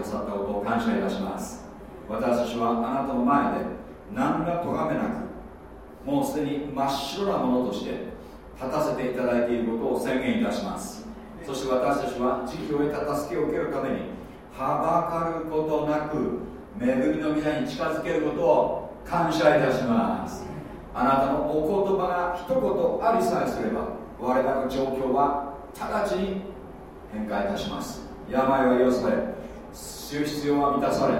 ださったことを感謝いたします。私たちはあなたの前で何ら咎めなくもうすでに真っ白なものとして立たせていただいていることを宣言いたします。そして私たちは時期を得た助けを受けるためにはばかることなく恵みの宮に近づけることを感謝いたします。あなたのお言葉が一言ありさえすれば我々の状況は直ちに変化いたします。病は癒され必要は満たされ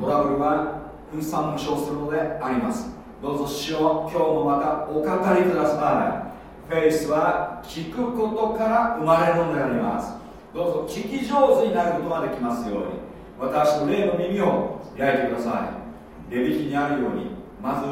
トラブルは分散無償するのであります。どうぞ主を今日もまたお語りください。フェイスは聞くことから生まれるのであります。どうぞ聞き上手になることができますように。私の霊の耳を開いてください。レビキにあるようにまず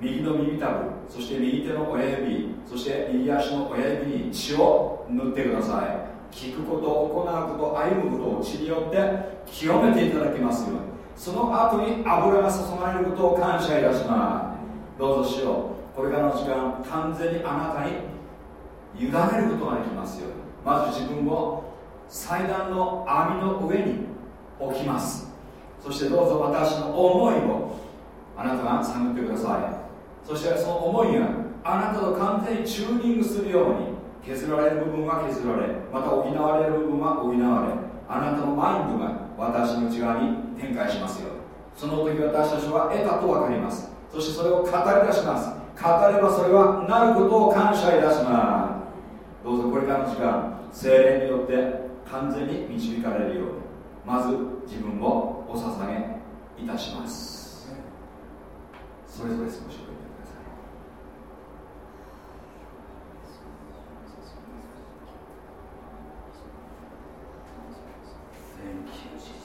右の耳たぶそして右手の親指そして右足の親指に血を塗ってください。聞くこと行うこと歩むことを血によって清めていただきますように。その後に油が注がれることを感謝いたします。どうぞしよう。これからの時間完全にあなたに委ねることができますように。まず自分を祭壇の網の上に置きます。そしてどうぞ私の思いをあなたが探ってください。そしてその思いがあなたと完全にチューニングするように削られる部分は削られまた補われる部分は補われあなたのマインドが私の内側に展開しますよ。その時私たちは得たと分かります。そしてそれを語り出します。語ればそれはなることを感謝いたします。どうぞこれからの時間精霊によって完全に導かれるようにまず自分をお捧げいたします。それぞれ少し。thank you, Jesus.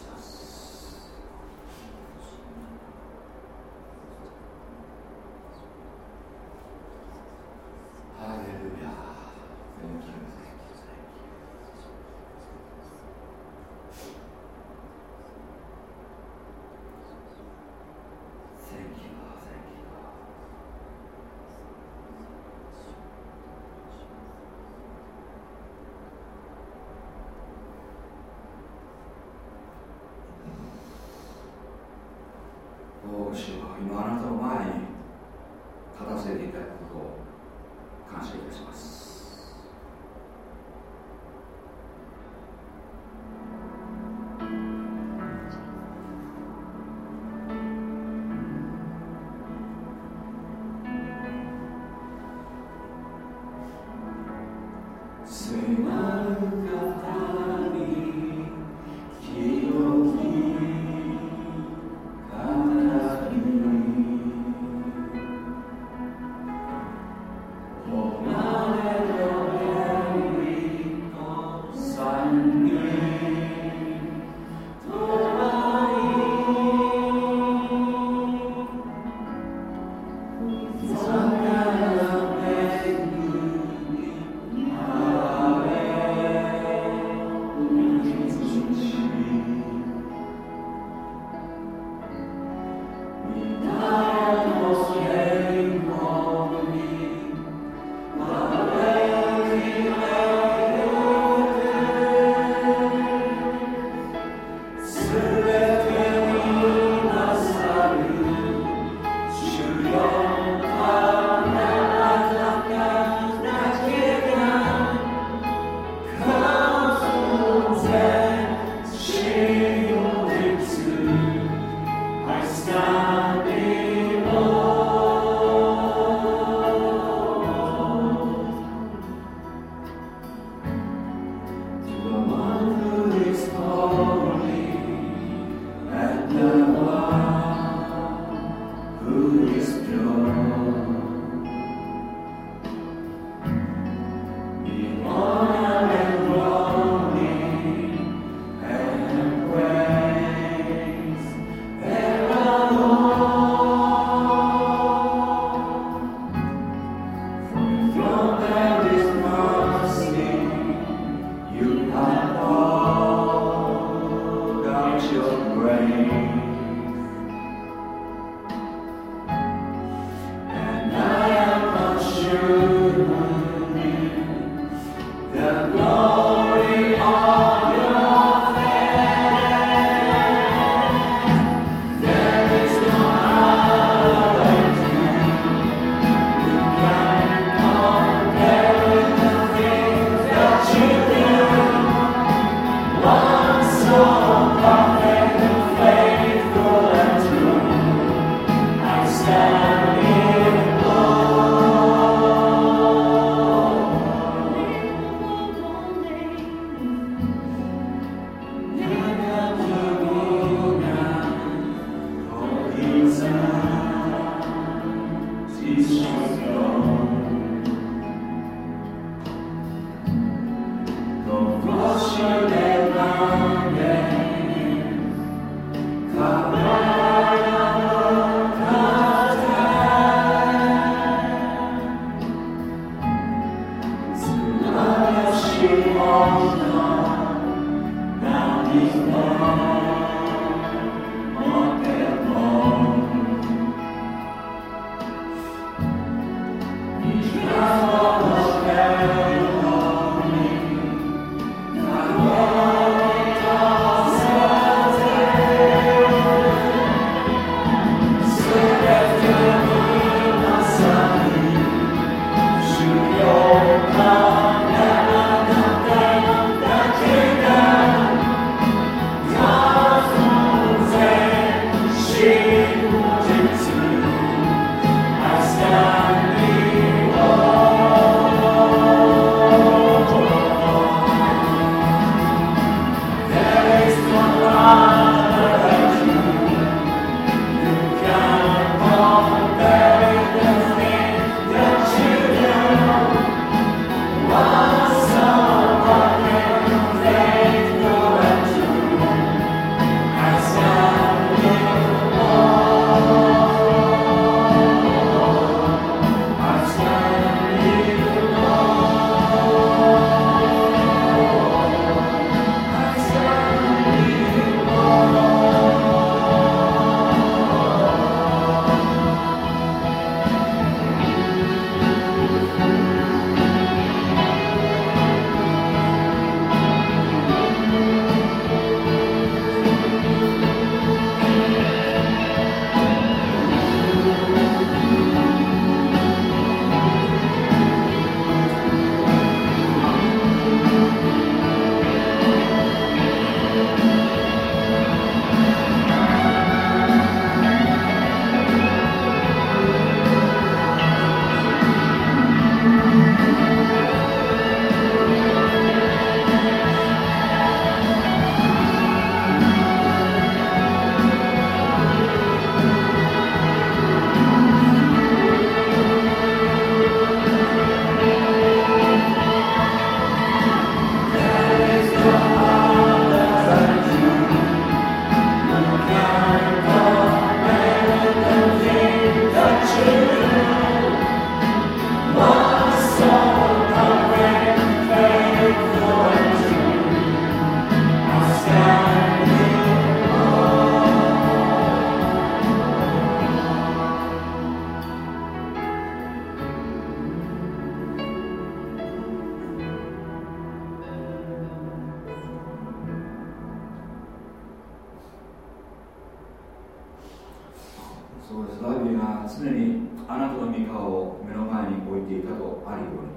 常にあなたの御顔を目の前に置いていたとあるように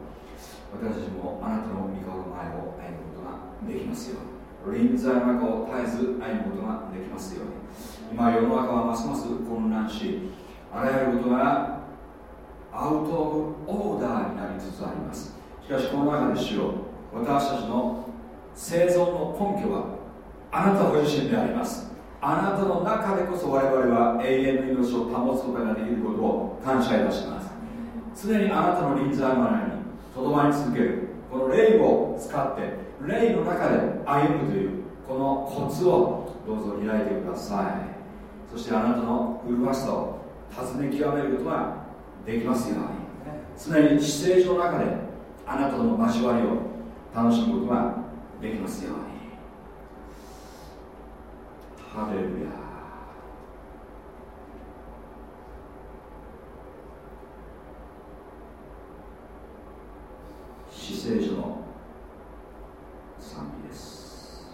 私たちもあなたの御顔の前を歩むことができますように。臨在の中を絶えず歩むことができますように。今世の中はますます混乱しあらゆることがアウト・オブ・オーダーになりつつあります。しかしこの中でしよう私たちの生存の根拠はあなたご自身であります。あなたの中でこそ我々は永遠の命を保つことができることを感謝いたします。常にあなたの臨在の中にとどまり続けるこの霊を使って霊の中で歩むというこのコツをどうぞ開いてください。そしてあなたの麗しさを尋ね極めることができますように。常に姿勢上の中であなたとの交わりを楽しむことができますように。ハレルヤ至聖所の賛美です。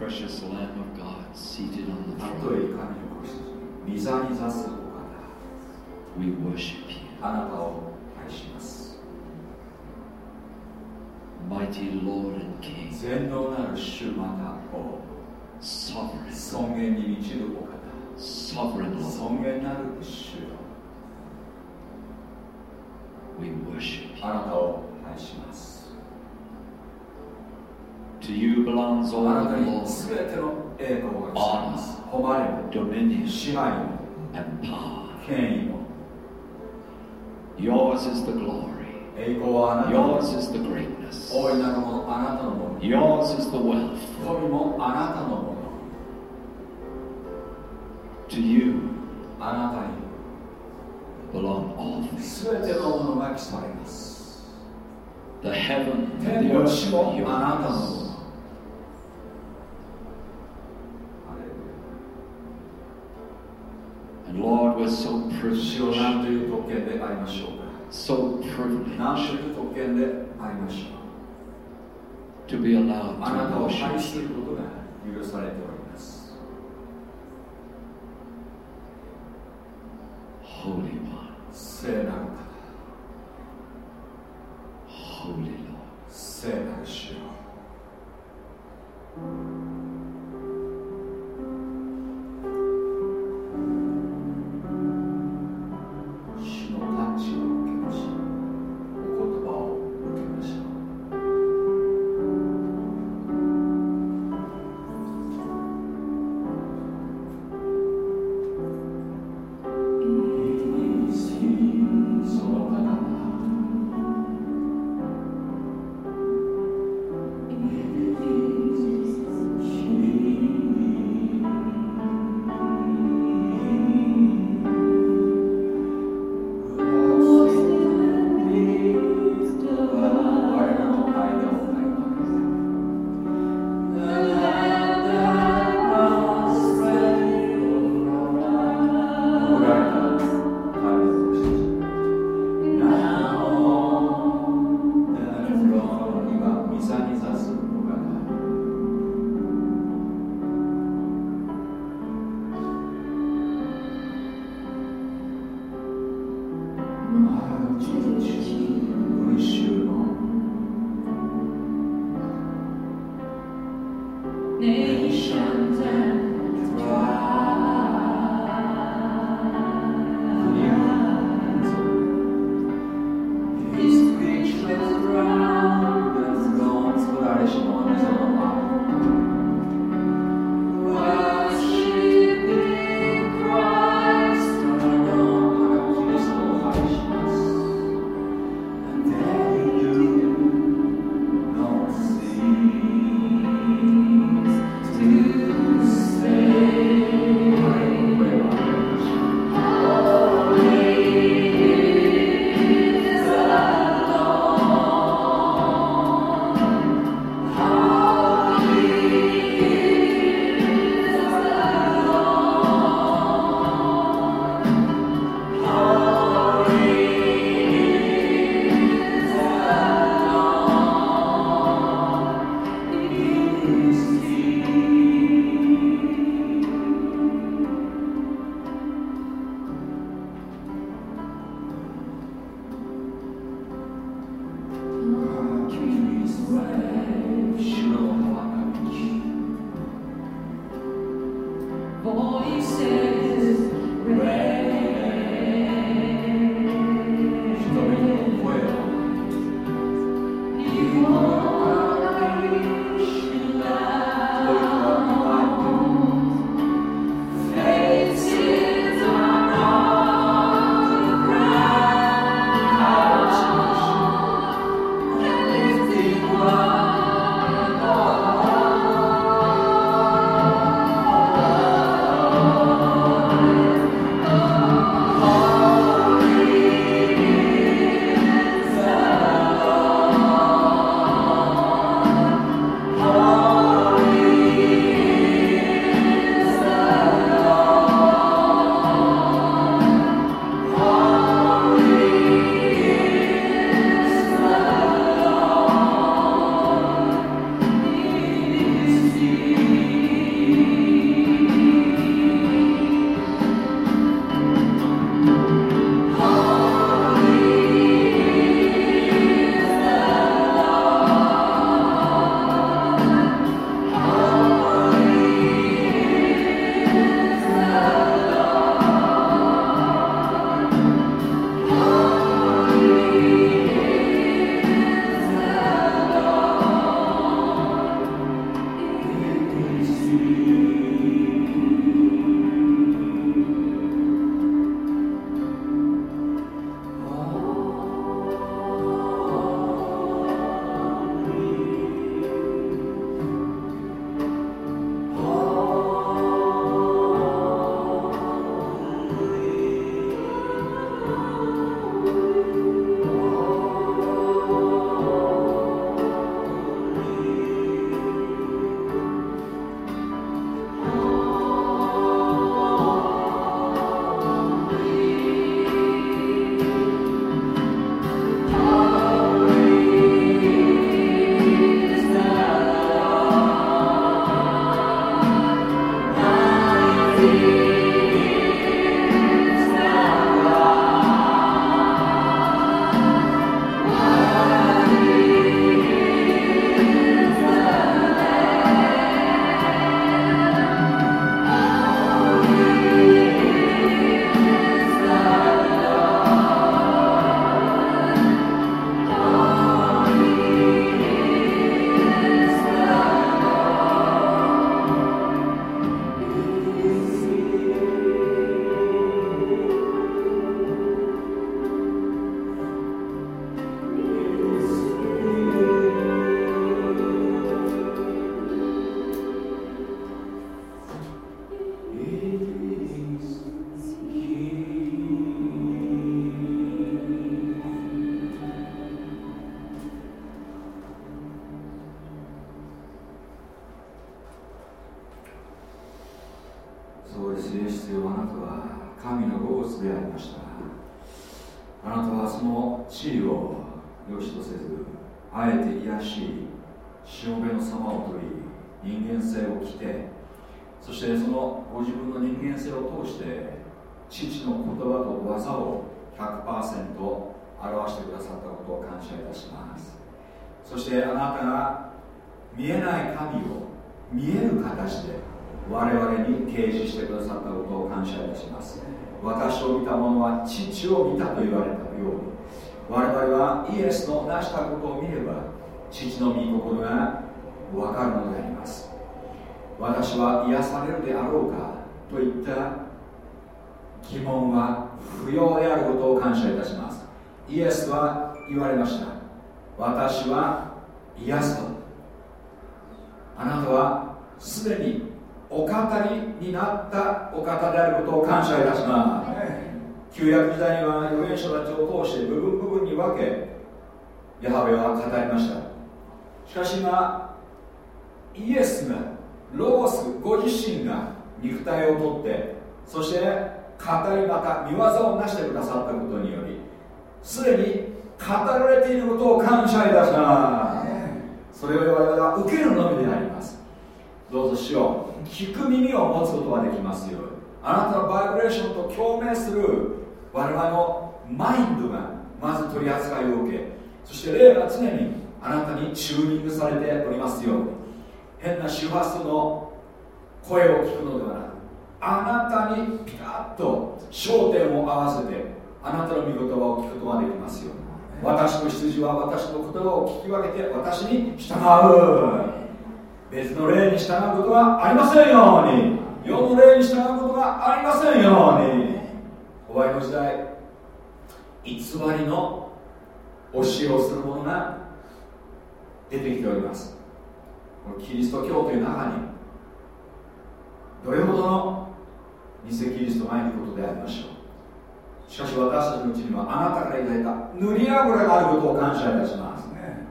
Precious Lamb of God seated on the throne. We worship you. あなたを愛します Mighty Lord and King. 全能なる主また王 Sovereign. 尊厳に満ちるお方 Sovereign Lord. 尊厳なる主よ We worship you. あなたを愛します To you belongs あ all なた the に glory, 全ての栄光がございます誉れも dominion, 支配も and power. 権威も Yours is the glory. 栄光はあなたの Yours is the greatness. 大いなるものあなたのもの Yours is the wealth. 富もあなたのもの To you あなたに belong all things. 全てのものが来されます The heaven 天 and the も earth 地 are もあなたのも yours. のハレルヤ And Lord, we're so privileged, 何という特権でありましょうか so 何 privileged という特権でありましょ to be allowed to を愛 worship す you. ることが許されております Holy One, 聖なる方 Holy Lord. 聖なる主よすでに語られていることを感謝いたします。それを我々は受けるのみであります。どうぞしよう聞く耳を持つことができますように。あなたのバイブレーションと共鳴する我々のマインドがまず取り扱いを受けそして霊が常にあなたにチューニングされておりますように。変な周波数の声を聞くのではなくあなたにピタッと焦点を合わせてあなたの御言葉を聞くことができますよ私の羊は私の言葉を聞き分けて私に従う。別の霊に従うことがありませんように。世の霊に従うことがありませんように。終わりの時代偽りの教えをする者が出てきております。キリスト教という中にどれほどの偽キリストがいることでありましょうしかし私たちのうちにはあなたからいただいた塗り油があることを感謝いたします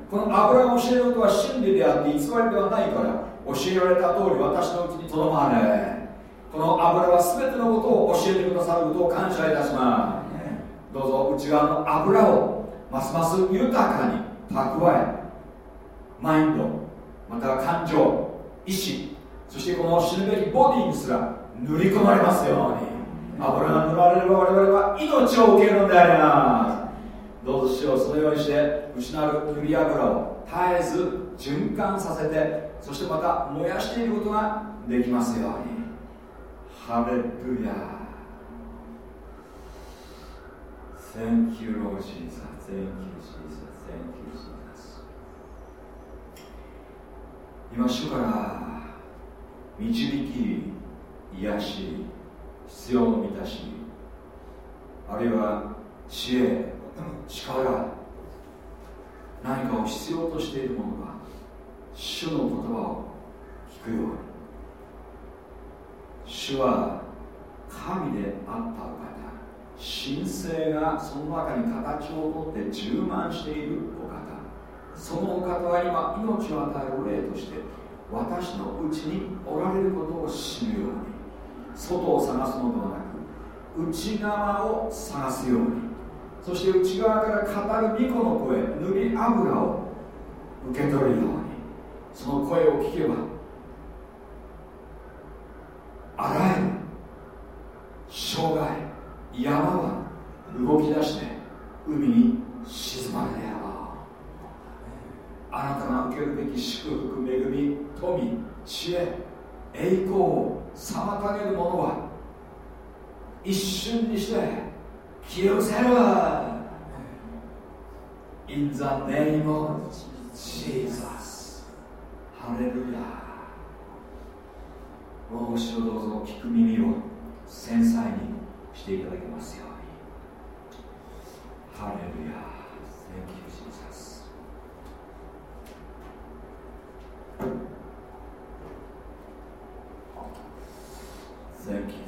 この油を教えることは真理であって偽りではないから教えられた通り私のうちにとどまれ。この油は全てのことを教えてくださることを感謝いたしますどうぞ内側の油をますます豊かに蓄えマインドまた感情意志そしてこの死ぬべきボディにすら塗り込まれますように。油が塗られれば我々は命を受けるのでありますどうぞしようそのようにして失う塗り油を絶えず循環させてそしてまた燃やしていることができますようにハレルヤ Thank you, Lord Jesus. Thank you, Jesus. Thank you, Jesus. 今、主から導き、癒し、必要の満たし、あるいは知恵、力、何かを必要としている者が、主の言葉を聞くように。主は神であったお方。神聖がその中に形をとって充満しているお方そのお方は今命を与える霊として私のうちにおられることを知るように外を探すのではなく内側を探すように。そして内側から語る巫女の声塗り油を受け取るように。その声を聞けばあらゆる障害山は動き出して海に沈まれるやろう。あなたが受けるべき祝福恵み富知恵栄光を妨げるものは一瞬にして消え失せる In the name of Jesus ハレルヤお主をどうぞ聞く耳を繊細にしていただけますように。ハレルヤ。Thank you, Thank you,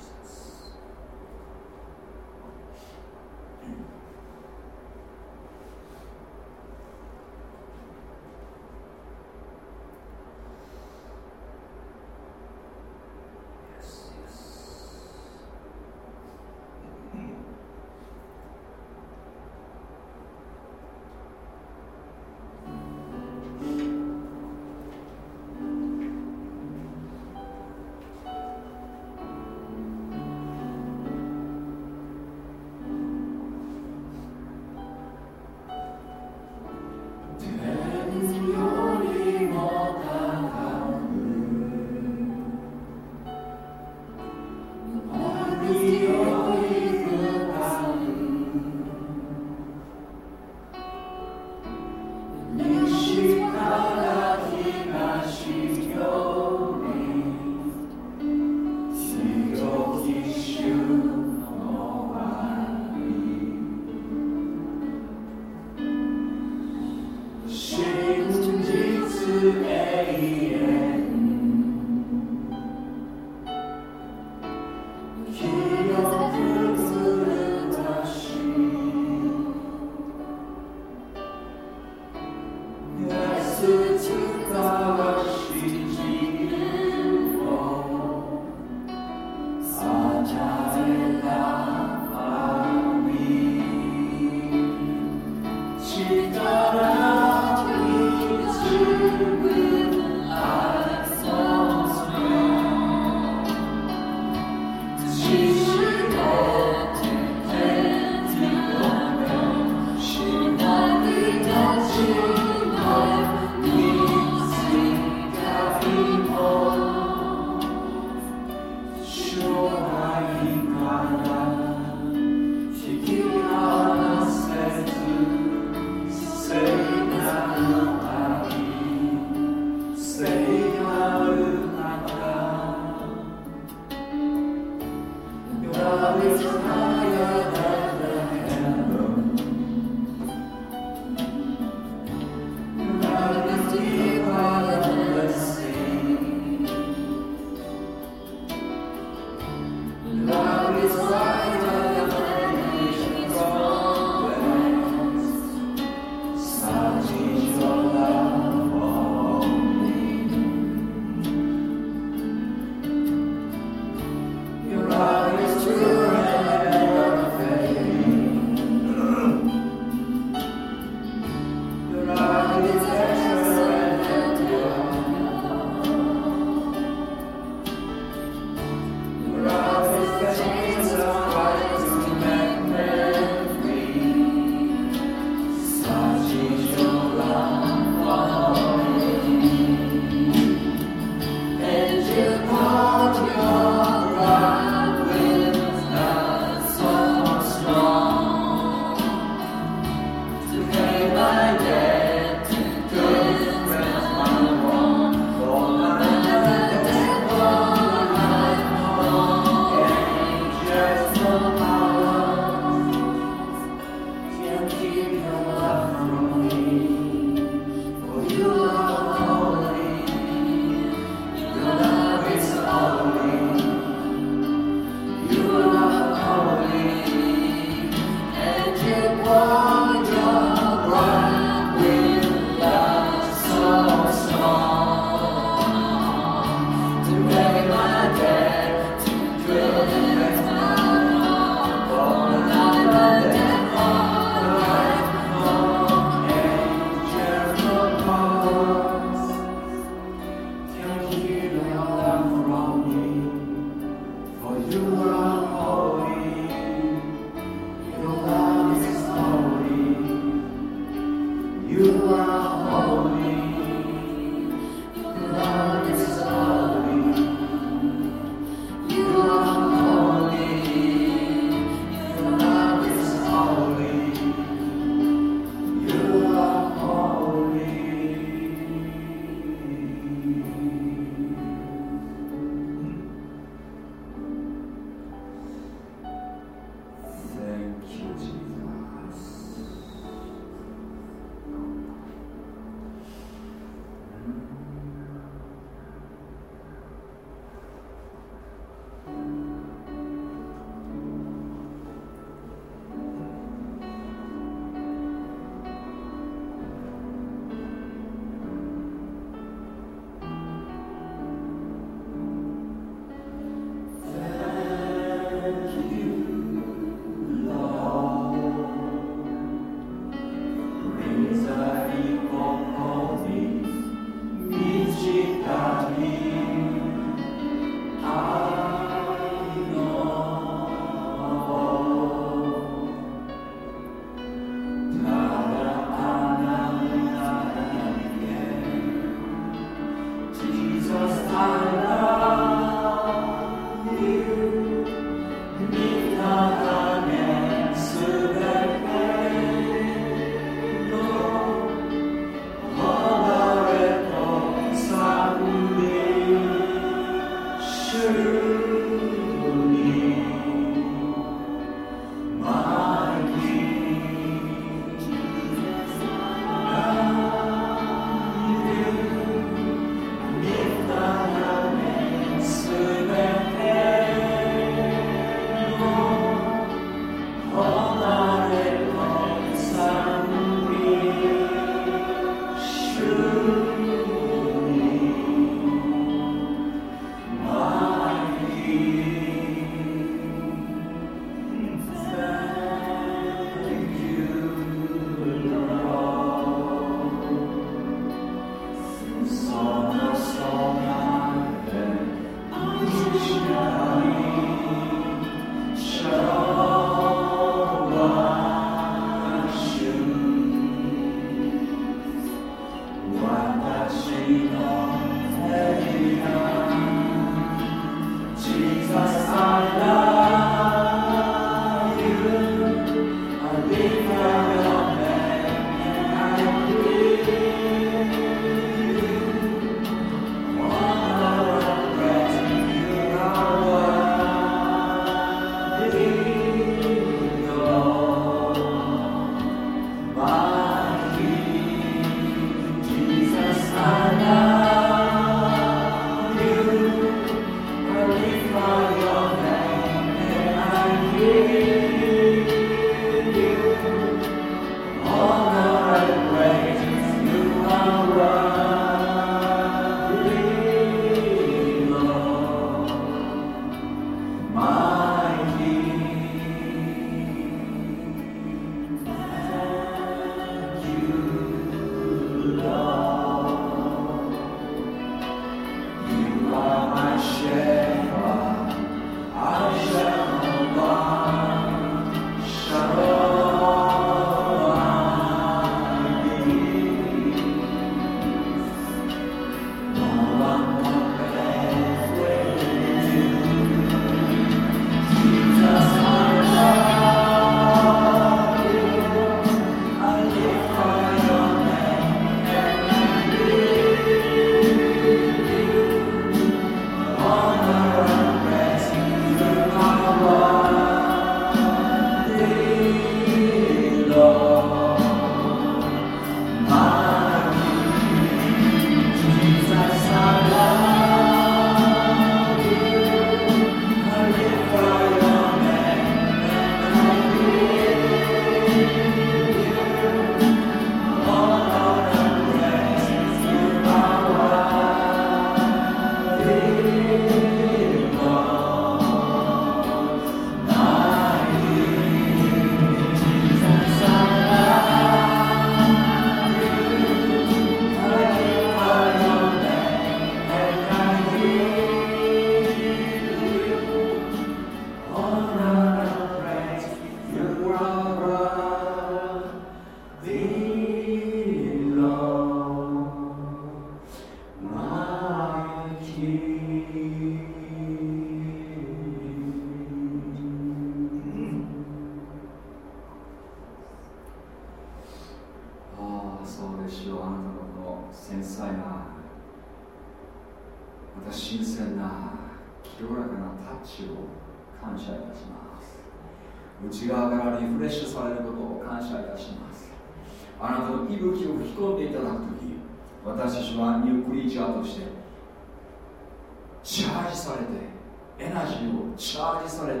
エナジーをチャージされて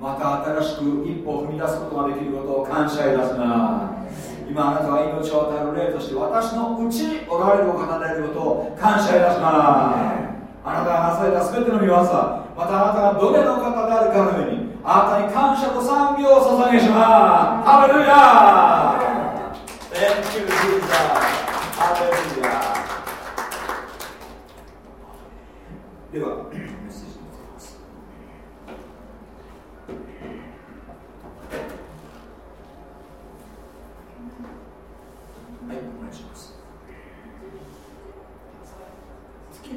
また新しく一歩を踏み出すことができることを感謝いたします。今あなたは命を与える霊として私のうちにおられるお方であることを感謝いたします。あなたがなされた全ての御業またあなたがどれの方であるかのようにあなたに感謝と賛美を捧げします。ハレルヤ Thank you, Jesus. ハレルヤではメッセージに移りますはいお願いします次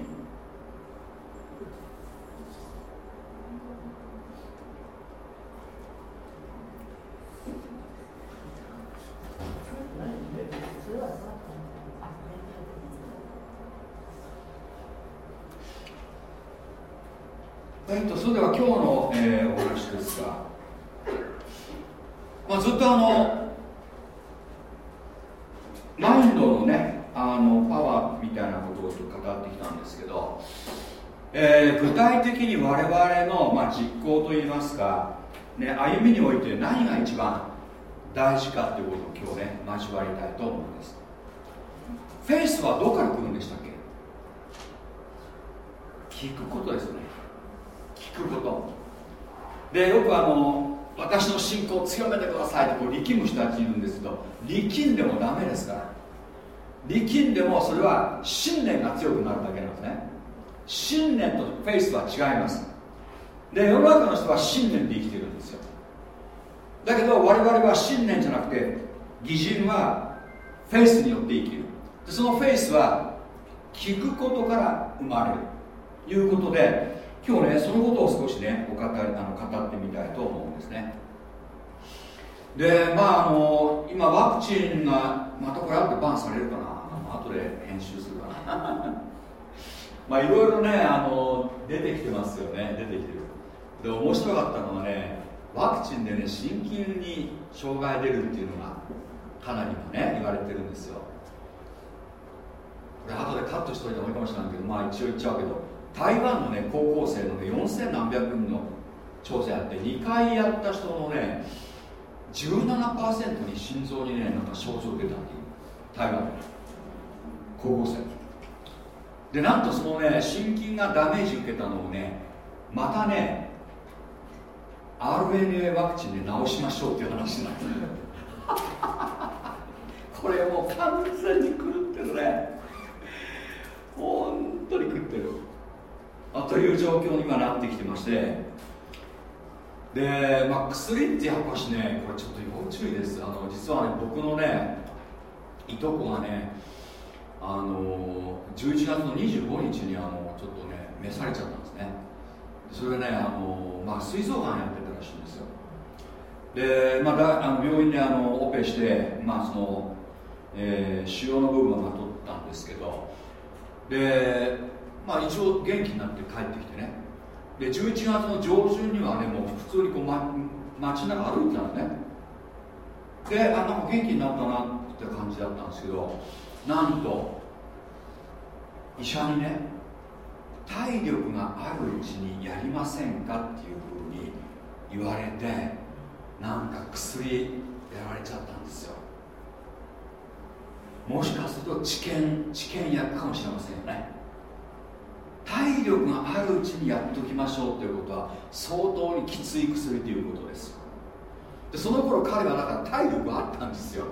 えっと、それでは今日の、えーお話ですが、まあ、ずっとあのマインドのねあのパワーみたいなことをちょっと語ってきたんですけど、えー具体的に我々の、まあ、実行といいますか、ね、歩みにおいて何が一番大事かっていうことを今日ね交わりたいと思います。フェイスはどこから来るんでしたっけ？聞くことですね。聞くこと。でよくあの私の信仰を強めてくださいってこう力む人たちいるんですけど力んでもダメですから。力んでもそれは信念が強くなるだけなんですね。信念とフェイスは違います。で世の中の人は信念で生きてるんですよ。だけど我々は信念じゃなくて義人はフェイスによって生きる。でそのフェイスは聞くことから生まれる。ということで今日ねそのことを少しねお語あの語ってみたいと思うんですね。でまああの今ワクチンがまたこれ後でバンされるかな。後で編集するかな まあいろいろねあの出てきてますよね。出てきてる。で面白かったのはねワクチンでね心筋に障害出るっていうのがかなりもね言われてるんですよ。これ後でカットしといた方がいいかもしれないけどまあ一応言っちゃうけど台湾のね高校生のね4000何百人の調査やって2回やった人のね17%に心臓にねなんか症状出たっていう台湾の高校生。でなんとそのね心筋がダメージ受けたのをねまたね RNA ワクチンで治しましょうっていう話になってるこれもう完全に狂ってるね。本当に狂ってる。あという状況に今なってきてまして。で、まあ、薬ってやっぱしねこれちょっと要注意です。あの実はね僕のねいとこがねあの11月の25日にあのちょっとね召されちゃったんですね。それでねあの、まあ、膵臓がんやってたらしいんですよ。で、まあ、だあの病院であのオペして、まあそのえー腫瘍の部分は取ったんですけどで、まあ、一応元気になって帰ってきてね。で11月の上旬にはねもう普通にこう、ま、街中歩いてたのね。であなんか元気になったなって感じだったんですけどなんと医者にね体力があるうちにやりませんかっていうふうに言われてなんか薬やられちゃったんですよ。もしかすると治験治験薬かもしれませんよね。体力があるうちにやっときましょうということは相当にきつい薬ということです。でその頃彼はだから体力があったんですよ。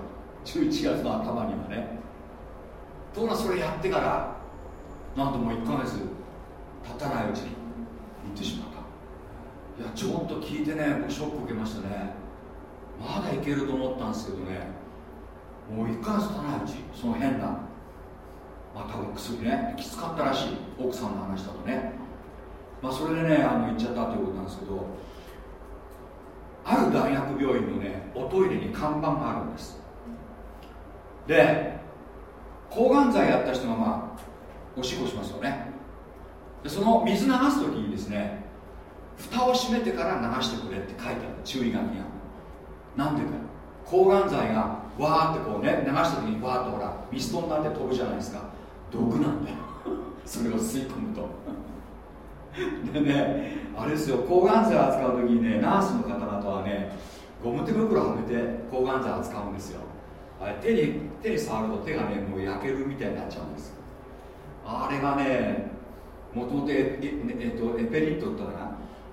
11月の頭にはね。ところがそれやってからなんともう1ヶ月経たないうちに行ってしまった。いやちょっと聞いてね僕ショック受けましたね。まだいけると思ったんですけどね。もう1ヶ月たないうちその変なまあ多分薬ねきつかったらしい奥さんの話だとね。まあそれでねあの行っちゃったということなんですけどある大学病院のねおトイレに看板があるんです。で抗がん剤やった人がまあおしっこしますよね。でその水流す時にですね蓋を閉めてから流してくれって書いてある注意書きが。なんでか。抗がん剤がわーってこうね流した時にわーっとほらミストになって飛ぶじゃないですか。毒なんだよ。それを吸い込むと。でねあれですよ抗がん剤扱う時にねナースの方々はねゴム手袋はめて抗がん剤扱うんですよ。あれ手に手に触ると手がねもう焼けるみたいになっちゃうんです。あれがねもともとエえっとエペリットって言ったかな。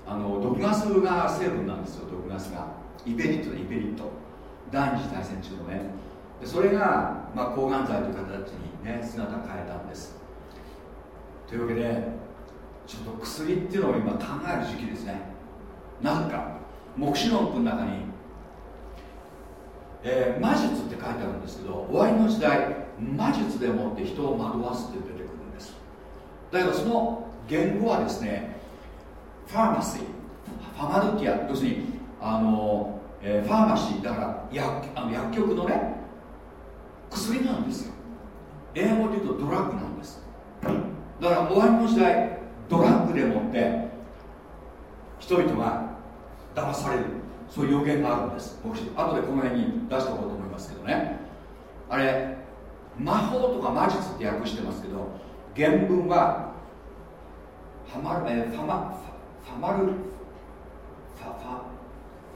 あの毒ガスが成分なんですよ毒ガスが。イペリットイペリット。第二次大戦中のねそれが、まあ、抗がん剤という形にね姿を変えたんです。というわけでちょっと薬っていうのを今考える時期ですね。なぜか黙示録の中に、えー魔術って書いてあるんですけど終わりの時代魔術でもって人を惑わすって出てくるんです。だけどその言語はですねファーマシーファマルティア。要するにあの、えーファーマシーだから薬あの薬局のね薬なんですよ。英語で言うとドラッグなんです。だから終わりの時代ドラッグでもって人々が騙される。そういう予言があるんです。僕後でこの辺に出しておこうと思いますけどね。あれ魔法とか魔術って訳してますけど原文はファマル、えーファマファマルファファ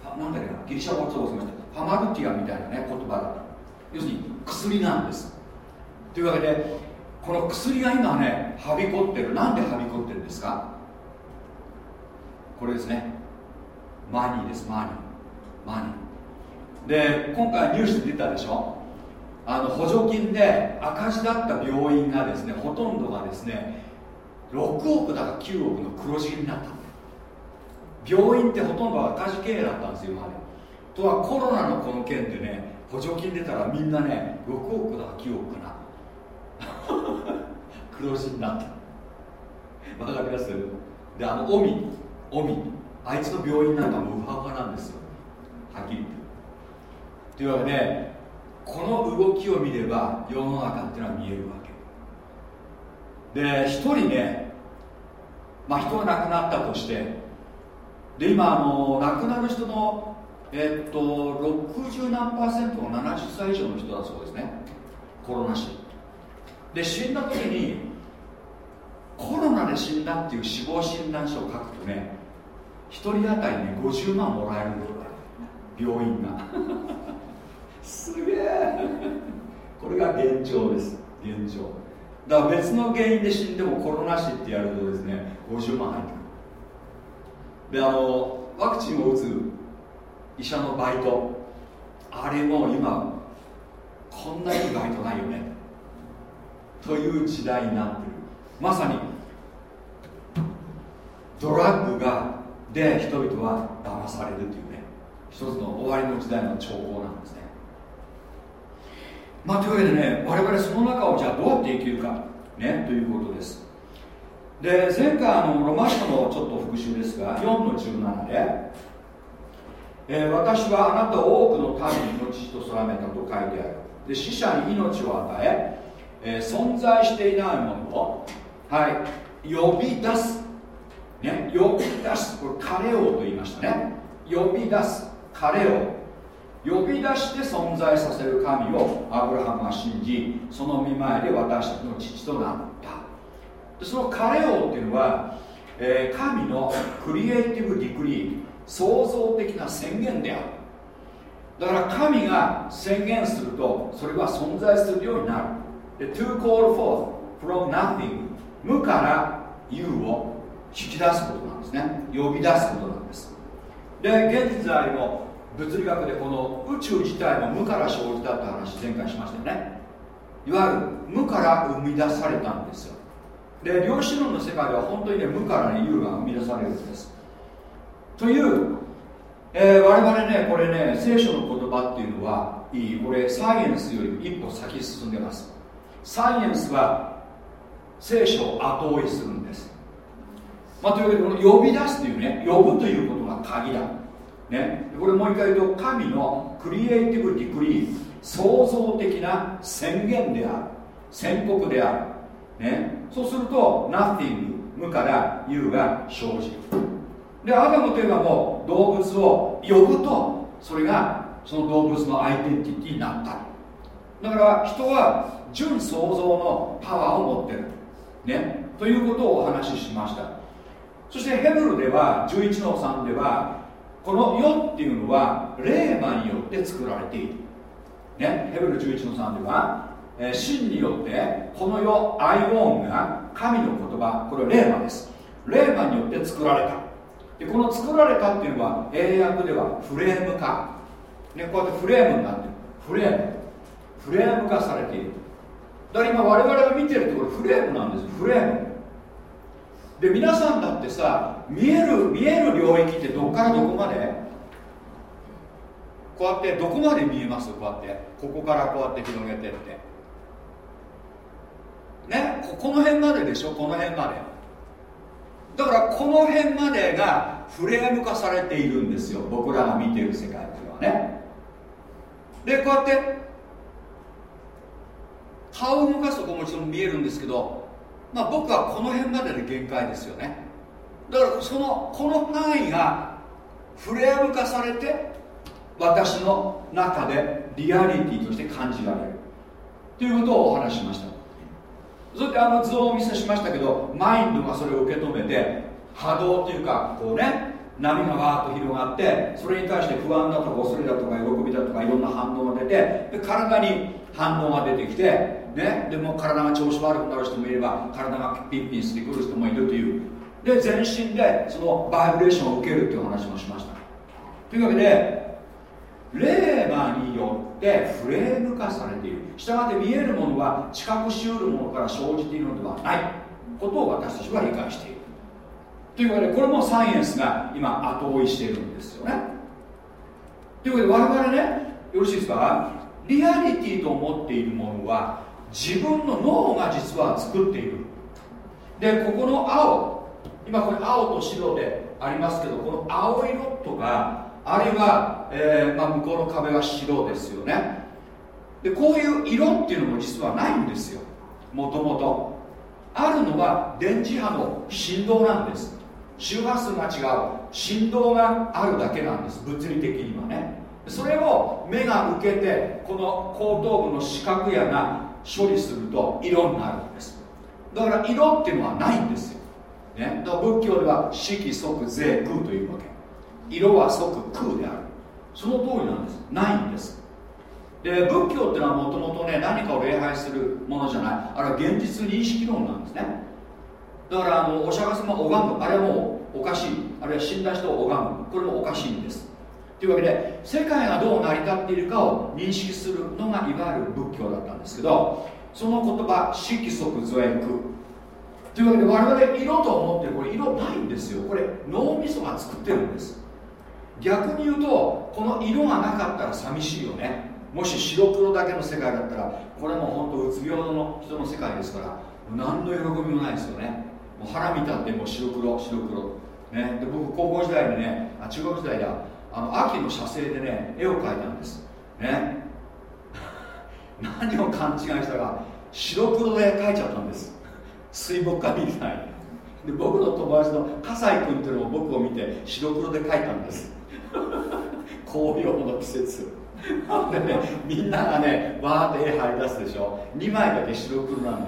なんだっけなギリシャ語をそうしましたファマルティアみたいなね言葉だ要するに薬なんです。というわけでこの薬が今ねはびこってる。なんではびこってるんですか？これですね。マニーです。マニー。マニー。で今回ニュースで出たでしょ？あの補助金で赤字だった病院がですねほとんどがですね6億だか9億の黒字になった。病院ってほとんど赤字経営だったんですよ今まで。とはコロナのこの件でね補助金出たらみんなね6億だ9億かな 黒字になった。わかります？であのオミオミ。あいつの病院なんかもウハウハなんですよ。はっきり言って。というわけでこの動きを見れば世の中っていうのは見えるわけ。で一人ねまあ人が亡くなったとしてで今あの亡くなる人のえっと60何パーセントが70歳以上の人だそうですね。コロナ死。で死んだ時にコロナで死んだっていう死亡診断書を書くとね1人当たりね50万もらえるんだよ病院が。すげえ。これが現状です。現状。だから別の原因で死んでもコロナ死ってやるとですね50万入ってくるであのワクチンを打つ医者のバイト。あれも今こんないいバイトないよね。という時代になってる。まさにドラッグがで人々は騙されるというね。一つの終わりの時代の兆候なんですね。まあというわけでね我々その中をじゃあどうやって生きるか。ねということです。で前回のロマ書のちょっと復習ですが4の17で、えー私はあなたを多くの民の父と定めたと書いてある。で死者に命を与ええー存在していないものを、はい、呼び出す、ね、呼び出す。これ彼をと言いましたね。呼び出す。彼を。呼び出して存在させる神をアブラハムは信じその見前で私の父となった。その彼をっていうのは、えー神のクリエイティブディクリー創造的な宣言である。だから神が宣言するとそれは存在するようになる。で to call forth from nothing 無から有を引き出すことなんですね。呼び出すことなんです。で現在の物理学でこの宇宙自体も無から生じたって話前回しましたよね。いわゆる無から生み出されたんですよ。で量子論の世界では本当にね無からね有が生み出されるんです。という、えー我々ねこれね聖書の言葉っていうのはいいこれサイエンスより一歩先進んでます。サイエンスは聖書を後追いするんです、まあ、というわけでこの呼び出すというね呼ぶということが鍵だ、ね、これもう一回言うと神のクリエイティブディクリー創造的な宣言である。宣告である、ね、そうすると nothing 無から有が生じる。でアダムというのはもう動物を呼ぶとそれがその動物のアイデンティティになった。だから人は純創造のパワーを持ってる。ね。ということをお話ししました。そしてヘブルでは11の3ではこの世っていうのは霊魔によって作られている。ね。ヘブル11の3では、え真によってこの世アイオンが神の言葉これは霊魔です。霊魔によって作られた。でこの作られたっていうのは英訳ではフレーム化、ね、こうやってフレームになってる。フレーム。フレーム化されている。だから今我々が見てるところフレームなんですフレーム。で皆さんだってさ見える見える領域ってどこからどこまで？こうやってどこまで見えます？こうやって。ここからこうやって広げてって。ね。この辺まででしょ？この辺まで。だからこの辺までがフレーム化されているんですよ。僕らが見ている世界っていうのはね。でこうやって顔を動かすとこもちろん見えるんですけど、まあ、僕はこの辺までで限界ですよね。だからそのこの範囲がフレーム化されて私の中でリアリティとして感じられる。ということをお話ししました。それであの図をお見せしましたけどマインドがそれを受け止めて波動というかこうね波がわーっと広がってそれに対して不安だとか恐れだとか喜びだとかいろんな反応が出てで体に反応が出てきて、ね、でも体が調子悪くなる人もいれば体がピンピンしてくる人もいるという。で全身でそのバイブレーションを受けるという話もしました。というわけでレーマによってフレーム化されている。したがって見えるものは知覚しうるものから生じているのではないことを私たちは理解している。というわけでこれもサイエンスが今後追いしているんですよね。というわけで我々ねよろしいですか？リアリティと思っているものは自分の脳が実は作っている。でここの青。今これ青と白でありますけどこの青色とかあるいは、えーまあ、向こうの壁は白ですよね。でこういう色っていうのも実はないんですよ。もともと。あるのは電磁波の振動なんです。周波数が違う。振動があるだけなんです。物理的にはね。それを目が受けてこの後頭部の視覚野が処理すると色になるんです。だから色っていうのはないんですよ、ね、だから仏教では色即税空というわけ。色は即空である。その通りなんです。ないんです。で仏教っていうのはもともとね何かを礼拝するものじゃない。あれは現実認識論なんですね。だからあのお釈迦様を拝む。あれはもうおかしい。あるいは死んだ人を拝む。これもおかしいんです。というわけで世界がどう成り立っているかを認識するのがいわゆる仏教だったんですけどその言葉色即造空というわけで我々色と思ってる。これ色ないんですよ。これ脳みそが作ってるんです。逆に言うとこの色がなかったら寂しいよね。もし白黒だけの世界だったらこれも本当うつ病の人の世界ですから何の喜びもないですよね。もう腹見たってもう白黒白黒。ね。で僕高校時代にねあ中学時代だ。あの秋の写生でね絵を描いたんです。ね。何を勘違いしたか白黒で描いちゃったんです。水墨画みたいで僕の友達の葛西君っていうのも僕を見て白黒で描いたんです。紅葉の季節。ねみんながねわーって絵張り出すでしょ。2枚だけ白黒なんだよ。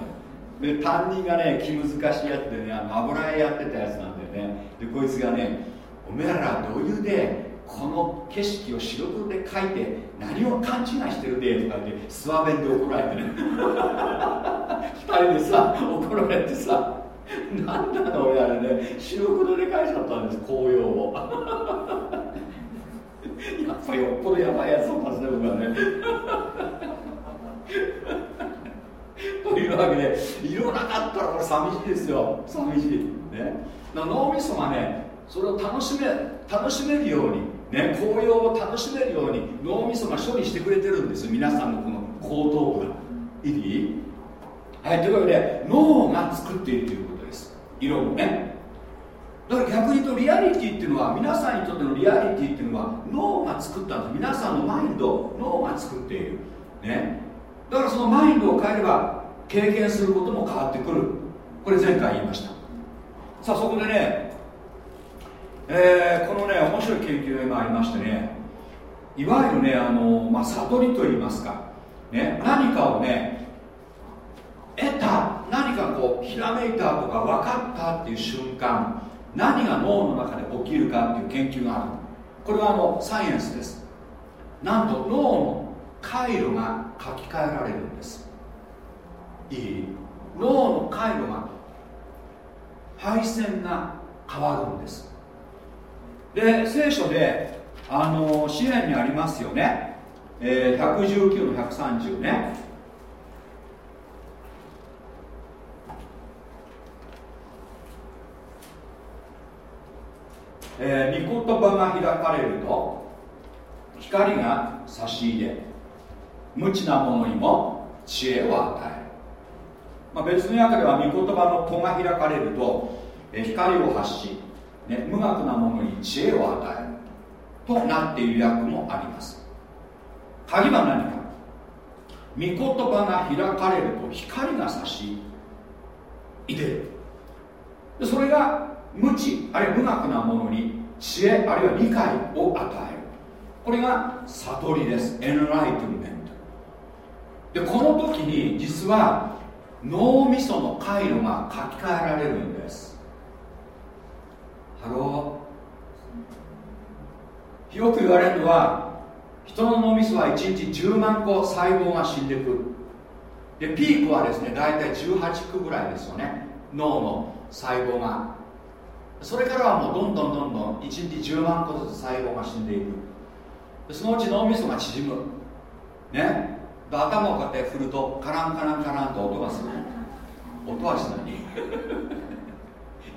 で担任がね気難しいやつでね油絵やってたやつなんだよね。でこいつがねおめえらどういうでこの景色を白黒で描いて何を勘違いしてるでとかって諏訪弁で怒られてね。二人でさ怒られてさなんだろう俺あれね白黒で描いちゃったんです紅葉を。やっぱよっぽどやばいやつだったんですね僕はね。というわけで色なかったらこれ寂しいですよ。寂しい。ね。脳みそがねそれを楽しめ楽しめるようにね紅葉を楽しめるように脳みそが処理してくれてるんですよ。皆さんのこの後頭部が。いい？はいというわけで脳が作っているということです。色もね。だから逆に言うとリアリティっていうのは皆さんにとってのリアリティっていうのは脳が作ったんです。皆さんのマインド脳が作っている。ね。だからそのマインドを変えれば経験することも変わってくる。これ前回言いました。さあそこでね、えーこのね面白い研究がありましてね。いわゆるねあの、まあ、悟りといいますか、ね、何かをね得た何かこうひらめいたとか分かったっていう瞬間。何が脳の中で起きるかっていう研究がある。これはあのサイエンスです。なんと脳の回路が書き換えられるんです。いい。脳の回路が配線が変わるんです。で聖書であの支援にありますよね、えー119の130ね。えー、御言葉が開かれると光が差し入れ無知な者にも知恵を与える、まあ、別の訳では御言葉の戸が開かれると、えー光を発し、ね、無学な者に知恵を与える。となっている訳もあります。鍵は何か。御言葉が開かれると光が差し入れる。でそれが無知あるいは無学なものに知恵あるいは理解を与える。これが悟りです。エンライトメントでこの時に実は脳みその回路が書き換えられるんです。 Hello。よく言われるのは人の脳みそは1日10万個細胞が死んでいく。でピークはですね大体18歳ぐらいですよね。脳の細胞がそれからはもうどんどんどんどん1日10万個ずつ細胞が死んでいく。そのうち脳みそが縮む。ね。で頭をこうやって振るとカランカランカランと音がする。音はしない。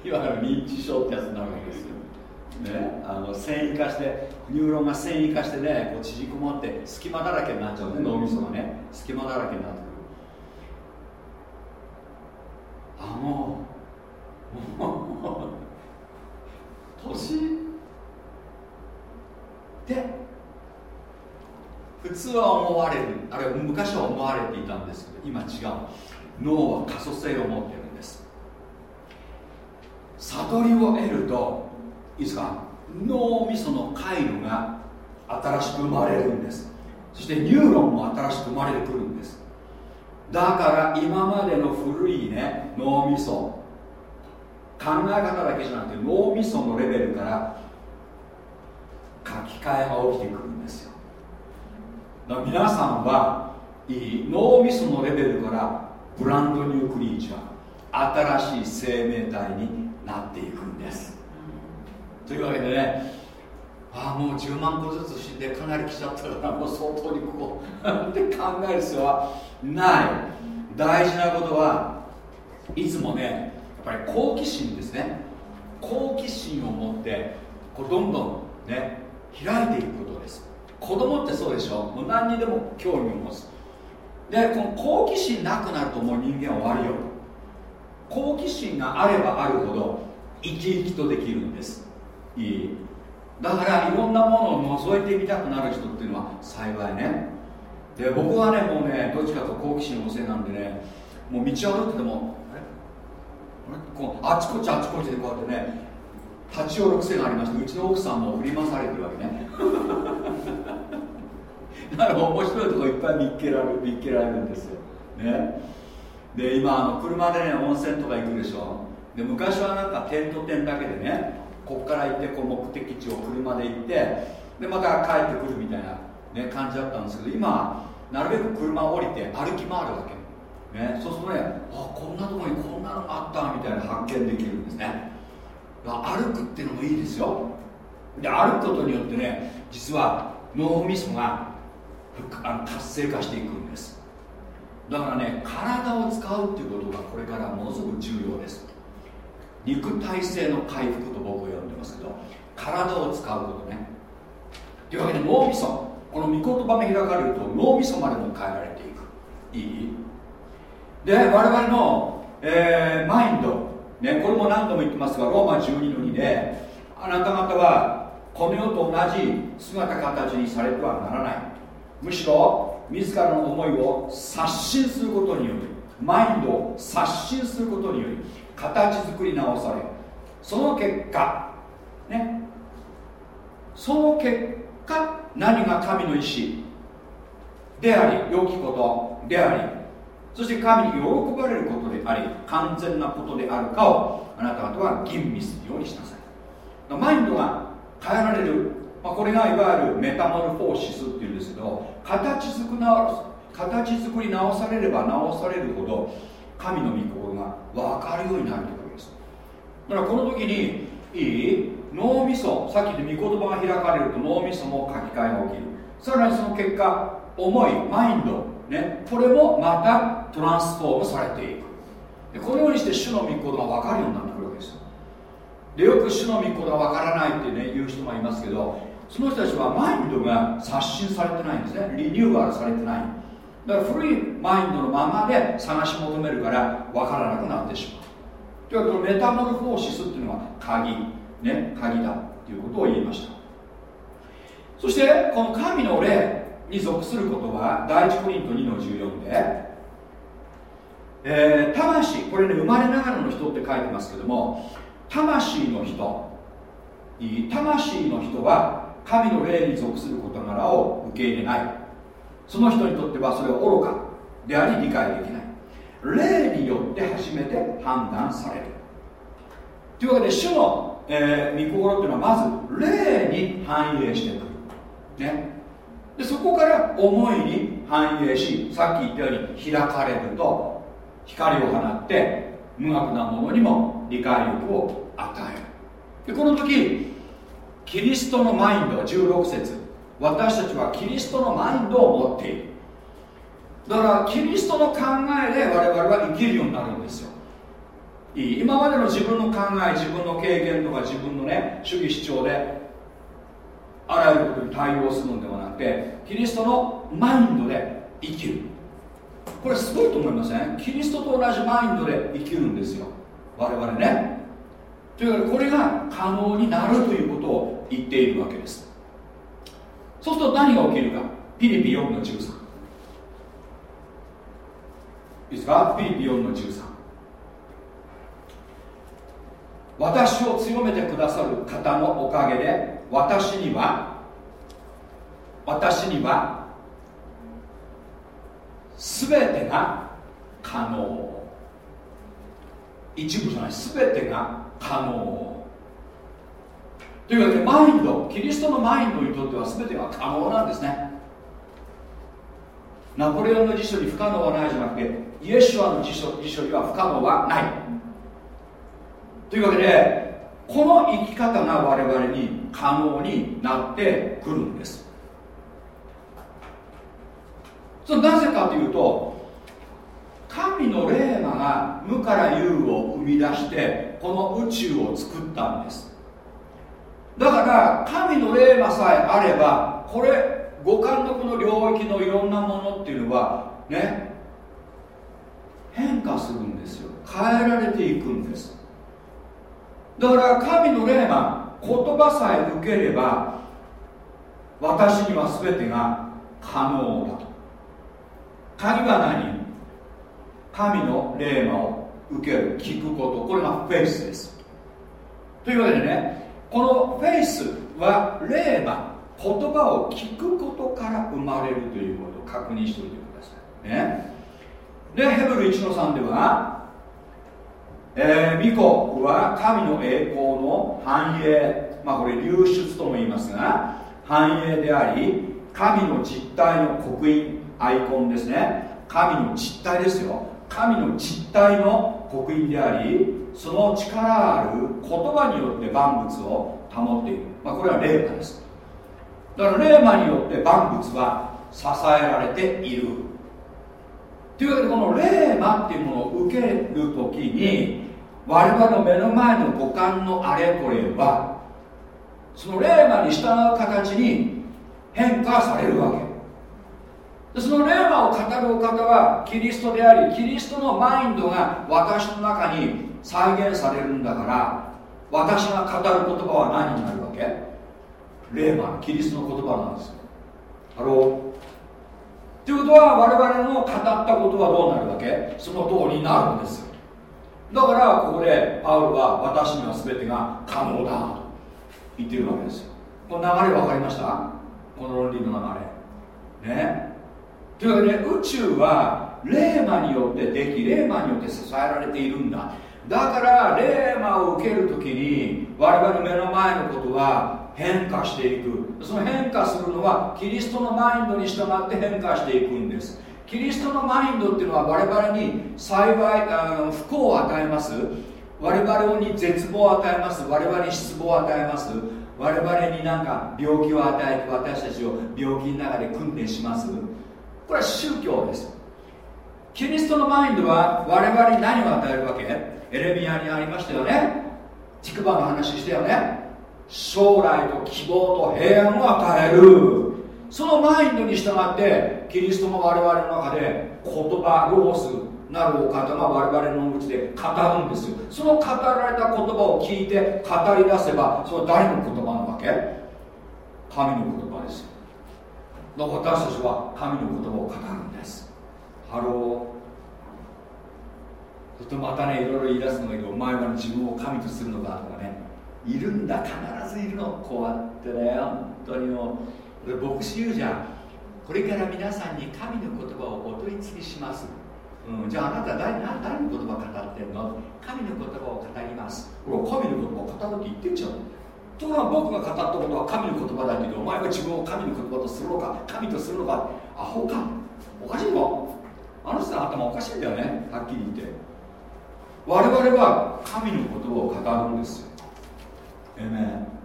いわゆる認知症ってやつになるわけですよ。ね、あの繊維化してニューロンが繊維化してねこう縮こまって隙間だらけになっちゃうね脳みそがね。隙間だらけになってくる。あもうもう。年で普通は思われるあるいは昔は思われていたんですけど今違う。脳は可塑性を持ってるんです。悟りを得るといいですか脳みその回路が新しく生まれるんです。そしてニューロンも新しく生まれてくるんです。だから今までの古いね脳みそ考え方だけじゃなくて脳みそのレベルから書き換えが起きてくるんですよ。だから皆さんはいい脳みそのレベルからブランドニュークリーチャー新しい生命体になっていくんです。というわけでねああもう10万個ずつ死んでかなり来ちゃったからもう相当にこう って考える必要はない。大事なことはいつもねぱり好奇心ですね。好奇心を持ってこうどんどんね開いていくことです。子供ってそうでしょ？もう何にでも興味を持つ。でこの好奇心なくなるともう人間は終わりよ。好奇心があればあるほど生き生きとできるんです。いい。だからいろんなものを覗いてみたくなる人っていうのは幸いね。で僕はねもうねどっちかと好奇心旺盛なんでねもう道を歩いててもこうあちこちあちこちでこうやってね立ち寄る癖がありましてうちの奥さんも振り回されてるわけね。だから面白いとこいっぱい見っけられる見っけられるんですよ。ね。で今あの車でね温泉とか行くでしょ。で昔はなんか点と点だけでねここから行ってこう目的地を車で行ってでまた帰ってくるみたいな、ね、感じだったんですけど今なるべく車を降りて歩き回るわけ、ね、そうするとねあこんなとこにこんなのがあったみたいな発見できるんですね。歩くっていうのもいいですよ。で歩くことによってね実は脳みそがあの活性化していくんです。だからね体を使うっていうことがこれからものすごく重要です。肉体性の回復と僕は呼んでますけど体を使うことね。というわけで脳みそこの御言葉が開かれると脳みそまでも変えられていく。いい？で我々の、えーマインド、ね、これも何度も言ってますがローマ12の2であなた方はこの世と同じ姿形にされてはならない。むしろ自らの思いを刷新することによるマインドを刷新することにより形作り直されその結果ねその結果何が神の意志であり良きことでありそして神に喜ばれることであり完全なことであるかをあなた方は吟味するようにしなさい。マインドが変えられる、まあ、これがいわゆるメタモルフォーシスっていうんですけど形作り直形作り直されれば直されるほど神の御心が分かるようになるというわけです。だからこの時にいい脳みそさっきで御言葉が開かれると脳みそも書き換えが起きる。さらにその結果思いマインドね。これもまたトランスフォームされていく。でこのようにして主の御事が分かるようになってくるわけです。でよく主の御事が分からないってね言う人もいますけどその人たちはマインドが刷新されてないんですね。リニューアルされてない。だから古いマインドのままで探し求めるから分からなくなってしまう。というわけでこのメタモルフォーシスっていうのは鍵。ね鍵だっていうことを言いました。そしてこの神の霊。に属することは第一コリント2の14で、えー、魂これね生まれながらの人って書いてますけども魂の人魂の人は神の霊に属する事柄を受け入れない。その人にとってはそれは愚かであり理解できない。霊によって初めて判断される。というわけで主の、えー、御心っていうのはまず霊に反映してくる。ね。でそこから思いに反映しさっき言ったように開かれると光を放って無学なものにも理解力を与える。でこの時キリストのマインド16節。私たちはキリストのマインドを持っている。だからキリストの考えで我々は生きるようになるんですよ。いい。今までの自分の考え自分の経験とか自分のね主義主張であらゆることに対応するのではなくてキリストのマインドで生きる。これすごいと思いません？キリストと同じマインドで生きるんですよ。我々ね。というわけでこれが可能になるということを言っているわけです。そうすると何が起きるか？ピリピ4の13いいですか？ピリピ4の13私を強めてくださる方のおかげで私には？私には全てが可能。一部じゃない。全てが可能。というわけでマインド。キリストのマインドにとっては全てが可能なんですね。ナポレオンの辞書に不可能はないじゃなくてイエシュアの辞書辞書には不可能はない。というわけでこの生き方が我々に可能になってくるんです。それなぜかというと神の霊魔が無から有を生み出してこの宇宙を作ったんです。だから神の霊魔さえあればこれ五感のこの領域のいろんなものっていうのはね変化するんですよ。変えられていくんです。だから神の霊魔言葉さえ受ければ私には全てが可能だと。鍵は何神の霊魔を受ける聞くこと。これがフェイスです。というわけでねこのフェイスは霊魔言葉を聞くことから生まれるということを確認しておいてくださいね。でヘブル1の3ではえー、巫女は神の栄光の繁栄。まあこれ流出とも言いますが繁栄であり神の実体の刻印アイコンですね。神の実体ですよ。神の実体の刻印でありその力ある言葉によって万物を保っている、まあ、これは霊魔です。だから霊魔によって万物は支えられている。というわけでこの霊魔っていうものを受ける時に我々の目の前の五感のあれこれはその霊魔に従う形に変化されるわけ。でその霊魔を語るお方はキリストでありキリストのマインドが私の中に再現されるんだから私が語る言葉は何になるわけ？霊魔キリストの言葉なんですよ。ハロということは我々の語ったことはどうなるわけ？その通りになるんですだからここでパウロは私には全てが可能だと言ってるわけですよ。この流れ分かりました？この論理の流れ。ね？というわけで宇宙はレーマによってできレーマによって支えられているんだ。だからレーマを受けるときに我々の目の前のことは変化していく。その変化するのはキリストのマインドに従って変化していくんです。キリストのマインドっていうのは我々に幸いあの不幸を与えます。我々に絶望を与えます。我々に失望を与えます。我々になんか病気を与えて私たちを病気の中で訓練します。これは宗教です。キリストのマインドは我々に何を与えるわけ？エレミアにありましたよね。竹馬の話したよね。将来と希望と平安を与える。そのマインドに従ってキリストも我々の中で言葉ロゴスなるお方が我々のうちで語るんですよ。その語られた言葉を聞いて語り出せばそれは誰の言葉なわけ。神の言葉ですよ。だから私たちは神の言葉を語るんです。 Hello。そしてまたねいろいろ言い出すのがいいけどお前は自分を神とするのかとかね。いるんだ必ずいるの。こうやってね本当にもう牧師言うじゃんこれから皆さんに神の言葉をお取り次ぎします、うん、じゃああなた誰な誰の言葉を語ってんの？神の言葉を語ります。ほら神の言葉を語るって言ってんじゃん。ところが僕が語ったことは神の言葉だけどお前は自分を神の言葉とするのか神とするのかアホか。おかしいの？あの人の頭おかしいんだよね。はっきり言って。我々は神の言葉を語るんですよ。えめ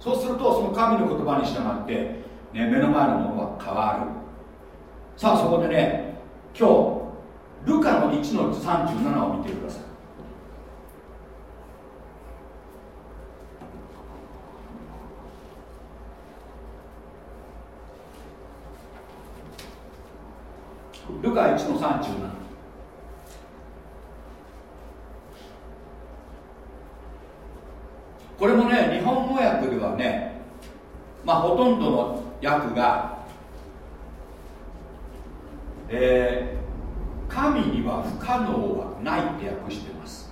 そうするとその神の言葉に従って、ね、目の前のものは変わる。さあそこでね今日ルカの1の37を見てください。ルカ1の37これもね日本語訳ではねまあほとんどの訳が、えー神には不可能はないって訳してます。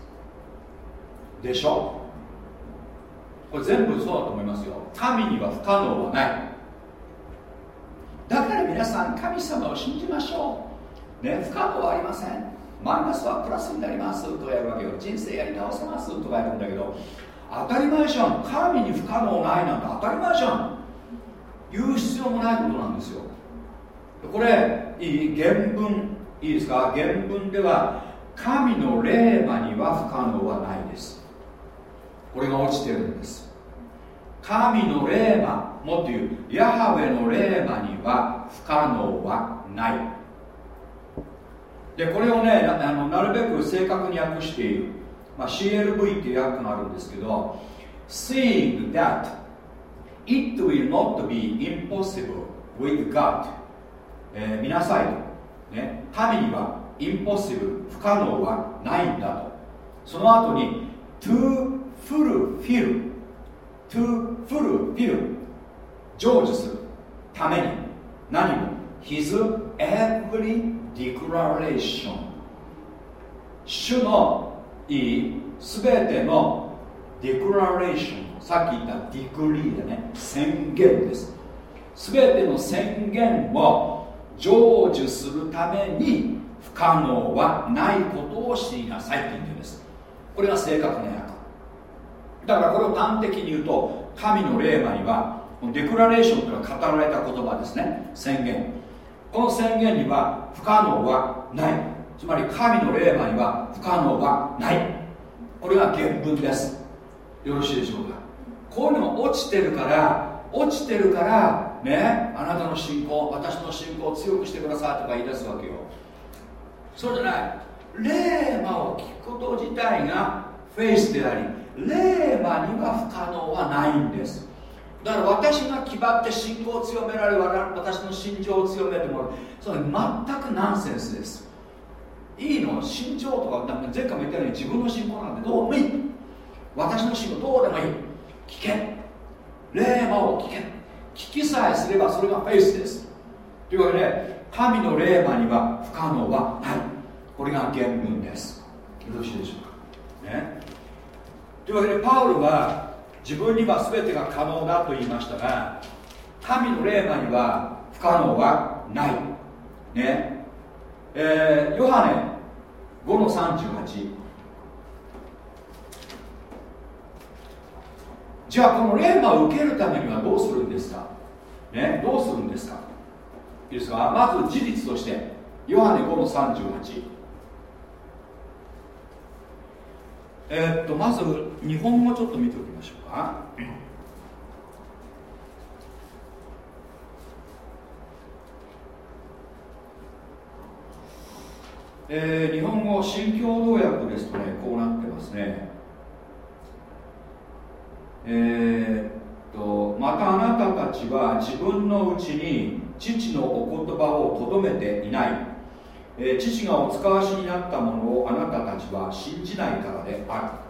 でしょ？これ全部そうだと思いますよ。神には不可能はない。だから皆さん神様を信じましょう。ね不可能はありません。マイナスはプラスになります。とかやるわけよ。人生やり直せます。とかやるんだけど当たり前じゃん。神に不可能ないなんて当たり前じゃん。言う必要もないことなんですよ。これいい原文いいですか？原文では神の霊魔には不可能はないです。これが落ちてるんです。神の霊魔もっと言うヤハウェの霊魔には不可能はない。でこれをねあのなるべく正確に訳している、まあ、CLV っていう訳があるんですけど Seeing that it will not be impossible with God、えー見なさいとね、神にはインポッシブル不可能はないんだとその後に to fulfill to fulfill 成就するために何も his every declaration 主のいい全てのデクラレーションさっき言ったディクリーでね。宣言です。全ての宣言を成就するために不可能はないことを知りなさいって言ってるんです。これが正確な訳。だからこれを端的に言うと神の霊魔にはデクラレーションというのは語られた言葉ですね。宣言。この宣言には不可能はない。つまり神の霊魔には不可能はない。これが原文です。よろしいでしょうか？こういうのが落ちてるから落ちてるからねあなたの信仰私の信仰を強くしてくださいとか言い出すわけよ。そうじゃない。霊魔を聞くこと自体がフェイスであり霊魔には不可能はないんです。だから私が気張って信仰を強められ私の心情を強めてもらう。それ全くナンセンスです。いいの？心情とか前回も言ったように自分の信仰なんてどうでもいい。私の信仰どうでもいい。聞け霊魔を聞け聞きさえすればそれがフェイスです。というわけで神の霊魔には不可能はない。これが原文です。よろしいでしょうか？ね。というわけでパウロは自分には全てが可能だと言いましたが神の霊魔には不可能はない。ね。えーヨハネ5の38じゃあこの霊魔を受けるためにはどうするんですか？ねどうするんですか？いいですか？まず事実としてヨハネ5の38えっとまず日本語ちょっと見ておきましょうか。えー日本語新共同訳ですとねこうなってますね。えーっとまたあなたたちは自分のうちに父のお言葉をとどめていない、えー父がお使わしになったものをあなたたちは信じないからであ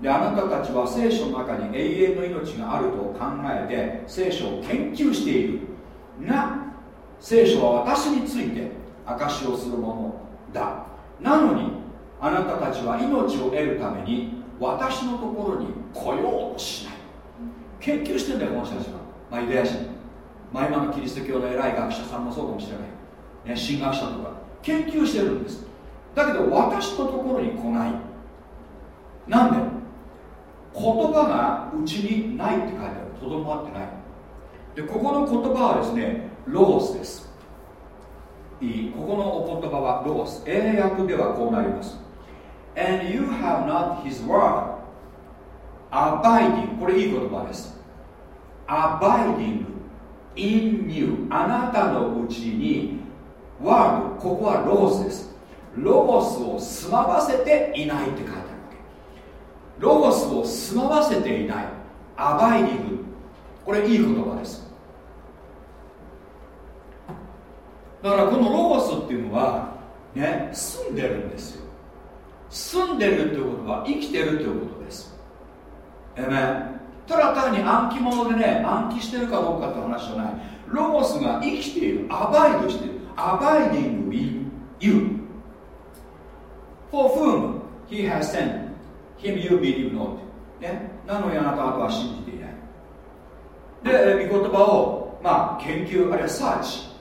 る。であなたたちは聖書の中に永遠の命があると考えて聖書を研究している。が聖書は私について証しをするもの。だ。なのにあなたたちは命を得るために私のところに来ようとしない。研究してんだよこの人たちは、まあ、ユダヤ人。まあ今のキリスト教の偉い学者さんもそうかもしれない、ね、神学者とか。研究してるんです。だけど私のところに来ない。なんで？言葉がうちにないって書いてある。とどまってない。でここの言葉はですねロゴスです。ここのお言葉はロゴス。英訳ではこうなります。And you have not his word. Abiding. これいい言葉です。Abiding in you. あなたのうちにワードここはロゴスです。ロゴスを住まわせていないって書いてあるわけ。ロゴスを住まわせていない。アバイディングこれいい言葉です。だからこのロゴスっていうのはね住んでるんですよ。住んでるっていうことは生きてるっていうことです。えめただ単に暗記物でね暗記してるかどうかって話じゃない。ロゴスが生きているアバイドしているアバイディング in you for whom he has sent him you believe not. ね。なのにあなたは信じていない。でえ御言葉をまあ研究あるいはサーチ。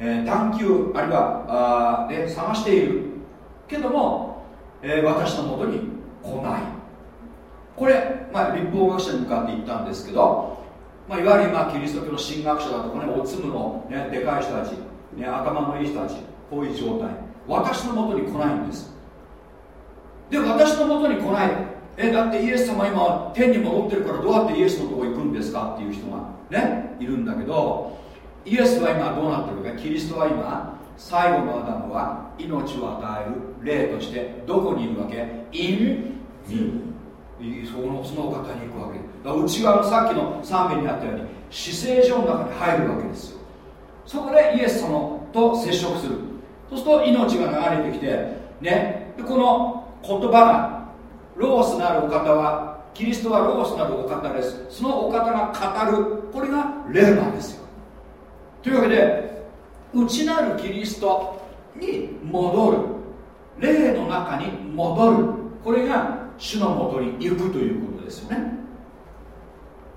えー探求あるいはあ、ね、探している。けども、えー私のもとに来ない。これ、まあ、立法学者に向かって言ったんですけど、まあ、いわゆる今キリスト教の神学者だとかねおつむの、ね、でかい人たち、ね、頭のいい人たちこういう状態。私のもとに来ないんです。で私のもとに来ない。えだってイエス様今天に戻ってるからどうやってイエスのとこ行くんですかっていう人がねいるんだけどイエスは今どうなってるかキリストは今最後のアダムは命を与える霊としてどこにいるわけ ?in me そのそのお方に行くわけ。だから内側のさっきの賛美にあったように死聖所の中に入るわけですよ。そこでイエス様と接触する。そうすると命が流れてきてね。でこの言葉がロゴスなるお方はキリストはロゴスなるお方です。そのお方が語る。これが霊なんですよ。というわけで内なるキリストに戻る。霊の中に戻る。これが主のもとに行くということですよね。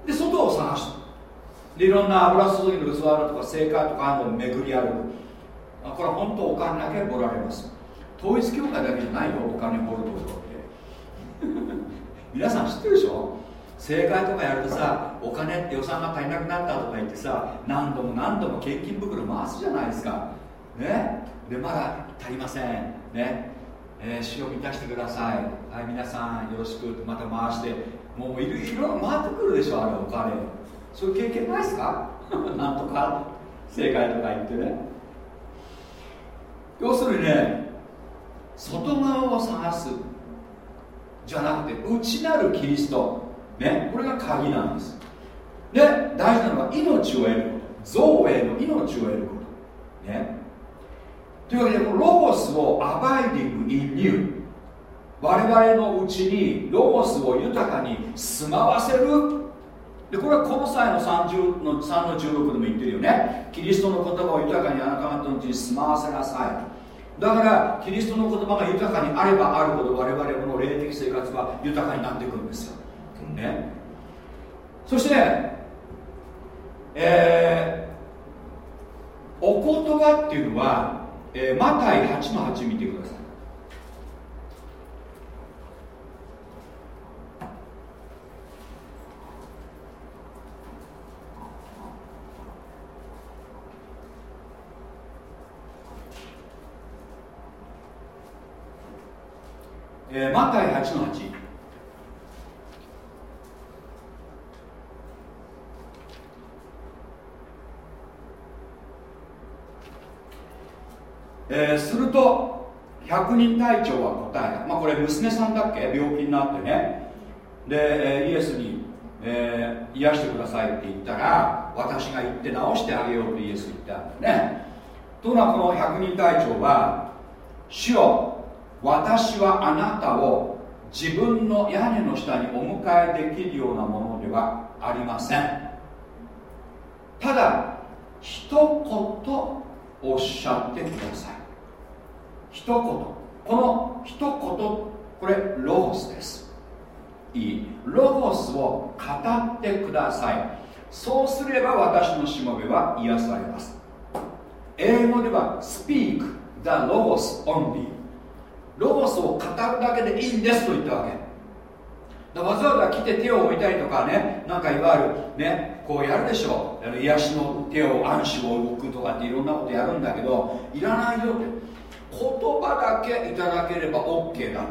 で外を探すでいろんな油注ぎの器とか正解とかあの巡り歩く。これは本当お金だけ掘られます。統一教会だけじゃないよお金掘るところって。皆さん知ってるでしょ？正解とかやるとさお金って予算が足りなくなったとか言ってさ何度も何度も献金袋回すじゃないですか。ね？でまだ足りません。ね？えー、を満たしてください。はい皆さんよろしく。また回して。もういろいろ回ってくるでしょあれお金。そういう経験ないですか？なんとか。正解とか言ってね。要するにね外側を探す。じゃなくて内なるキリスト。ねこれが鍵なんです。で大事なのは命を得ること。ゾーエーの命を得ること。ね。というわけでこのロゴスを abiding in you 我々のうちにロゴスを豊かに住まわせる、でこれはこの際の30の3の16でも言ってるよね。キリストの言葉を豊かにあなた方のうちに住まわせなさい。だからキリストの言葉が豊かにあればあるほど我々の霊的生活は豊かになっていくんですよ、ね、そしてえー、お言葉っていうのは、えー、マタイ8の8見てください。えー、マタイ8の8えー、すると百人隊長は答えた、まあ、これ娘さんだっけ？病気になってね。で、イエスに、えー、癒してくださいって言ったら私が行って治してあげようとイエス言ったんだよね。というのはこの百人隊長は主よ私はあなたを自分の屋根の下にお迎えできるようなものではありません。ただ一言おっしゃってください。一言。この一言。これロゴスです。いい。ロゴスを語ってください。そうすれば私のしもべは癒されます。英語では Speak the Logos only ロゴスを語るだけでいいんですと言ったわけ。だわざわざ来て手を置いたりとかねなんかいわゆるねこうやるでしょ。あの癒しの手を暗視を置くとかっていろんなことやるんだけどいらないよって。言葉だけいただければ OK だ。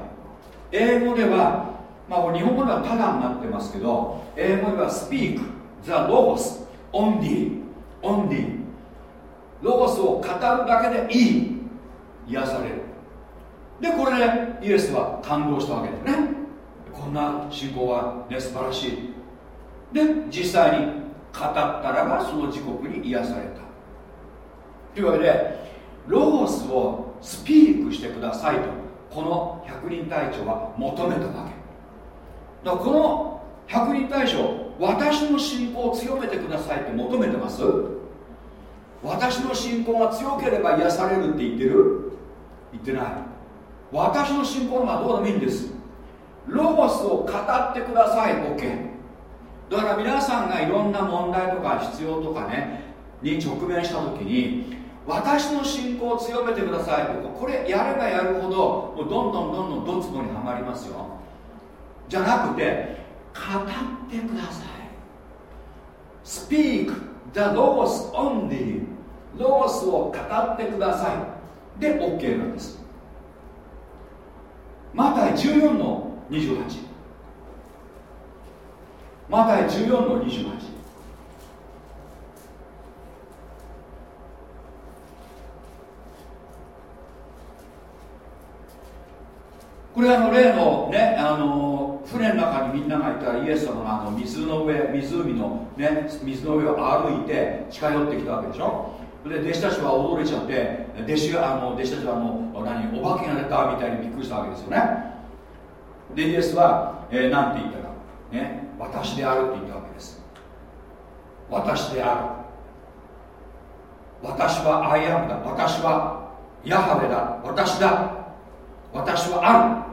英語ではまあ日本語ではただになってますけど英語では Speak the Logos only only ロゴスを語るだけでいい。癒される。でこれでイエスは感動したわけですね。こんな信仰はね素晴らしい。で実際に語ったらばその時刻に癒された。というわけでロゴスをスピークしてくださいとこの百人隊長は求めたわけ。だからこの百人隊長私の信仰を強めてくださいって求めてます。私の信仰が強ければ癒されるって言ってる？言ってない。私の信仰のがどうでもいいんです。ロゴスを語ってください OK だから皆さんがいろんな問題とか必要とかねに直面した時に私の信仰を強めてください。これやればやるほどもうどんどんどんどんどつぼにはまりますよ。じゃなくて語ってください。Speak the logos only. ロゴスを語ってください。で OK なんです。マタイ14の28マタイ14の28これあの例のねあの船の中にみんながいたイエス様があの水の上湖のね水の上を歩いて近寄ってきたわけでしょ？で弟子たちは驚いちゃって弟子があの弟子たちはもう何お化けが出たみたいにびっくりしたわけですよね。でイエスは、えー、何て言ったか、ね、私であるって言ったわけです。私である。私はアイアムだ。私はヤハベだ。私だ。私はあ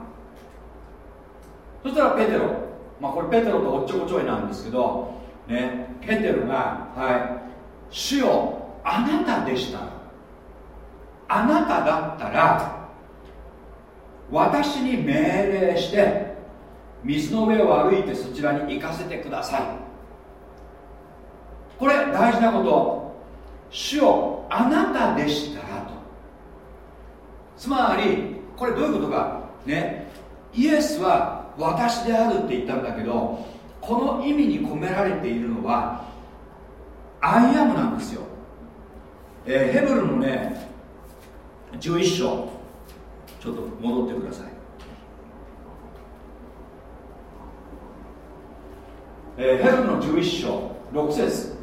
る。そしたらペテロまあこれペテロとおっちょこちょいなんですけどねペテロがはい主よあなたでした。あなただったら私に命令して水の上を歩いてそちらに行かせてください。これ大事なこと。主よあなたでしたらと。つまりこれどういうことか？ね。イエスは私であるって言ったんだけどこの意味に込められているのはアイアムなんですよ。えー、ヘブルのね11章。ちょっと戻ってください、えー、ヘブルの11章。6節。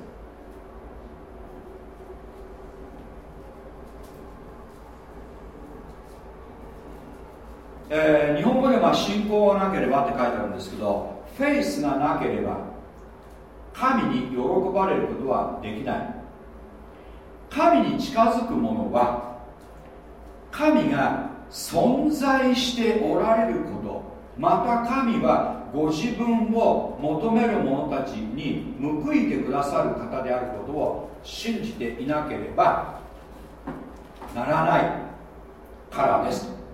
えー、日本語では信仰がなければって書いてあるんですけどフェイスがなければ神に喜ばれることはできない。神に近づく者は神が存在しておられることまた神はご自分を求める者たちに報いてくださる方であることを信じていなければならないからです。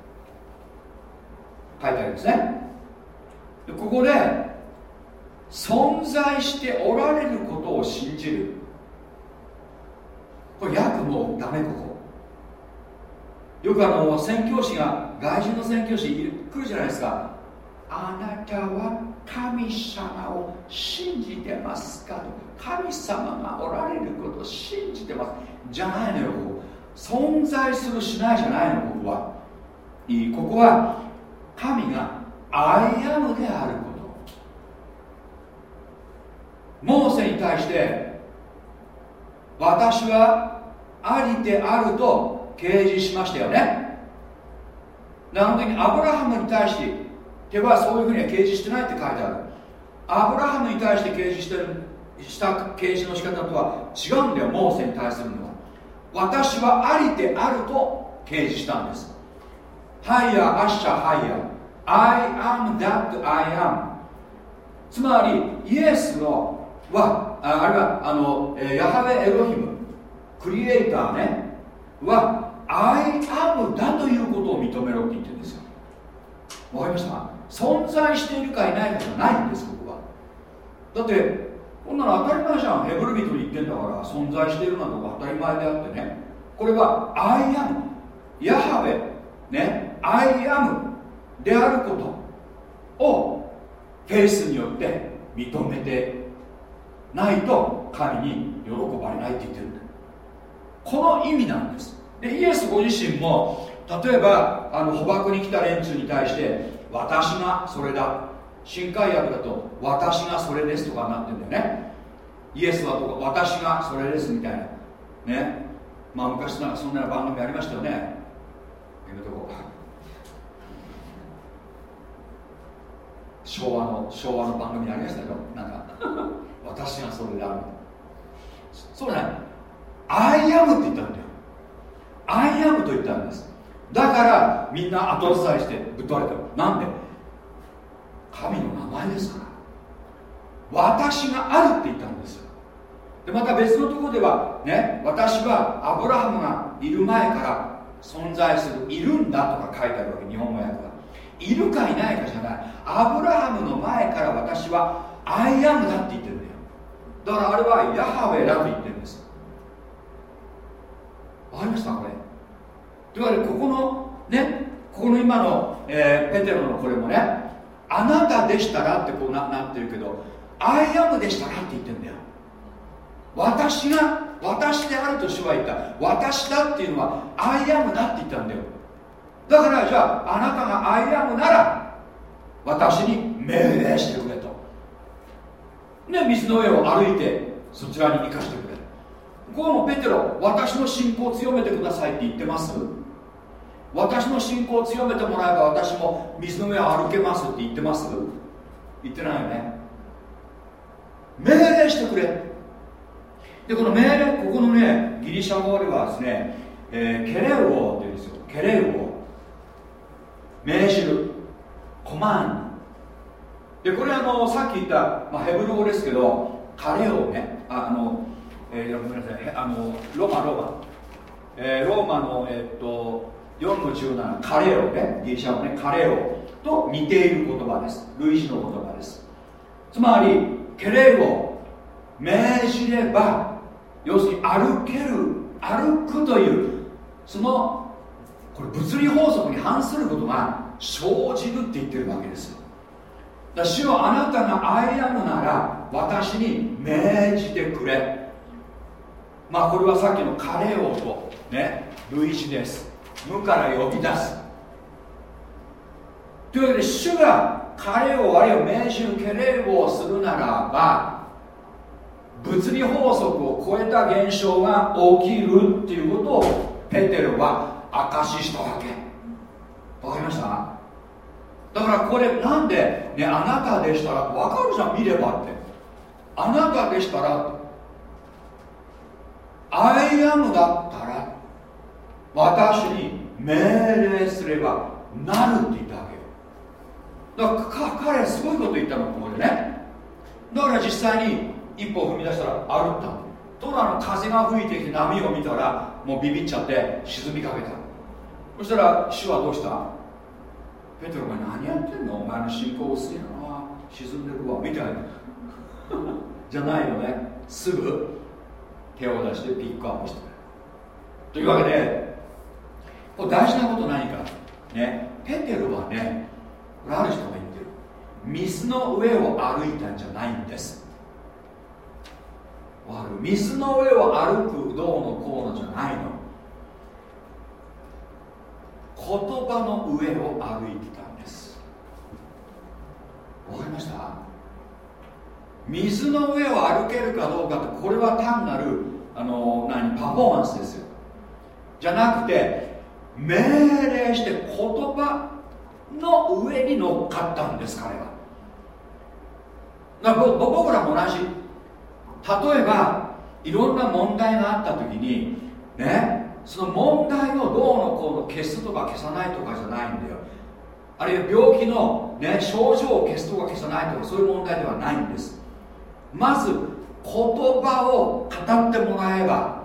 書いてありますね。でここで存在しておられることを信じる。これ訳もダメここ。よくあの宣教師が外人の宣教師来るじゃないですか。あなたは神様を信じてますかと。神様がおられることを信じてます。じゃないのよ存在するしないじゃないのここは。いいここは神がアイアムであること。モーセに対して私はありであると啓示しましたよね。なのでアブラハムに対して主はそういうふうには啓示してないって書いてある。アブラハムに対して啓示してるした啓示の仕方とは違うんだよモーセに対するのは。私はありであると啓示したんです。ハイヤーアッシャーハイヤー。I am that I am. つまりイエスのはああるいはあのヤハベエロヒムクリエイターねは I am だということを認めろって言ってるんですよ。わかりました？存在しているかいないかじゃないんですここは。だってこんなの当たり前じゃん。ヘブル人に言ってんだから存在しているなんて当たり前であってね。これは I am ヤハベね I am であることをフェイスによって認めてないと神に喜ばれないって言ってるんだ。この意味なんです。でイエスご自身も例えばあの捕獲に来た連中に対して私がそれだ新海訳だと私がそれですとかになってんだよね。イエスはとか私がそれですみたいな。ね。まあ昔なんかそんな番組ありましたよね。やめとこう。昭和の昭和の番組にありましたよ。なんか 私がそれだそうね I am って言ったんだよ。 I am と言ったんです。だからみんな後ずさりしてぶっ飛ばれたなんで？神の名前ですから。私があるって言ったんですよ。でまた別のところではね私はアブラハムがいる前から存在するいるんだとか書いてあるわけ。日本語訳は。いるかいないかじゃない。アブラハムの前から私は I am だって言ってるんだよ。だからあれはヤハウェだと言ってるんです。わかりましたこれ。というわけでここのねここの今の、えーペテロのこれもねあなたでしたらってこうななってるけど I am でしたらって言ってるんだよ。私が私であると主は言った。私だっていうのは I am だって言ったんだよ。だからじゃああなたがアイアムなら私に命令してくれと。ね水の上を歩いてそちらに行かしてくれここもペテロ私の信仰を強めてくださいって言ってます。私の信仰を強めてもらえば私も水の上を歩けますって言ってます。言ってないよね。命令してくれ。でこの命令ここのねギリシャ語ではですね、えーケレウオって言うんですよ。ケレウオ。命じるコマン。でこれあのさっき言った、まあ、ヘブル語ですけどカレオねあの、えーごめんなさいあのローマローマ、えーローマのえーっと4の17カレオねギリシャ語ねカレオと似ている言葉です。類似の言葉です。つまりケレウオ命じれば要するに歩ける歩くというそのこれ物理法則に反することが生じるって言ってるわけですよ。だ主よあなたがアイアムなら私に命じてくれ。まあこれはさっきのカレオとね類似です。無から呼び出す。というわけで主がカレオあるいは命じるケレオをするならば物理法則を超えた現象が起きるっていうことをペテロは証ししたわけ。わかりました？だからこれなんで、ね、あなたでしたら分かるじゃん見ればって。あなたでしたらアイアムだったら私に命令すればなるって言ったわけよ。だから彼すごいこと言ったのここでね。だから実際に一歩踏み出したら歩った。のところがあの風が吹いてきて波を見たらもうビビっちゃって沈みかけた。そしたら主はどうした？ペテロお前何やってんの？お前の信仰薄いな。沈んでるわ。みたいな。じゃないよね。すぐ。手を出してピックアップして。というわけでこれ大事なこと何か？ね。ペテロはねこれある人が言ってる。水の上を歩いたんじゃないんです。水の上を歩くどうのこうのじゃないの。言葉の上を歩いてたんです。わかりました？水の上を歩けるかどうかってこれは単なるあの何パフォーマンスですよ。じゃなくて命令して言葉の上に乗っかったんです彼は。だから僕らも同じ。例えばいろんな問題があった時にねその問題をどうのこうの消すとか消さないとかじゃないんだよ。あるいは病気の、ね、症状を消すとか消さないとかそういう問題ではないんです。まず言葉を語ってもらえば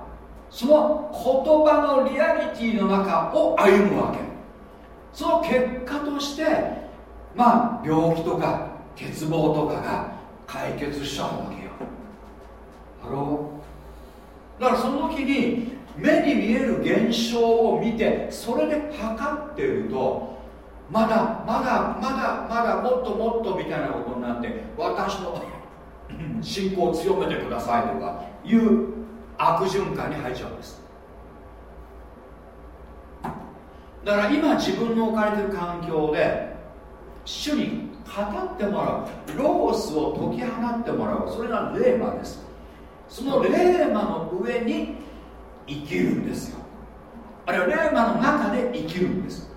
その言葉のリアリティの中を歩むわけ。その結果としてまあ病気とか欠乏とかが解決しちゃうわけよ。だからその時に目に見える現象を見てそれで測ってるとまだまだまだまだもっともっとみたいなことになって私の信仰を強めてくださいとかいう悪循環に入っちゃうんです。だから今自分の置かれてる環境で主に語ってもらうロゴスを解き放ってもらうそれがレーマです。そのレーマの上に生きるんですよ。あるいはレーマの中で生きるんです。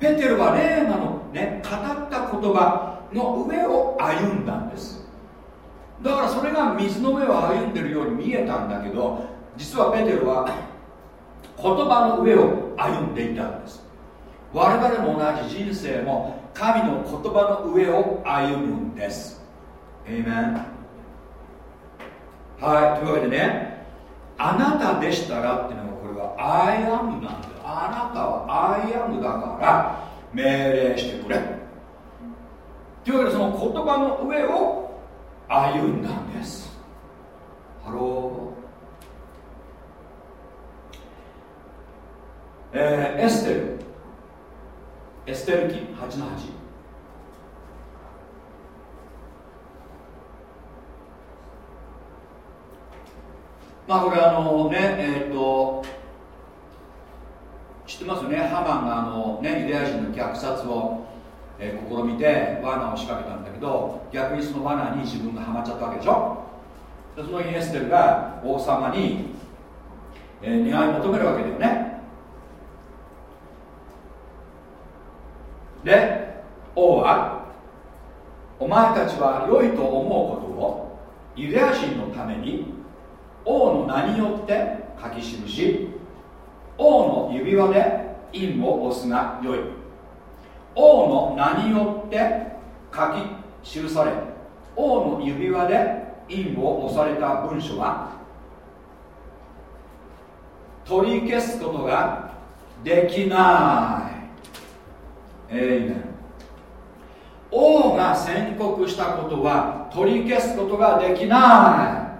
ペテルはレーマのね語った言葉の上を歩んだんです。だからそれが水の上を歩んでるように見えたんだけど実はペテルは言葉の上を歩んでいたんです。我々も同じ人生も神の言葉の上を歩むんです。エイメンはい。というわけでねあなたでしたらっていうのはこれは I am なんであなたは I am だから命令してくれ。というわけでその言葉の上を歩んだんです。ハローえー、エステル。エステル記8の8まあこれあのねえっ、ー、と知ってますよね？ハマンがあのねユダヤ人の虐殺を、えー、試みて罠を仕掛けたんだけど逆にその罠に自分がはまっちゃったわけでしょ？でそのイエステルが王様に、えー、願い求めるわけだよね。で王はお前たちは良いと思うことをユダヤ人のために王の名によって書き記し王の指輪で印を押すがよい。王の名によって書き記され王の指輪で印を押された文書は取り消すことができない。えいめ王が宣告したことは取り消すことができない。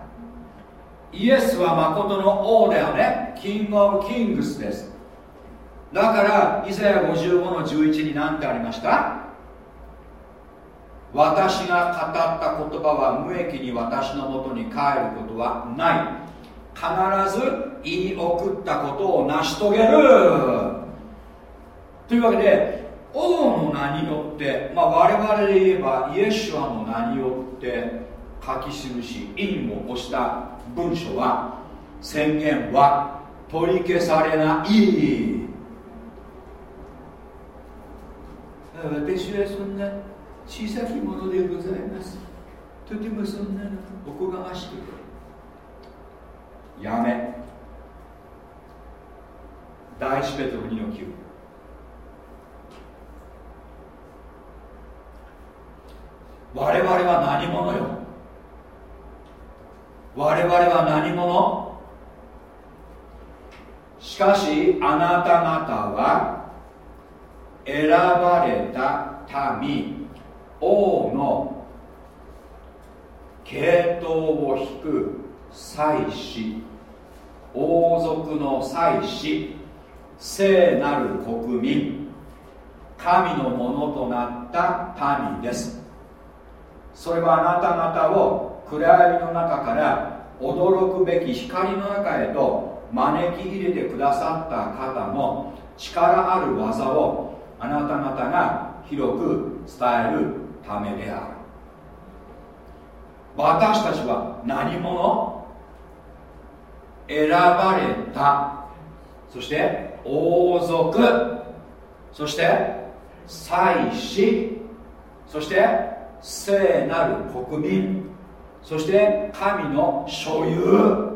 イエスは誠の王だよね。キングオブキングスです。だからイザヤ55の11に何てありました？私が語った言葉は無益に私のもとに帰ることはない。必ず言い送ったことを成し遂げる。というわけで王の名によって、まあ、我々で言えばイエシュアの名によって書き記し印を押した文書は宣言は取り消されない。私はそんな小さきものでございます。とてもそんなのおこがましくて。やめ。第一ペトロ2の9我々は何者よ。我々は何者？しかしあなた方は選ばれた民王の系統を引く祭司王族の祭司聖なる国民神のものとなった民です。それはあなた方を暗闇の中から驚くべき光の中へと招き入れてくださった方の力ある技をあなた方が広く伝えるためである。私たちは何者？選ばれた。そして王族。そして祭司。そして聖なる国民。そして神の所有。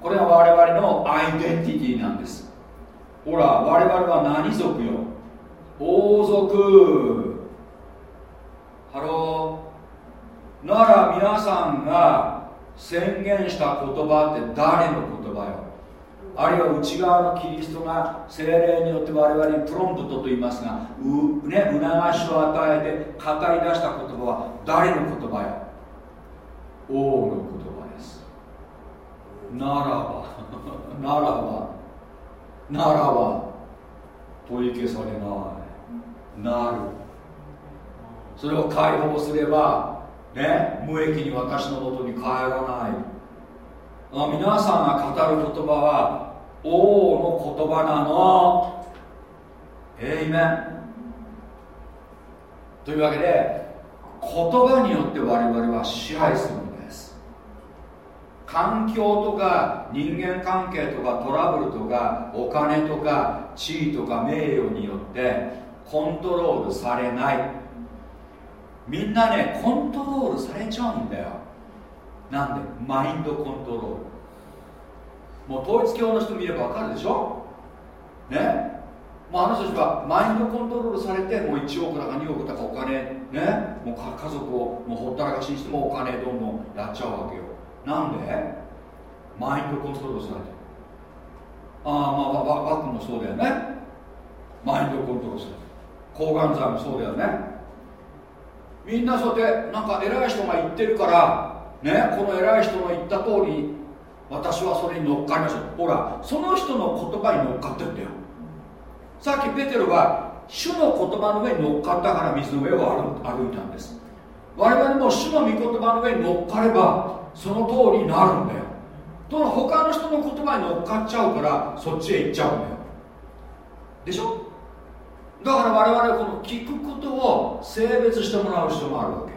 これが我々のアイデンティティなんです。ほら我々は何族よ？王族。 Hello。なら皆さんが宣言した言葉って誰の言葉よ？あるいは内側のキリストが精霊によって我々にプロンプトと言いますがう、ね、促しを与えて語り出した言葉は誰の言葉よ？王の言葉です。ならば ならばならば取り消されない。なる。それを解放すればね無益に私のもとに帰らない。皆さんが語る言葉は王の言葉なの。えいめというわけで言葉によって我々は支配する。環境とか人間関係とかトラブルとかお金とか地位とか名誉によってコントロールされない。みんなねコントロールされちゃうんだよ。なんで？マインドコントロール。もう統一教の人見ればわかるでしょ？ね？もうあの人たちはマインドコントロールされてもう1億だか2億だかお金ね？もう家族をもうほったらかしにしてもお金どんどんやっちゃうわけよ。なんで？マインドコントロールされてる。ああまあババックもそうだよね。マインドコントロールされてる。抗がん剤もそうだよね。みんなそうやってなんか偉い人が言ってるからねこの偉い人の言った通り私はそれに乗っかりました。ほらその人の言葉に乗っかってるんだよ。さっきペテロは主の言葉の上に乗っかったから水の上を歩いたんです。我々も主の御言葉の上に乗っかればその通りになるんだよ。と他の人の言葉に乗っかっちゃうからそっちへ行っちゃうんだよ。でしょ？だから我々はこの聞くことを性別してもらう必要もあるわ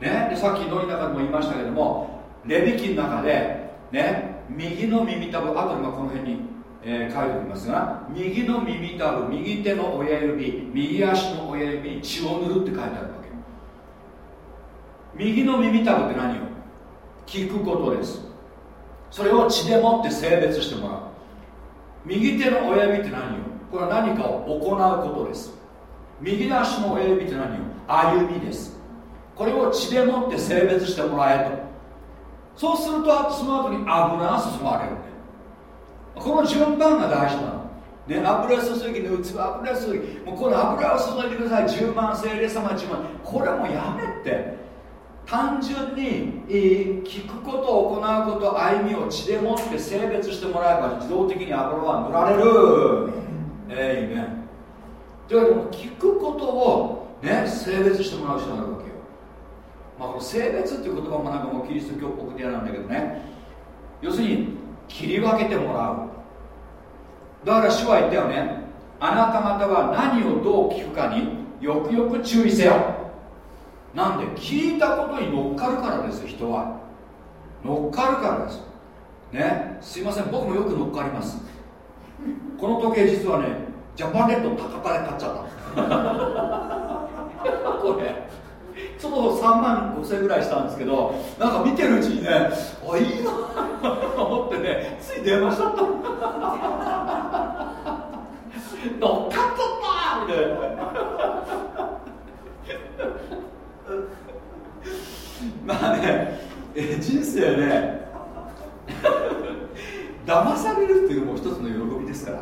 け。ね？でさっきのりの中でも言いましたけどもレビキの中でね？右の耳たぶ後でまあこの辺に、えー書いておきますが右の耳たぶ右手の親指右足の親指に血を塗るって書いてあるわけ。右の耳たぶって何よ？聞くことです。それを血でもって性別してもらう。右手の親指って何よ？これは何かを行うことです。右足の親指って何よ？歩みです。これを血でもって性別してもらえと。そうするとその後に油が注がれるんだよこの順番が大事なの。ね、油注ぎの器油注ぎ。もうこの油を注いでください。10万精霊様10万。これもやめて。単純に、聞くこと行うこと歩みを血でもって性別してもらえば自動的に油は塗られる。えいめんというわけで聞くことをね性別してもらう必要があるわけよ。まあこの性別っていう言葉もなんかもうキリスト教っぽくて嫌なんだけどね。要するに切り分けてもらう。だから主は言ったよね。あなた方は何をどう聞くかによくよく注意せよ。なんで聞いたことに乗っかるからですよ人は。乗っかるからです。ね？すいません僕もよく乗っかります。この時計実はねジャパネット高田で買っちゃった。これ。ちょっと3万5千ぐらいしたんですけどなんか見てるうちにねあいいなと思ってねつい電話しちゃった。乗っかっちゃったみたいな まあねえ人生ね 騙されるっていうのも一つの喜びですから。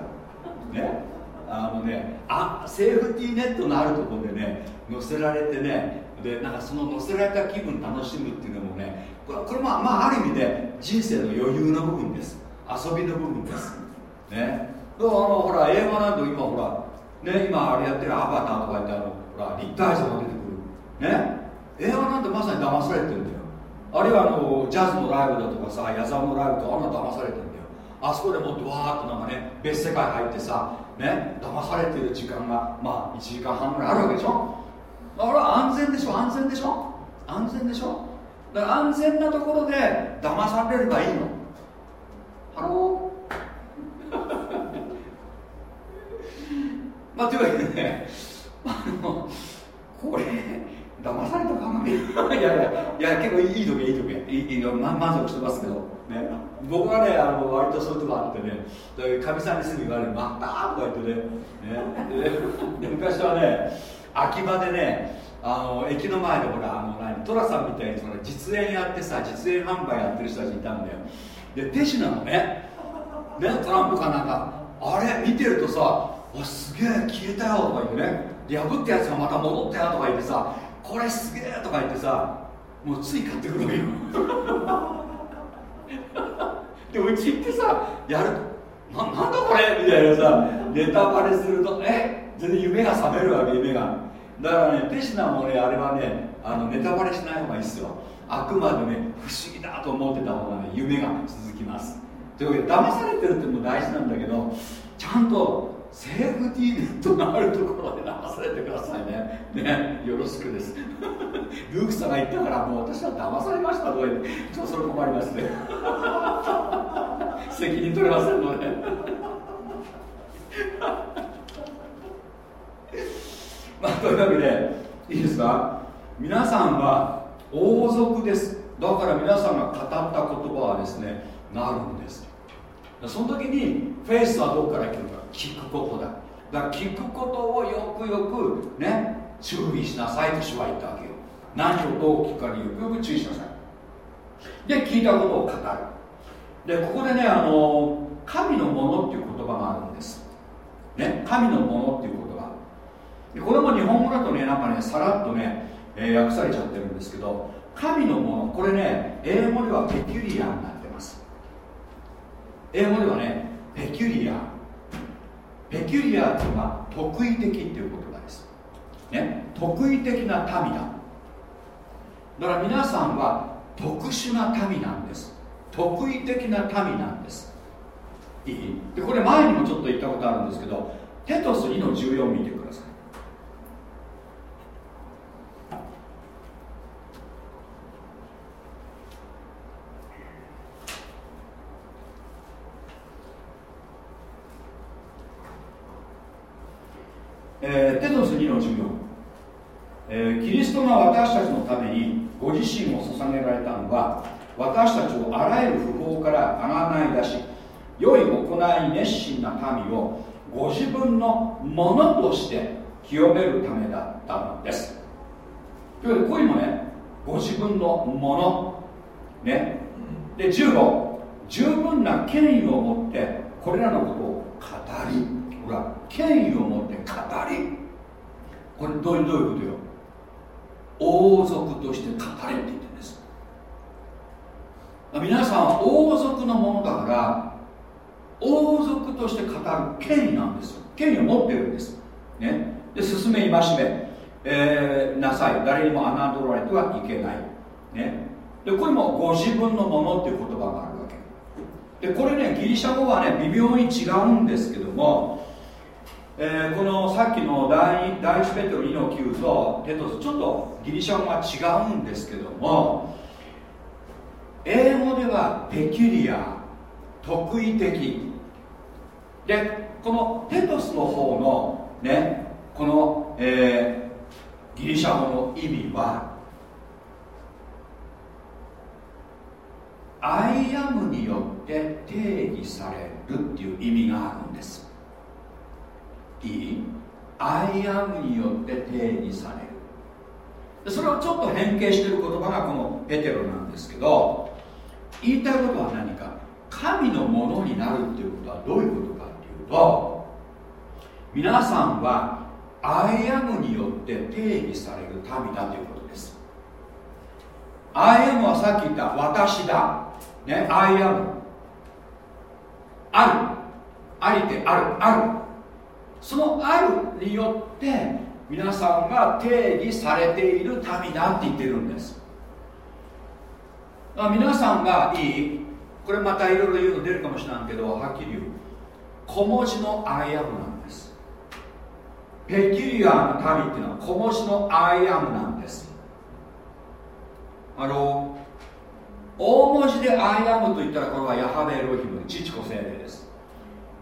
ね。あのねあセーフティーネットのあるところでね乗せられてねでなんかその乗せられた気分楽しむっていうのもねこれこれまあ、まあ、ある意味で人生の余裕の部分です。遊びの部分です。ね。だからあのほら映画なんて今ほらね今あれやってるアバターとか言ってあのほら立体像が出てる。ね。映画なんてまさに騙されてるんだよ。あるいはあのジャズのライブだとかさ矢沢のライブとかあんな騙されてるんだよ。あそこでもってわーっとなんかね別世界入ってさね騙されてる時間がまあ1時間半ぐらいあるわけでしょ。だから安全でしょ安全でしょ。安全でしょ。だから安全なところで騙されればいいの。 Hello。まあというわけでねあのこれ騙されたかない。や いやいや結構いい時いい時いいいいま満足してますけど、ね、僕はねあの割とそういうとこあってねかみさんにすぐ言われる「また!」とか言ってね。ね。で昔はね秋葉でねあの駅の前でほらあの何寅さんみたいにその実演やってさ実演販売やってる人たちいたんだよ。で手品のねねトランプかなんかあれ見てるとさ「わすげえ消えたよ」とか言ってね。で破ったやつがまた戻ったよとか言ってさこれすげえとか言ってさもうつい買ってくるわけよ。でうち行ってさやるとななんだこれ？みたいなさネタバレするとえ？全然夢が覚めるわけ夢が。だからね手品もねあれはねあのネタバレしない方がいいですよ。あくまでね不思議だと思ってた方がね夢が続きます。というわけで騙されてるっても大事なんだけどちゃんとセーフティーネットがあるところで騙されてくださいね。ねよろしくです。ルークさんが言ったからもう私は騙されましたとか言ってちょっとそれ困りますね。責任取れませんので。まあというわけでいいですか？皆さんは王族です。だから皆さんが語った言葉はですねなるんです。その時にフェイスはどこから来るか。聞くことだ。だから聞くことをよくよくね注意しなさいと主は言ったわけよ。何をどう聞くかによくよく注意しなさい。で聞いたことを語る。でここでねあの神のものっていう言葉があるんです。ね神のものっていう言葉。でこれも日本語だとねなんかねさらっとね、えー訳されちゃってるんですけど神のもの。これね英語ではペキュリアになってます。英語ではねペキュリアペキュリアっていうのは特異的っていう言葉です。ね。特異的な民だ。だから皆さんは特殊な民なんです。特異的な民なんです。いい？でこれ前にもちょっと言ったことあるんですけどテトス2の14見てください。えーテトス2の14、えーキリストが私たちのためにご自身を捧げられたのは私たちをあらゆる不法からあがない出し良い行い熱心な民をご自分のものとして清めるためだったのです。というわけでここにもねご自分のもの。ね。で15十分な権威を持ってこれらのことを語りほら権威を持って語りこれどういうことよ。王族として語れって言ってるんです。皆さんは王族のものだから王族として語る権威なんですよ。権威を持ってるんです。ね。で進め戒め、えーなさい。誰にも侮られてはいけない。ね。でこれもご自分のものっていう言葉があるわけ。でこれねギリシャ語はね微妙に違うんですけども、えー、このさっきの第第1ペテロ2の9とテトスちょっとギリシャ語が違うんですけども英語ではペキュリア特異的。でこのテトスの方のねこの、えー、ギリシャ語の意味はアイアムによって定義されるっていう意味があるんです。いい？ I am によって定義される。でそれをちょっと変形している言葉がこのペテロなんですけど言いたいことは何か？神のものになるっていうことはどういうことかっていうと皆さんは I am によって定義される民だということです。 I am はさっき言った私だ。ね I am。ある。ありてある。ある。そのあるによって皆さんが定義されている民だって言ってるんです。皆さんがいい。これまたいろいろ言うの出るかもしれないけどはっきり言う。小文字の I am なんです。 peculiar の民っていうのは小文字の I am なんです。あの大文字で I am と言ったらこれはヤハウェエロヒム父子聖霊です。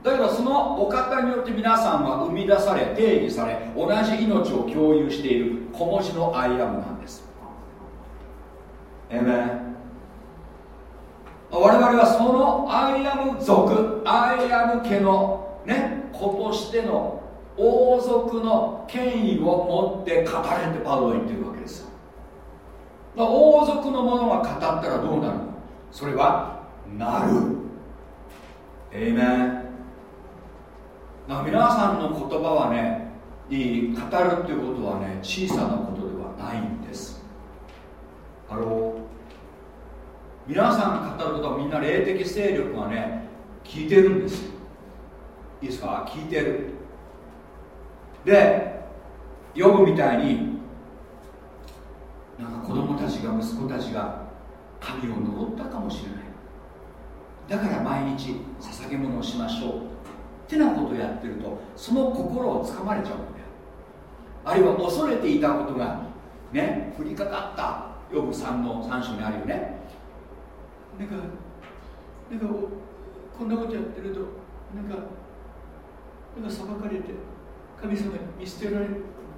だけどそのお方によって皆さんは生み出され定義され同じ命を共有している小文字の I am なんです。えめ我々はその I am 族 I am 家のね子としての王族の権威を持って語れってパウロは言ってるわけです王族の者が語ったらどうなるの？それはなる。えいめだ皆さんの言葉はねいい語るっていうことはね小さなことではないんです。あの皆さんが語ることはみんな霊的勢力がね聞いてるんです。いいですか？聞いてる。で呼ぶみたいになんか子供たちが息子たちが神を呪ったかもしれない。だから毎日捧げ物をしましょう。ってなことをやってるとその心をつかまれちゃうんだよ。あるいは恐れていたことがね降りかかった。ヨブさんの3章にあるよね。なんかなんかこんなことやってるとなんかなんか裁かれて神様に見捨てられ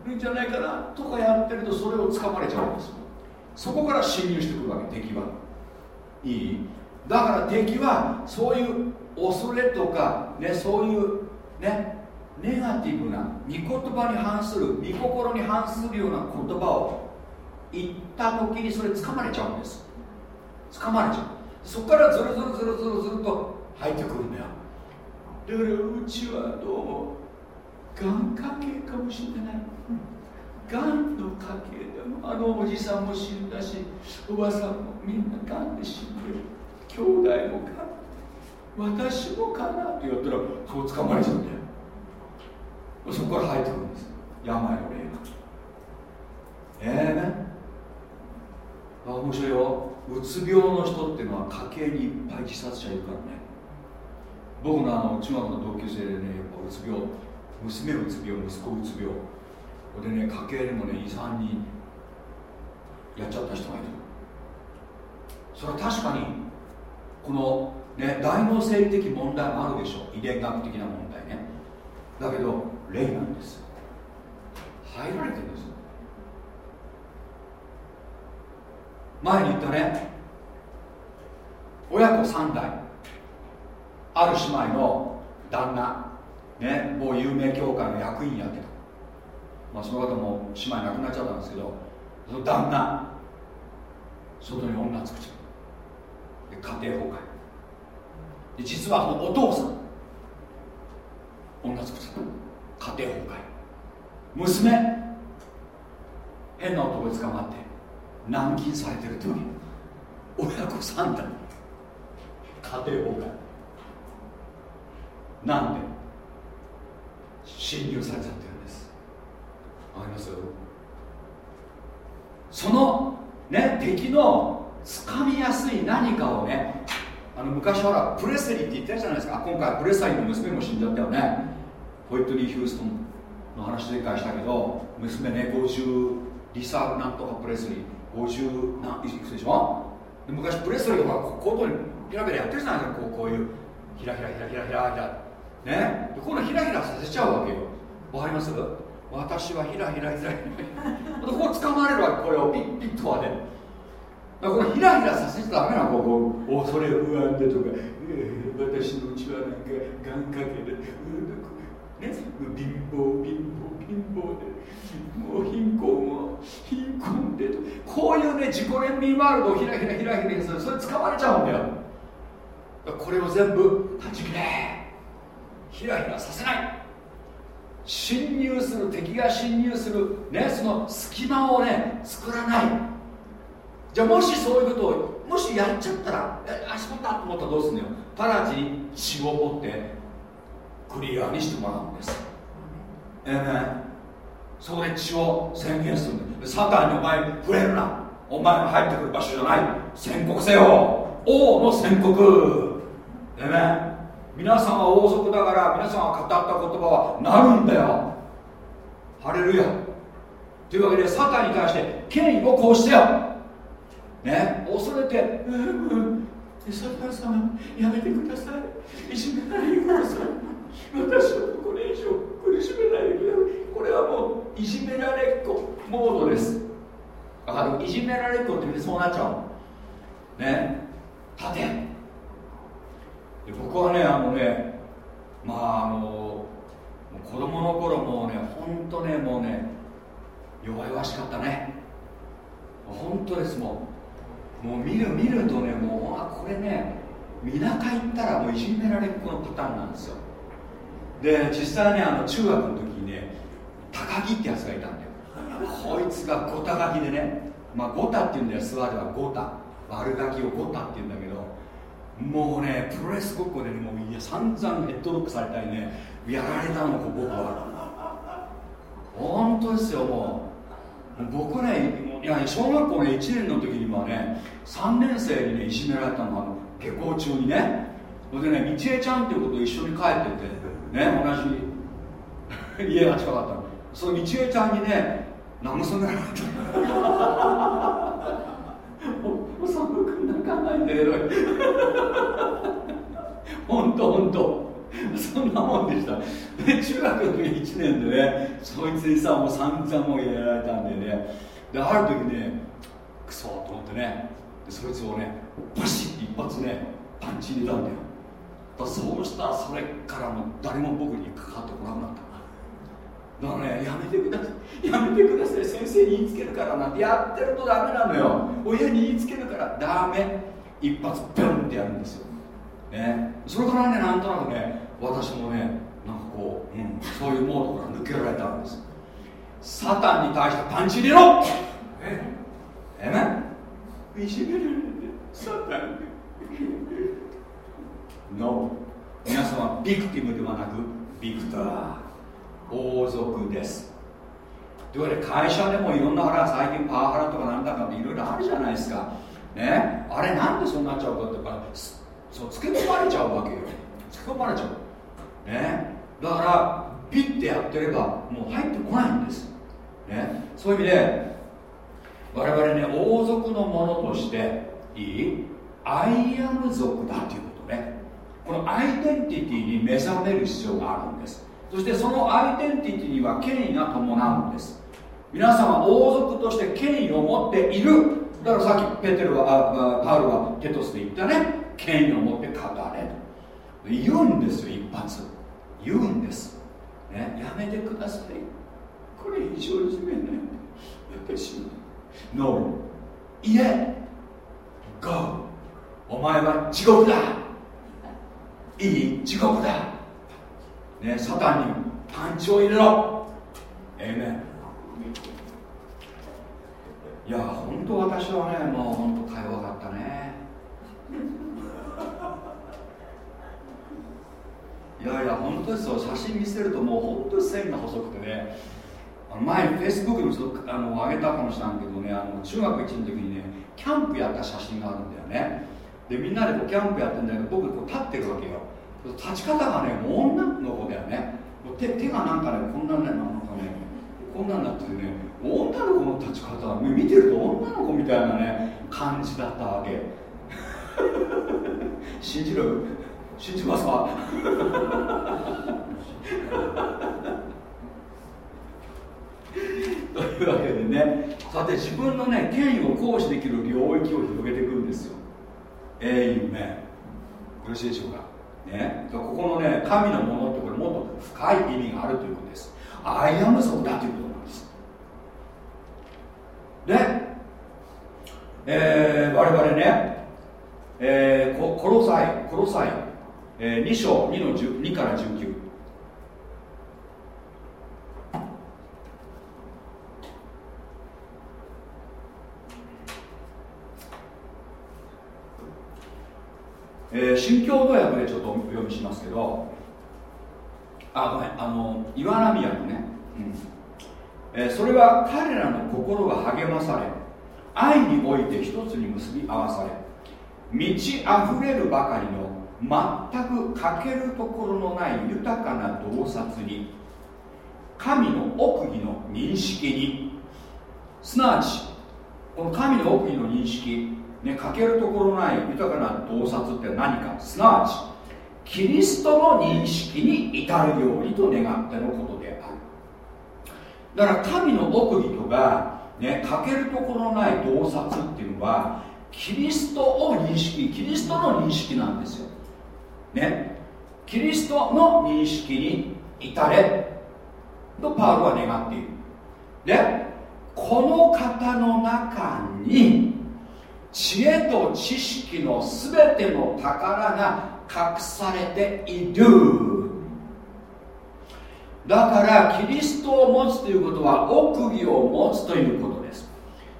るんじゃないかなとかやってるとそれをつかまれちゃうんですそこから侵入してくるわけ。敵は。いい？だから敵はそういう恐れとかねそういうねネガティブな御言葉に反する御心に反するような言葉を言った時にそれ掴まれちゃうんです。掴まれちゃう。そこからずるずるずるずるずると入ってくるんだよだからうちはどうもがん家系かもしれないがんの家系でもあのおじさんも死んだしおばさんもみんながんで死んでる兄弟もが私もかなって言ったらそう捕まれちゃうんだよそこから入ってくるんです。病の霊が。ええね。あ面白いよ。うつ病の人っていうのは家系にいっぱい自殺者いるからね。僕のあの中学の同級生でねやっぱうつ病。娘うつ病息子うつ病。でね家系でもね23人やっちゃった人がいる。それは確かにこのね大脳生理的問題もあるでしょ遺伝学的な問題ね。だけど霊なんです。入られてるんです前に言ったね。親子3代。ある姉妹の旦那。ねもう有名教会の役員やってた。まあその方も姉妹亡くなっちゃったんですけどその旦那。外に女作っちゃうで家庭崩壊。実はお父さん。女作っちゃった家庭崩壊。娘。変な男に捕まって軟禁されてる時。親子3代。家庭崩壊。なんで侵入されちゃってるんです。わかります？そのね敵の掴みやすい何かをねあの昔ほらプレスリーって言ったじゃないですか。今回プレスリーの娘も死んじゃったよね。ホイットリー・ヒューストンの話前回したけど娘ね50リサーなんとかプレスリー。50何いくつでしょで昔プレスリーがコートにひらひらやってるじゃないですか。こうこういうひらひらひらひらひらひらねでこのひらひらさせちゃうわけよわかります私はひらひらひらひらこう掴まれるわけこれをピッピッとはねだからこのヒラヒラさせちゃダメなここ恐れ不安でとか、えー私のうちはなんか願掛けで、うんね、貧乏貧乏貧乏でもう貧困も貧困でとこういうね自己憐憫ワールドをひらひらひらひらするそれ使われちゃうんだよこれを全部断ち切れひらひらさせない侵入する敵が侵入するねその隙間をね作らないじゃあもしそういうことをもしやっちゃったらえあしまったと思ったらどうするのよ？直ちに血を持ってクリアにしてもらうんです。ええそこで血を宣言するんだサタンにお前触れるな。お前が入ってくる場所じゃない。宣告せよ。王の宣告。ええ皆さんは王族だから皆さんが語った言葉はなるんだよ。ハレルヤ。というわけでサタンに対して権威を行使せよ。ね。恐れて「うんうん。サタン様やめてください。いじめないでください。私をこれ以上苦しめないでください」これはもういじめられっ子モードです。わかる？いじめられっ子ってみんなそうなっちゃうね。立て。で僕はねあのねまああの子供の頃もうね本当ねもうね弱々しかったね。本当ですもう。もう見る見るとねもうあこれね田舎行ったらもういじめられっ子のパターンなんですよ。で実際ねあの中学の時にね高木ってやつがいたんだよ。こいつがゴタガキでねまあゴタっていうんだよ諏訪では。ゴタ悪ガキをゴタって言うんだけどもうねプロレスごっこでねもういや散々ヘッドロックされたりねやられたの僕は。本当ですよもう。僕ねいや小学校ね1年の時にはね3年生にねいじめられたのあの下校中にね。それでね道枝ちゃんっていうこと一緒に帰っててね同じ 家が近かったの。その道枝ちゃんにね慰められた おそのく泣かないでエロい。本当本当そんなもんでした。で中学の時1年でねそいつにさもう散々もうやられたんでね。である時ねクソと思ってねそいつをねバシッて一発ねパンチ入れたんだよ。だそうしたらそれからもう誰も僕にかかってこなくなった。だからねやめてください。やめてください。先生に言いつけるからなんて。やってるとダメなのよ。親に言いつけるから。ダメ。一発ピョンってやるんですよ。ね。それからねなんとなくね私もねなんかこう、うん、そういうモードから抜けられたんです。サタンに対してパンチ入れろ。え？えいじめられるサタン No 皆様ビクティムではなくビクター王族です。というわけで会社でもいろんな腹最近パワハラとかなんだかっていろいろあるじゃないですか。ね？あれなんでそうなっちゃうかってやっぱそうつけ込まれちゃうわけよ。つけ込まれちゃう。ね？だからピッてやってればもう入ってこないんです。ね。そういう意味で我々ね王族のものとしていい？アイアム族だということね。このアイデンティティに目覚める必要があるんです。そしてそのアイデンティティには権威が伴うんです。皆さんは王族として権威を持っている。だからさっきペテルはパウルはテトスで言ったね。権威を持って語れと。言うんですよ一発。言うんです、ね、やめてください。これ以上いじめない私の No いえ。Go お前は地獄だ。いい地獄だ。ね、サタンにパンチを入れろ。ええねいや本当私はねもう本当か弱かったね。いやいや本当ですよ。写真見せるともう本当に線が細くてね。あの前にフェイスブックにちょっとあの上げたかもしれないけどねあの中学1年の時にねキャンプやった写真があるんだよね。でみんなでこうキャンプやってんだけど僕こう立ってるわけよ。立ち方がねもう女の子だよね。もう手手がなんかねこんなんねなんかね。こんなんなっててね女の子の立ち方は見てると女の子みたいなね感じだったわけ。信じる？信じますか？というわけでねさて自分のね権威を行使できる領域を広げていくんですよ。えいめ。よろしいでしょうか？ね。ここのね神のものってこれもっと深い意味があるということです。アイアム族だということなんです。で、えー、我々ね、えー、ココロサイコロサイ、えー、2章2の10 2から19えー、新共同訳でちょっとお読みしますけどあごめんあの岩波訳ね、うん。えーそれは彼らの心が励まされ愛において一つに結び合わされ満ち溢れるばかりの全く欠けるところのない豊かな洞察に神の奥義の認識にすなわちこの神の奥義の認識ね、欠けるところない豊かな洞察って何かすなわちキリストの認識に至るようにと願ってのことである。だから神の奥義とか、ね、欠けるところのない洞察っていうのはキリストを認識キリストの認識なんですよ。ね。キリストの認識に至れとパウロは願っている。でこの方の中に知恵と知識のすべての宝が隠されている。だからキリストを持つということは奥義を持つということです。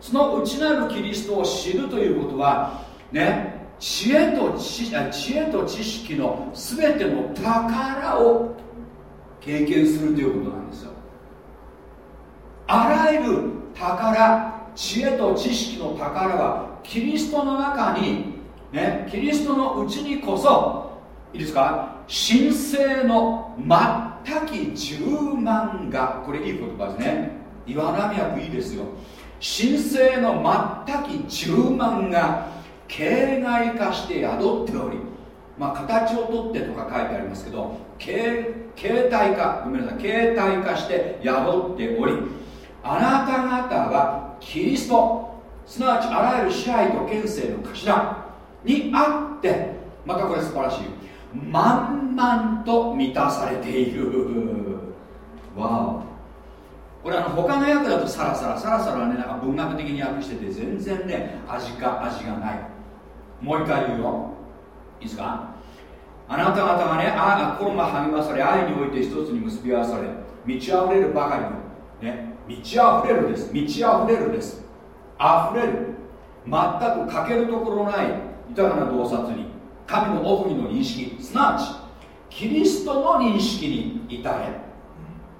その内なるキリストを知るということはね知恵と知知恵と知識のすべての宝を経験するということなんですよ。あらゆる宝知恵と知識の宝はキリストの中にねキリストのうちにこそいいですか？神聖の全き十万がこれいい言葉ですね。岩波訳いいですよ。神聖の全き十万が形骸化して宿っておりまあ形をとってとか書いてありますけど形形態化ごめんなさい形態化して宿っておりあなた方はキリストすなわちあらゆる支配と権勢の頭にあってまたこれ素晴らしい。満々と満たされている。わお。これあの他の訳だとサラサラサラサラねなんか文学的に訳してて全然ね味か味がない。もう一回言うよ。いいですか？あなた方がねあ心が励まされ愛において一つに結び合わされ満ち溢れるばかりのね満ち溢れるです。満ち溢れるです。溢れる。全く欠けるところない豊かな洞察に神の奥義の認識すなわちキリストの認識に至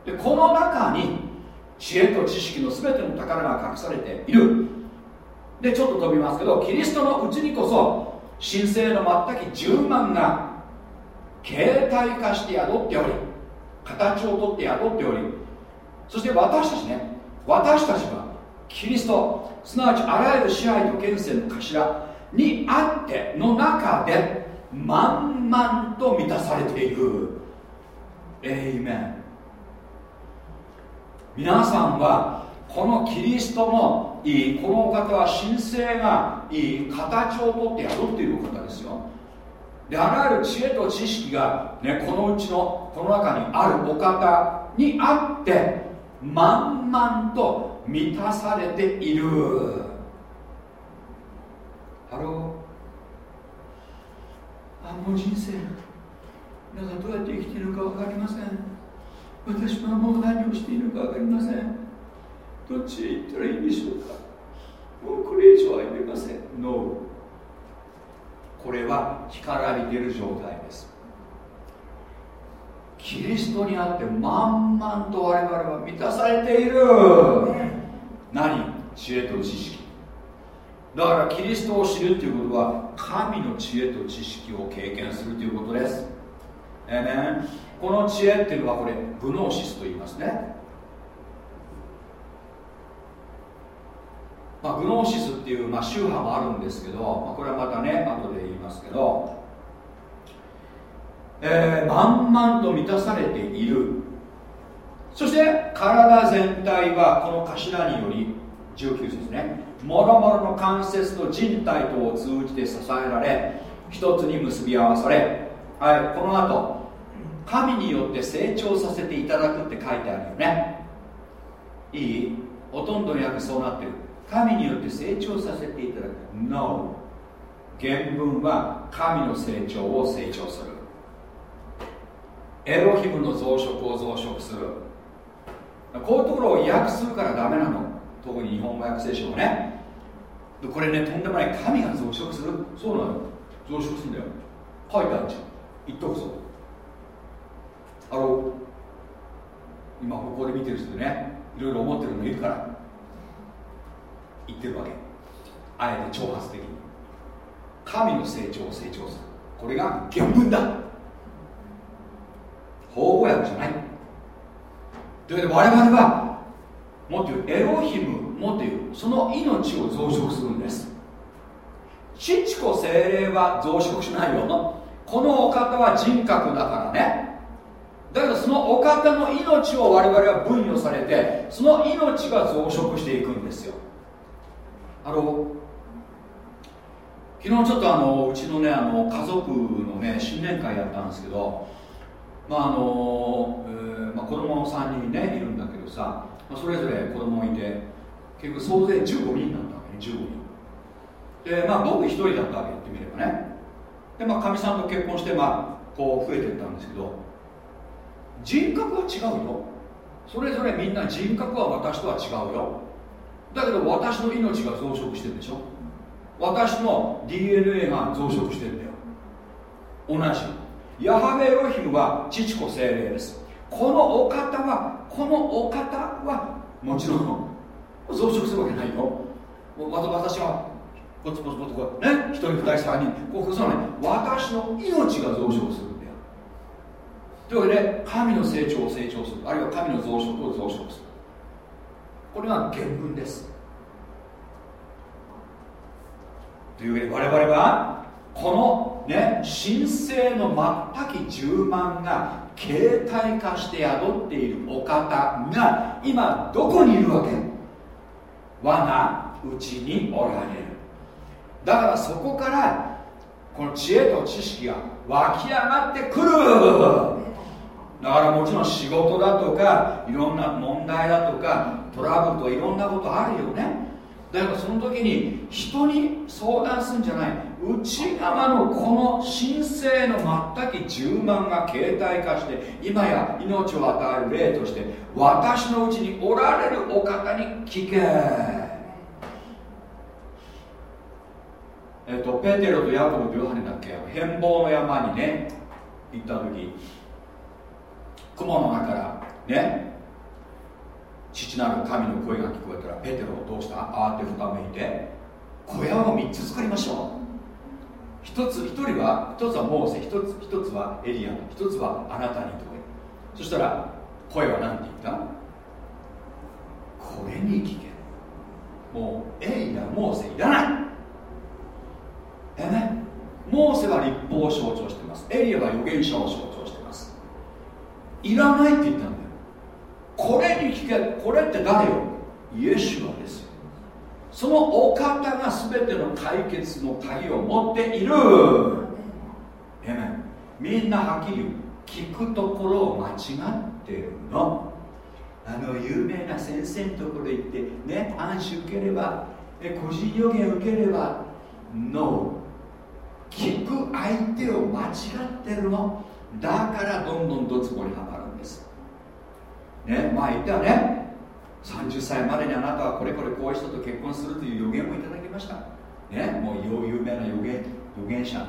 れでこの中に知恵と知識の全ての宝が隠されている。でちょっと飛びますけどキリストのうちにこそ神聖の全く十万が形態化して宿っており形をとって宿っており。そして私たちね私たちはキリストすなわちあらゆる支配と権勢の頭にあっての中で満々と満たされている。エイメン皆さんはこのキリストのいいこのお方は神性がいい形をとって宿っているお方ですよ。であらゆる知恵と知識が、ね、このうちのこの中にあるお方にあって満々と満たされている。 Hello。あもう人生皆さんどうやって生きているか分かりません。私はもう何をしているか分かりません。どっちへ行ったらいいんでしょうかもうこれ以上は言えません No これは干からびてる状態ですキリストにあって満々と我々は満たされている何知恵と知識だからキリストを知るということは神の知恵と知識を経験するということですえねこの知恵っていうのはこれグノーシスと言いますねまあ、グノーシスっていう、まあ、宗派もあるんですけど、まあ、これはまたね後で言いますけど、えー、満々と満たされている。そして体全体はこの頭により19節ね。もろもろの関節と人体とを通じて支えられ一つに結び合わされはいこの後神によって成長させていただくって書いてあるよね。いい？ほとんどの訳そうなってる。神によって成長させていただく。No 原文は神の成長を成長する。エロヒムの増殖を増殖する。こういうところを訳するからダメなの。特に日本語訳聖書はね。これねとんでもない神が増殖する。そうなの。増殖するんだよ。書いてあるじゃん。言っとくぞ。あの今ここで見てる人でねいろいろ思ってるのいるから。言ってるわけ。あえて挑発的に。神の成長を成長する。これが原文だ。法語訳じゃない。というわけで我々はもっと言うエロヒムもっと言うその命を増殖するんです。父子精霊は増殖しないよ。このお方は人格だからね。だけどそのお方の命を我々は分与されてその命が増殖していくんですよ。あの昨日ちょっとあのうちのねあの家族のね新年会やったんですけどまああの、えーまあ、子供3人ねいるんだけどさ、まあ、それぞれ子供いて結局総勢15人だったわけね15人。でまあ僕1人だったわけ言ってみればね。でまあかみさんと結婚してまあこう増えていったんですけど人格は違うよ。それぞれみんな人格は私とは違うよ。だけど私の命が増殖してるでしょ？私の DNA が増殖してるんだよ。同じ。ヤハベエロヒムは父子精霊です。このお方はこのお方はもちろん増殖するわけないよ。私はポツポツポツこうね？一人二人三人。こうそうね。私の命が増殖するんだよ。というわけで神の成長を成長する。あるいは神の増殖を増殖する。これが原文です。というわけで我々はこのね神聖の全き10万が形態化して宿っているお方が今どこにいるわけ？我がうちにおられる。だからそこからこの知恵と知識が湧き上がってくる。だからもちろん仕事だとかいろんな問題だとかトラブルとかいろんなことあるよね。だからその時に人に相談するんじゃない。内側のこの神聖の全き充満が形態化して今や命を与える霊として私のうちにおられるお方に聞け。えっとペテロとヤコブとヨハネだっけ？変貌の山にね行った時。雲の中からね父なる神の声が聞こえたらペテロをどうした？慌てふためいて小屋を3つ作りましょう。一つ一人は一つはモーセ一つ一つはエリア一つはあなたにとそしたら声は何て言った？これに聞け。もうエリアモーセいらない。えねモーセは立法を象徴してます。エリアは預言者を象徴。いらないって言ったんだよ。これに聞けこれって誰よ？イエシュアですよ。そのお方が全ての解決の鍵を持っている。えめみんなはっきり聞くところを間違ってるの。あの有名な先生のところ行ってね暗視受ければえ個人予言受ければ。No 聞く相手を間違ってるの。だからどんどんドツボにはまるんです。ねまあ言ったよね。30歳までにあなたはこれこれこういう人と結婚するという予言をいただきました。ねもう有名な予言予言者。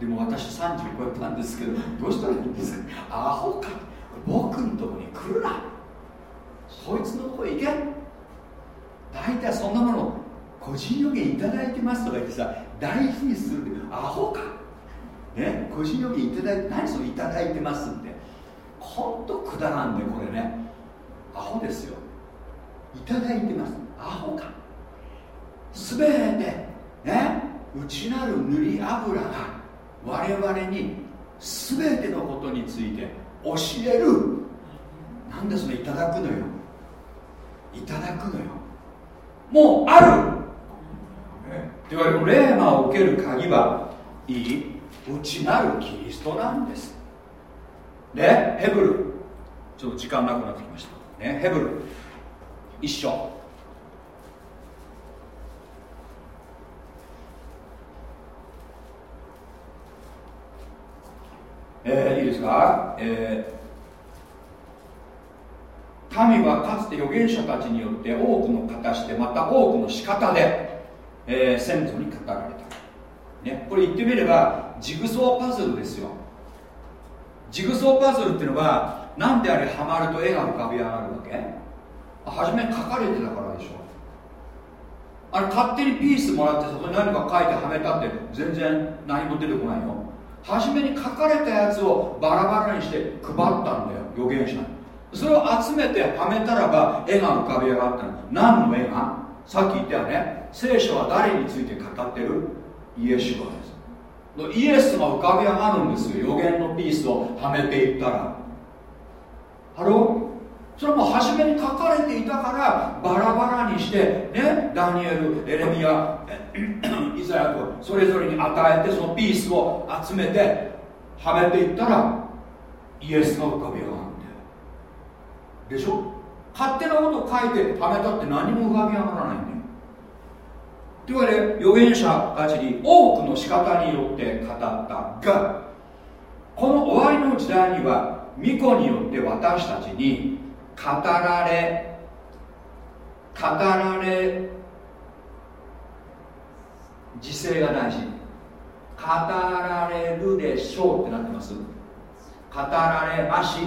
でも私30超えたんですけどどうしたらいいんです？かアホか。僕のとこに来るな。そいつのとこ行け。大体そんなもの個人予言いただいてますとか言ってさ大事にするアホか。ね個人予言いただいて何それいただいてますってほんとくだらんでこれね。アホですよ。いただいてます。アホか。すべてね内なる塗り油が我々に全てのことについて教える。なんでそれいただくのよ。いただくのよ。もうある。というわけでレーマを受ける鍵はいい？内なるキリストなんです。でヘブル。ちょっと時間なくなってきました、ね、ヘブル。一緒。えー、いいですか、えー神はかつて預言者たちによって多くの形でまた多くの仕方で、えー先祖に語られた、ね、これ言ってみればジグソーパズルですよ。ジグソーパズルっていうのはなんであれハマると絵が浮かび上がるわけ？初め書かれてたからでしょ。あれ勝手にピースもらってそこに何か書いてはめたって全然何も出てこないよ。初めに書かれたやつをバラバラにして配ったんだよ預言者に。それを集めてはめたらば絵が浮かび上がったの。何の絵が？さっき言ったよね。聖書は誰について語ってる？イエシュです。イエスが浮かび上がるんですよ。予言のピースをはめていったら。 Hello？それはもう初めに書かれていたからバラバラにしてねダニエルエレミア イザヤとそれぞれに与えてそのピースを集めてはめていったらイエスが浮かび上がるんだよ。でしょ？勝手なこと書いてはめたって何も浮かび上がらないんだよ。というわけで預言者たちに多くの仕方によって語ったがこの終わりの時代には巫女によって私たちに語られ語られ時勢が大事語られるでしょうってなってます。語られまし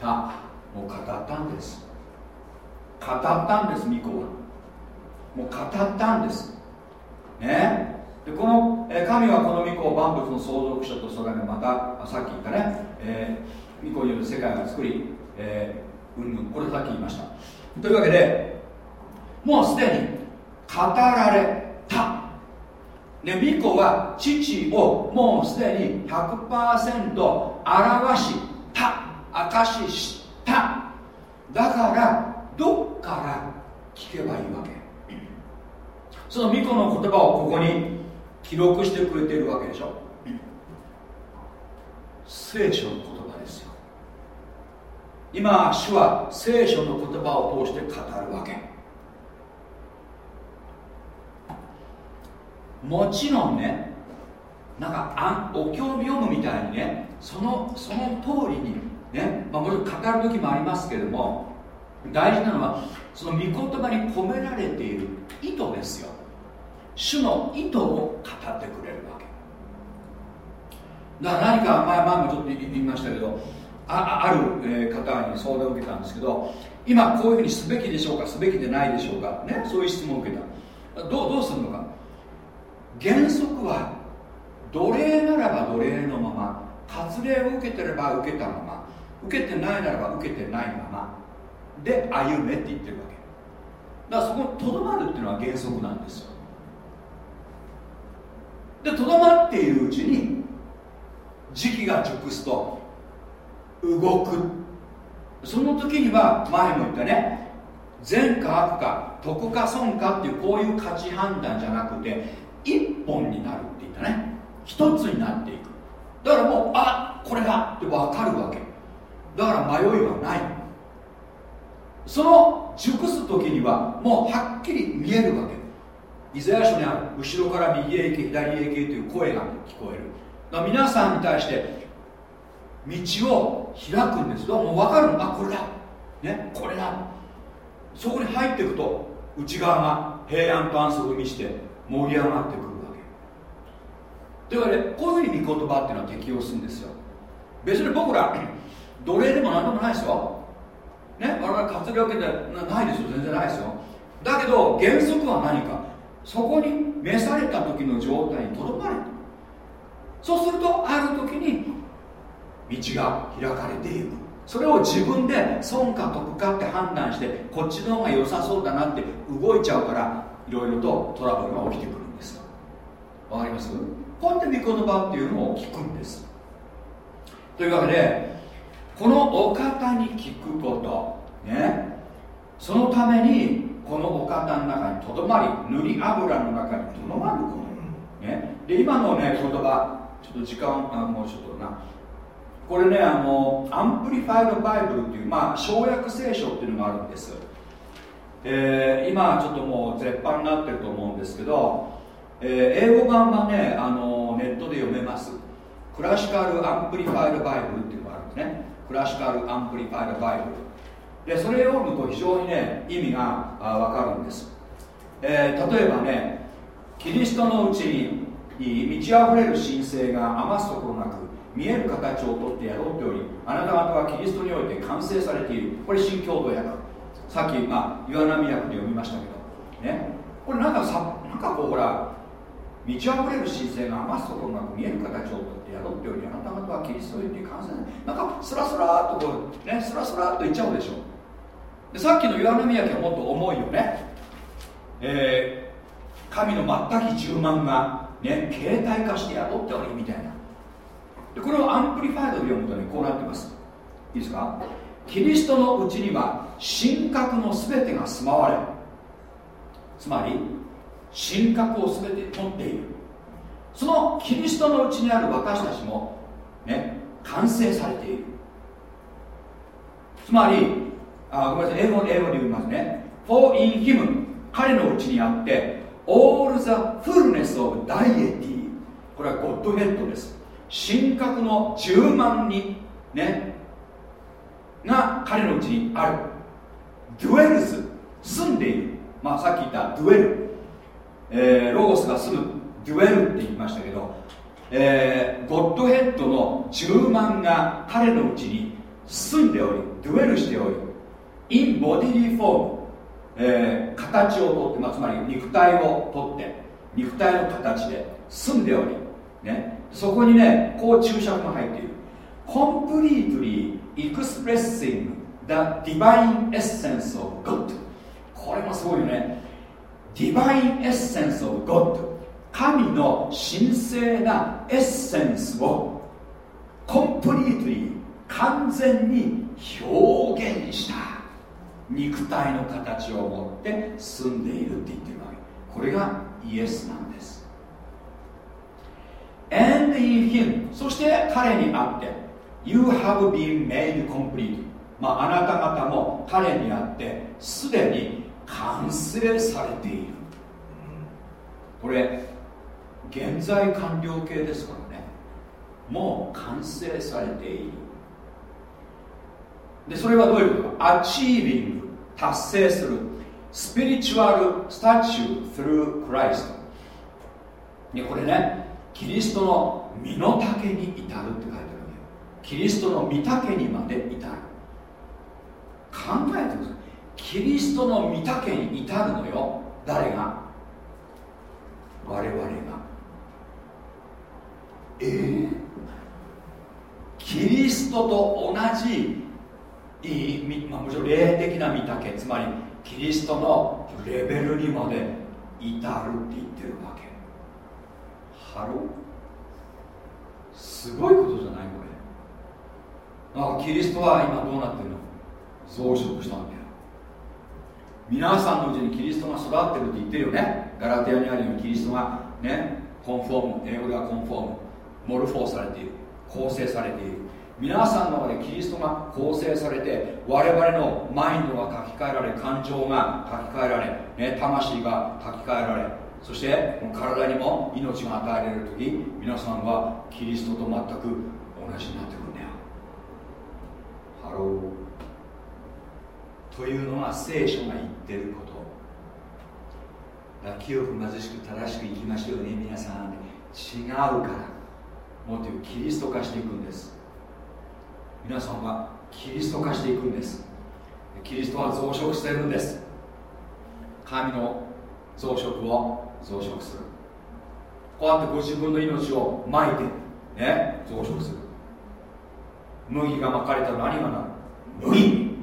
た。もう語ったんです。語ったんです巫女は。もう語ったんです。ね。でこの、え神はこの御子を万物の相続者と定めまたさっき言ったね、えー、御子による世界を作り、え、うんぬんこれさっき言いました。というわけでもうすでに語られた。ね、巫女は父をもうすでに100%表した。証しした。だからどっから聞けばいいわけ？その巫女の言葉をここに記録してくれているわけでしょ？聖書の言葉ですよ。今主は聖書の言葉を通して語るわけ。もちろんねなんかあんお経を読むみたいにねそのその通りにね、まあ、もちろん語る時もありますけれども大事なのはその御言葉に込められている意図ですよ。主の意図を語ってくれるわけ。だから何か前前もちょっと言いましたけどあある、方に相談を受けたんですけど今こういうふうにすべきでしょうかすべきでないでしょうかねそういう質問を受けた。どうどうするのか。原則は奴隷ならば奴隷のまま割礼を受けてれば受けたまま受けてないならば受けてないままで歩めって言ってるわけ。だからそこにとどまるっていうのは原則なんですよ。でとどまっているうちに時期が熟すと動く。その時には前も言ったね善か悪か得か損かっていうこういう価値判断じゃなくて一本になるって言ったね。一つになっていく。だからもうあこれだって分かるわけ。だから迷いはない。その熟す時にはもうはっきり見えるわけ。イザヤ書にある後ろから右へ行け左へ行けという声が聞こえる。だから皆さんに対して道を開くんです。よもう分かるの。あこれだ。ね。これだ。そこに入っていくと内側が平安と安息に満ちて盛り上がってくるわけ。というわけでこういうふうに御言葉っていうのは適用するんですよ。別に僕ら 奴隷でも何でもないですよ。ね。我々活動を受けてなないですよ。全然ないですよ。だけど原則は何か。そこに召された時の状態にとどまれとそうするとある時に道が開かれていく。それを自分で損か得かって判断してこっちの方が良さそうだなって動いちゃうからいろいろとトラブルが起きてくるんです。わかります？こうやって御言葉っていうのを聞くんです。というわけでこのお方に聞くこと。ね。そのためにこのお方の中にとどまり塗り油の中にとどまること、ね、で今のね言葉ちょっと時間あもうちょっとな。これねあの Amplified Bible っていうまあ詳訳聖書っていうのがあるんです、えー今ちょっともう絶版になってると思うんですけど、えー英語版はねあのネットで読めます。 Classical Amplified Bible っていうのがあるんですね。 Classical Amplified Bibleでそれを読むと非常にね意味が分かるんです、えー例えばねキリストのうちに満ち溢れる神聖が余すところなく見える形をとってやろうっておりあなた方はキリストにおいて完成されている。これ新共同訳。さっき、まあ、岩波訳で読みましたけど。ね。これなんかさなんかこうほら満ち溢れる神聖が余すところなく見える形をとってやろうっておりあなた方はキリストにおいて完成なんかスラスラっとこうねスラスラっといっちゃうでしょ。でさっきの岩波訳はもっと重いよね。えー神の全き充満がね形態化して宿っておりみたいな。でこれを Amplified で読むとねこうなってます。いいですか？キリストのうちには神格の全てが住まわれつまり神格を全て持っている。そのキリストのうちにある私たちもね完成されている。つまりあごめんなさい。英語英語で言いますね。For in him 彼のうちにあって All the fullness of deity. これはゴッドヘッドです。神格の10万人ね。が彼のうちにある。デュエルズ住んでいる。まあさっき言ったデュエル、えーロゴスが住む。デュエルって言いましたけど、えーゴッドヘッドの10万が彼のうちに住んでおりデュエルしており in bodily form えー形をとって、まあ、つまり肉体をとって肉体の形で住んでおり、ね、そこにねこう注釈が入っている completely expressing the divine essence of God これもすごいよね divine essence of God 神の神聖なエッセンスを completely 完全に表現した肉体の形を持って住んでいるって言ってるわけ。これがイエスなんです。And in him そして彼にあって You have been made complete. まああなた方も彼にあってすでに完成されている。これ現在完了形ですからね。もう完成されている。でそれはどういうことか？アチービング達成するスピリチュアルスタチュー through Christ でこれねキリストの身の丈に至るって書いてあるわけよ。キリストの御丈にまで至る。考えてください。キリストの御丈に至るのよ。誰が？我々が。えー、キリストと同じいいまあ、もちろん霊的な御丈つまりキリストのレベルにまで至るって言ってるわけ。ハロすごいことじゃないこれ。だからキリストは今どうなってるの？増殖したんだよ皆さんのうちにキリストが育ってるって言ってるよね。ガラテヤにあるようにキリストがね conform 英語では conform μορφόω されている。構成されている。皆さんの中でキリストが構成されて我々のマインドが書き換えられ感情が書き換えられ、ね、魂が書き換えられそしてこの体にも命が与えられる時皆さんはキリストと全く同じになってくるんだよ。 Hello。というのが聖書が言ってること。だ清く貧しく正しく生きましょうね皆さん。違うから。もっとキリスト化していくんです。皆さんはキリスト化していくんです。キリストは増殖してるんです。神の増殖を増殖する。こうやってご自分の命をまいてね増殖する。麦がまかれたら何がなる？麦。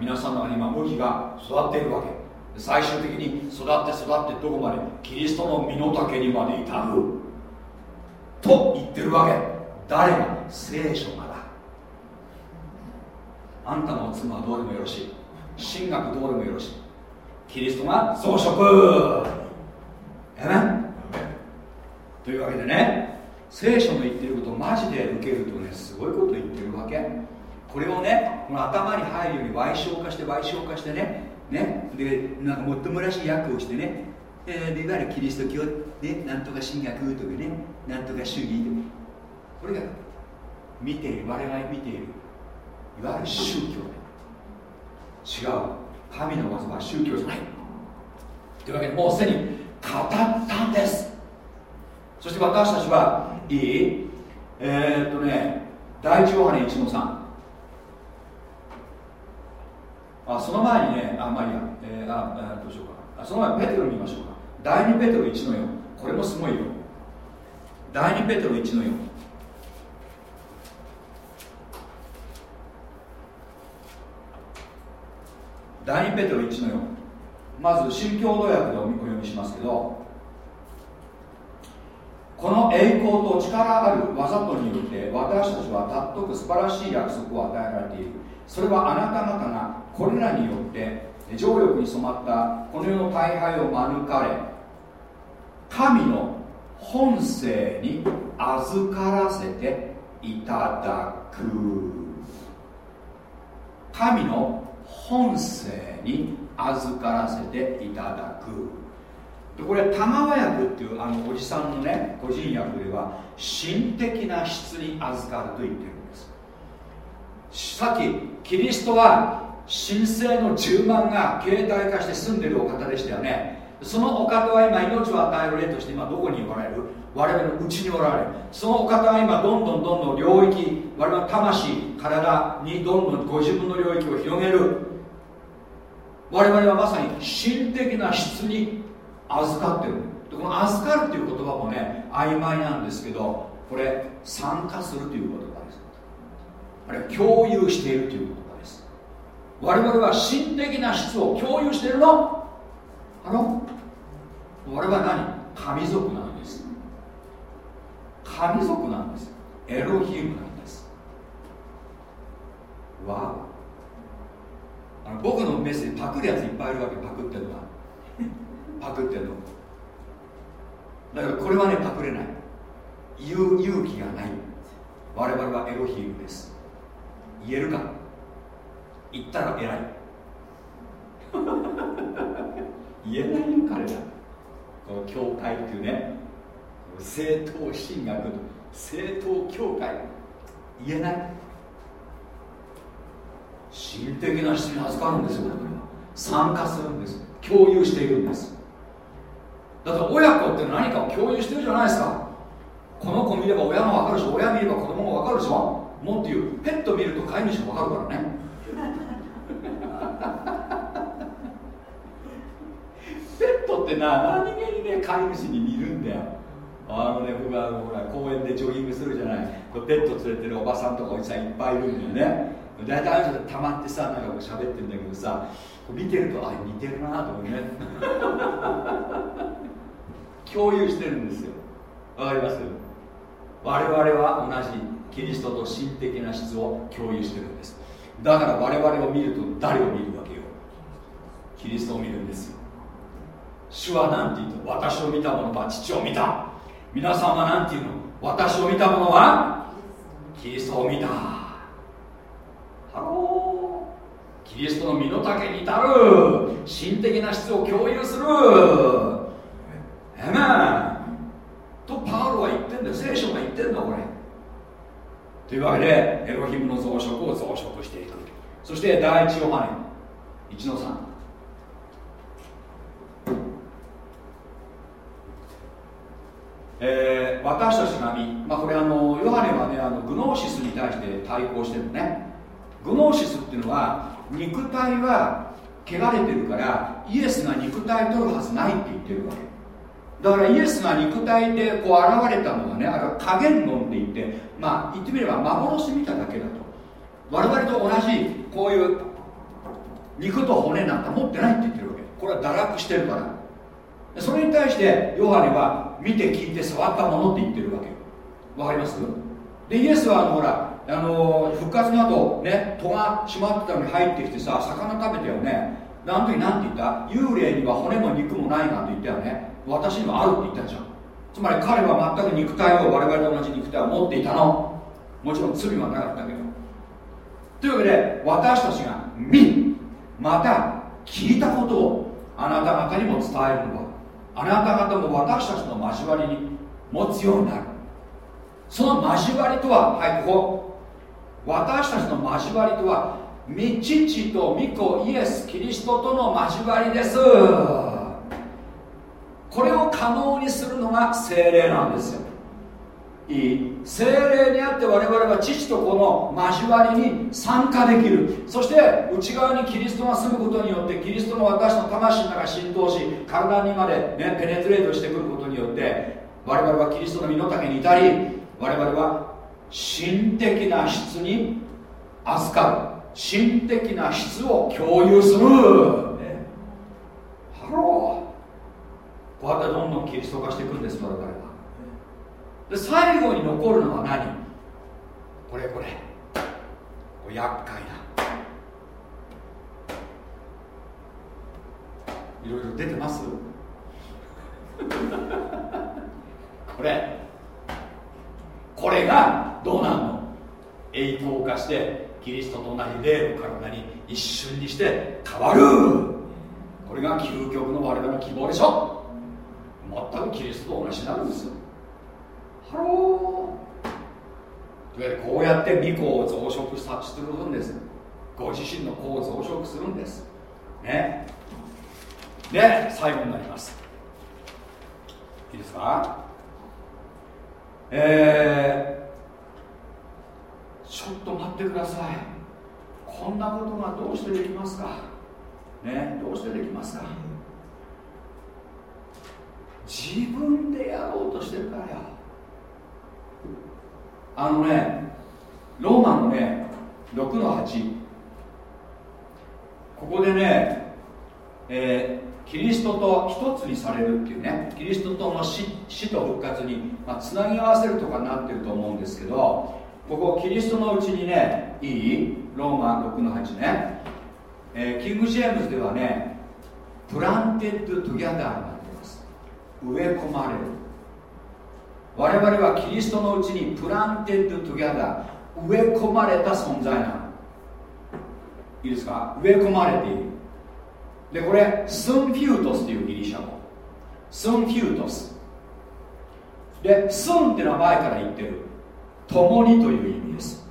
皆さんの中に今麦が育っているわけ。最終的に育って育ってどこまで？キリストの身の丈にまで至る。と言ってるわけ。誰が？聖書が。あんたの妻はどうでもよろしい。神学どうでもよろしい。キリストが増殖えねというわけでね聖書の言ってることをマジで受けるとねすごいこと言ってるわけ。これをねこの頭に入るように賠償化して賠償化してねねでなんかもっともらしい訳をしてねえ、いわゆるキリスト教、ね、なんとか神学とかねなんとか主義。これが見ている我々見ている。いわゆる宗教違う。神の技は宗教じゃない。というわけでもうすでに語ったんです。そして私たちはいい？えー、っとね第一ヨハネ1の3あその前にねあまあいいや、えー、あどうしようかあその前ペテロ見ましょうか。第2ペテロ1の4これもすごいよ。第2ペテロ1の4第2ペテロ1の4まず新共同訳でお読みしますけどこの栄光と力ある技とによって私たちは尊く素晴らしい約束を与えられている。それはあなた方がこれらによって情欲に染まったこの世の大敗を免れ神の本性に預からせていただく。神の本性に預からせていただく。でこれ玉川訳っていうあのおじさんのね個人訳では心的な質に預かると言ってるんです。さっきキリストは神聖の10万が形態化して住んでるお方でしたよね。そのお方は今命を与える例として今どこにおられる？我々のうちにおられる。そのお方は今どんどんどんどん領域我々の魂体にどんどんご自分の領域を広げる。我々はまさに心的な質に預かってる。この預かるっていう言葉もね曖昧なんですけどこれ参加するという言葉です。あるいは共有しているという言葉です。我々は心的な質を共有しているの？あの我々は何？神族なんです。神族なんです。エロヒームなんです。わ。あの僕のメッセージパクるやついっぱいいるわけ。パクってるのは。パクってるの。だからこれはねパクれない。言う勇気がない。我々はエロヒームです。言えるか？言ったら偉い。言えないよ彼らこの教会っていうね正当神学正当教会。言えない。心的な質に預かるんですよだから参加するんです。共有しているんです。だから親子って何かを共有してるじゃないですか。この子見れば親も分かるし親見れば子供も分かるでしょ。もっと言う。ペット見ると飼い主も分かるからね。ってな何気にね飼い主に似るんだよ。あのね僕はほら公園でジョギングするじゃない。こうペット連れてるおばさんとかおじさんいっぱいいるんだよね。大体あの人たまってさなんかこう喋ってるんだけどさ見てるとあ似てるなと思うね。共有してるんですよ。わかります？我々は同じキリストと心的な質を共有してるんです。だから我々を見ると誰を見るわけよ。キリストを見るんですよ。主は何て言うと私を見た者は父を見た。皆さんは何て言うの？私を見た者は？キリストを見た。ハロー。キリストの身の丈に至る。心的な質を共有する。えめとパウロは言ってんだよ。聖書が言ってんだこれ。というわけでエロヒムの増殖を増殖していく。そして第一ヨハネ。1の3えー、私たちが見、まあ、これあのヨハネはねあのグノーシスに対して対抗してるのね。グノーシスっていうのは肉体は汚れてるからイエスが肉体取るはずないって言ってるわけ。だからイエスが肉体でこう現れたのはねあれは加減論って言ってまあ言ってみれば幻見ただけだと。我々と同じこういう肉と骨なんか持ってないって言ってるわけ。これは堕落してるから。それに対してヨハネは見て聞いて触ったものって言ってるわけわかります？でイエスはあのほらあの復活の後ね戸が閉まってたのに入ってきてさ魚食べたよね。あの時なんて言った？幽霊には骨も肉もないなんて言ったよね。私にはあるって言ったじゃん。つまり彼は全く肉体を我々と同じ肉体を持っていたの。もちろん罪はなかったけど。というわけで私たちが見また聞いたことをあなた方にも伝えるのはあなた方も私たちの交わりに持つようになる。その交わりとははいここ。私たちの交わりとは御父と御子イエス・キリストとの交わりです。これを可能にするのが精霊なんですよ。いい。精霊にあって我々は父と子の交わりに参加できる。そして内側にキリストが住むことによってキリストの私の魂の中浸透し体にまで、ね、 penetrate してくることによって我々はキリストの身の丈に至り我々は神的な質に預かる。神的な質を共有する、ね、 Hello。こうやってどんどんキリスト化していくんです我々は。で最後に残るのは何？これこれ。これ厄介ないろいろ出てます？これ。これがどうなるの？栄光化してキリストと同じ霊の体に一瞬にして変わる。これが究極の我々の希望でしょ。全くキリストと同じになるんですよ。ハロというわけでこうやって御子を増殖するんです。ご自身の子を増殖するんです。ね。で最後になります。いいですか？えー、ちょっと待ってください。こんなことがどうしてできますか？ねどうしてできますか？自分でやろうとしてるからよあのねローマのね6の8ここでね、えー、キリストと一つにされるっていうね。キリストとの死死と復活に、まあ、つなぎ合わせるとかになってると思うんですけどここキリストのうちにねいい？ローマ6の8ね、えー、キング・ジェームズではね planted together になってます。植え込まれる。我々はキリストのうちに planted together 植え込まれた存在なの。いいですか？植え込まれている。でこれσύμφυτος というギリシャ語。σύμφυτος。で σύν っていうのは前から言ってる。共にという意味です。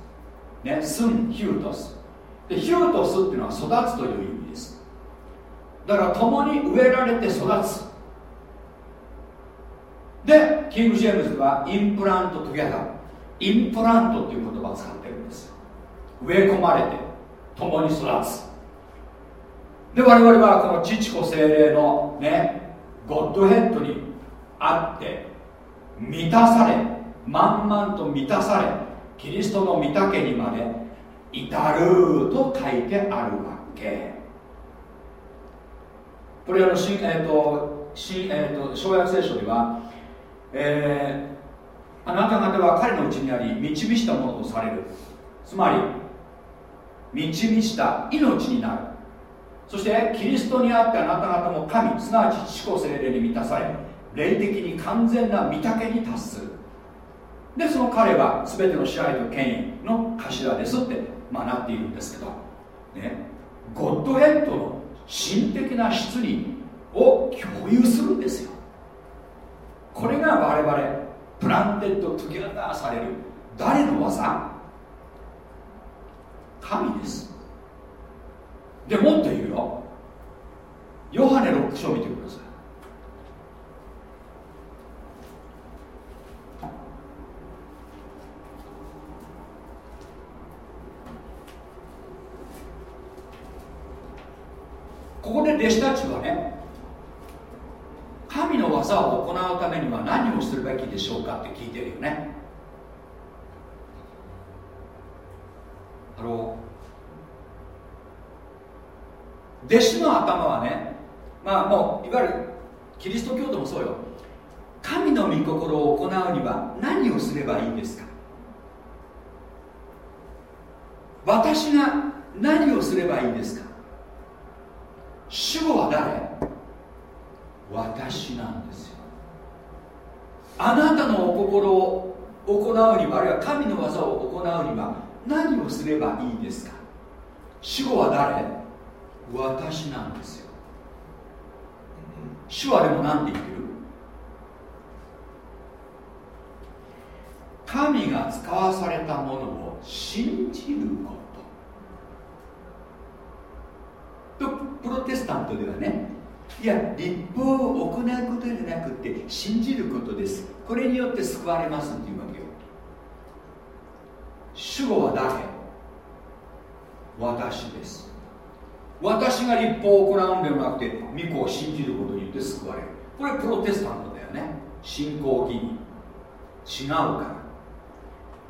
ねσύμφυτος。でヒュートスっていうのは育つという意味です。だから共に植えられて育つ。でキング・ジェームズは implant together implant っていう言葉を使ってるんです。植え込まれて共に育つ。で我々はこの父子聖霊のねゴッドヘッドにあって満たされ満々と満たされキリストの身丈にまで至ると書いてあるわけ。これあの新、えーと新えーと、小約聖書では、えー、あなた方は彼のうちにあり導したものとされる。つまり導した命になる。そしてキリストにあってあなた方も神すなわち父子精霊に満たされ霊的に完全な御岳に達する。でその彼は全ての支配と権威の頭ですって、まあ、なっているんですけど、ね、ゴッドヘッドの神的な質にを共有するんですよ。これが我々 planted together される誰の技？神です。でもっと言うよ。ヨハネ6章見てください。ここで弟子たちはね神の技を行うためには何をするべきでしょうかって聞いてるよね。 Hello。弟子の頭はねまあもういわゆるキリスト教徒もそうよ。神の御心を行うには何をすればいいんですか？私が何をすればいいんですか？主語は誰？私なんですよ。あなたのお心を行うにはあるいは神の技を行うには何をすればいいですか？主語は誰？私なんですよ。主はでも何て言ってる？神が使わされたものを信じること。とプロテスタントではねいや立法を行うことじゃなくて信じることです。これによって救われますっていうわけよ。主語は誰？私です。私が立法を行うんではなくて御子を信じることによって救われる。これプロテスタントだよね。信仰義に違うから。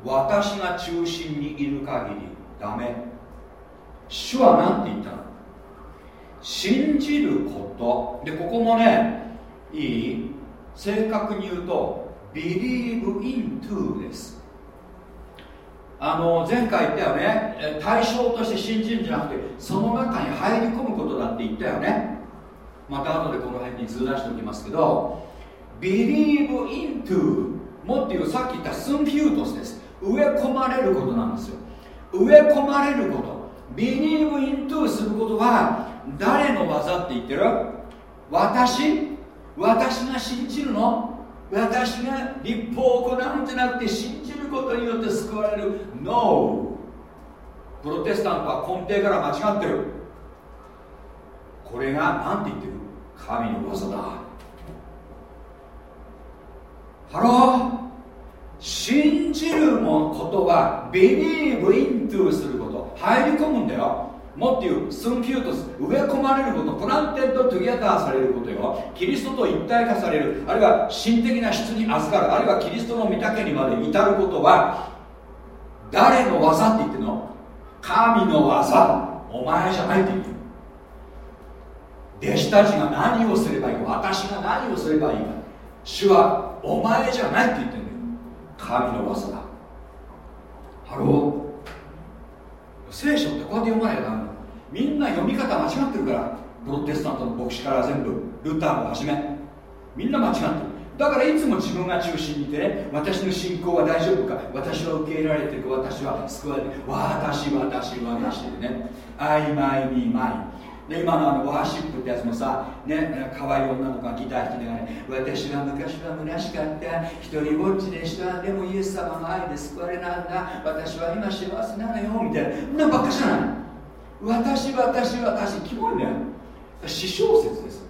私が中心にいる限りダメ。主は何て言ったの？信じること。でここもねいい？正確に言うと believe into です。あの前回言ったよね。対象として信じるんじゃなくてその中に入り込むことだって言ったよね。また後でこの辺にずらしておきますけど believe into もっていうさっき言ったスンフュートスです。植え込まれることなんですよ。植え込まれること。believe into することは誰の技って言ってる？私？私が信じるの？私が立法を行うんじゃなくて信じることによって救われる？No プロテスタントは根底から間違ってる。これが何て言ってる？神の技だ。 Hello？信じるもことは believe into すること。入り込むんだよ。もっと言うσύμφυτος植え込まれること planted together されることよ。キリストと一体化される。あるいは神的な質に預かる。あるいはキリストの御丈にまで至ることは誰の技って言ってるの？神の技。お前じゃないって言ってる弟子たちが何をすればいいか私が何をすればいいか。主はお前じゃないって言ってるんだよ。神の技だ。 Hello。聖書ってこうやって読まないとダメ。みんな読み方間違ってるからプロテスタントの牧師から全部ルターをはじめ。みんな間違ってる。だからいつも自分が中心にいてね私の信仰は大丈夫か私は受け入れられてるか私は救われてる。私私私でね。曖昧に前で今のあのワーシップってやつもさね可愛い女の子がギター弾きながらね私は昔は虚しかった。一人ぼっちでした。でもイエス様の愛で救われなんだ。私は今幸せなのよ。みたいな。そんばっかじゃない。私私私キモいね詩小説です。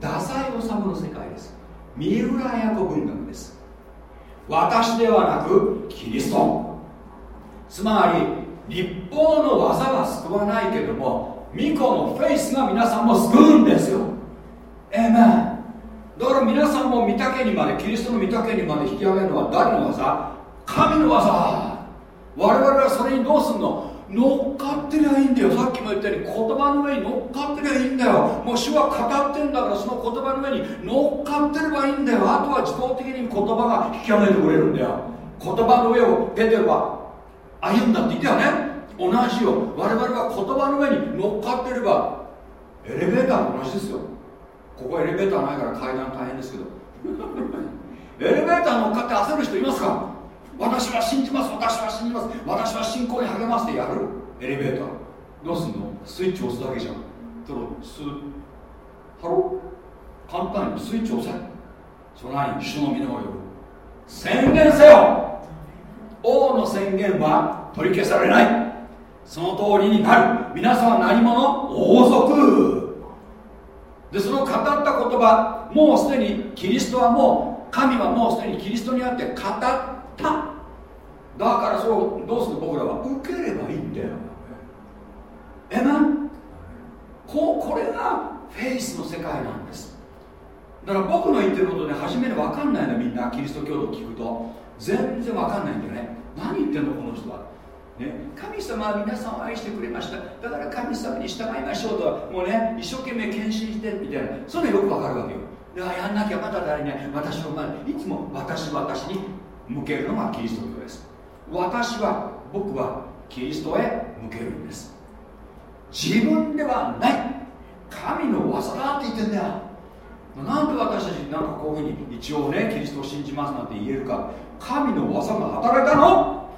太宰治の世界です。三浦綾子文学です。私ではなくキリスト。つまり立法の技は救わないけども巫女のフェイスが皆さんも救うんですよ。えめだから皆さんも御岳にまでキリストの御岳にまで引き上げるのは誰の技？神の技。我々はそれにどうすんの？乗っかってりゃいいんだよ。さっきも言ったように言葉の上に乗っかってりゃいいんだよ。もう主は語ってんだからその言葉の上に乗っかってればいいんだよ。あとは自動的に言葉が引き上げてくれるんだよ。言葉の上をペテルは歩んだって言ったよね。同じよ。我々は言葉の上に乗っかってればエレベーターと同じですよ。ここエレベーターないから階段大変ですけど。エレベーター乗っかって焦る人いますか？私は信じます。私は信じます。私は信仰に励ましてやる。エレベーター。どうすんの？スイッチ押すだけじゃん。そのスハロ簡単に。スイッチ押せ。その何主の皆を呼ぶ。宣言せよ。王の宣言は取り消されない。その通りになる。皆さんは何者？王族。でその語った言葉もうすでにキリストはもう神はもうすでにキリストにあって語ったただからそれをどうする僕らは。受ければいいんだよ。えなここれがフェイスの世界なんです。だから僕の言ってることで初めに分かんないのみんなキリスト教徒聞くと。全然分かんないんだよね。何言ってんのこの人は。ね、神様は皆さんを愛してくれました。だから神様に従いましょうともうね一生懸命献身してみたいな。そういうのよくわかるわけよ。だからやんなきゃまだ誰ね私の前いつも私私に向けるのがキリスト教です。私は僕はキリストへ向けるんです。自分ではない。神の技だって言ってんだ。よなんで私たちなんかこういうふうに一応ねキリストを信じますなんて言えるか。神の技が働いたの。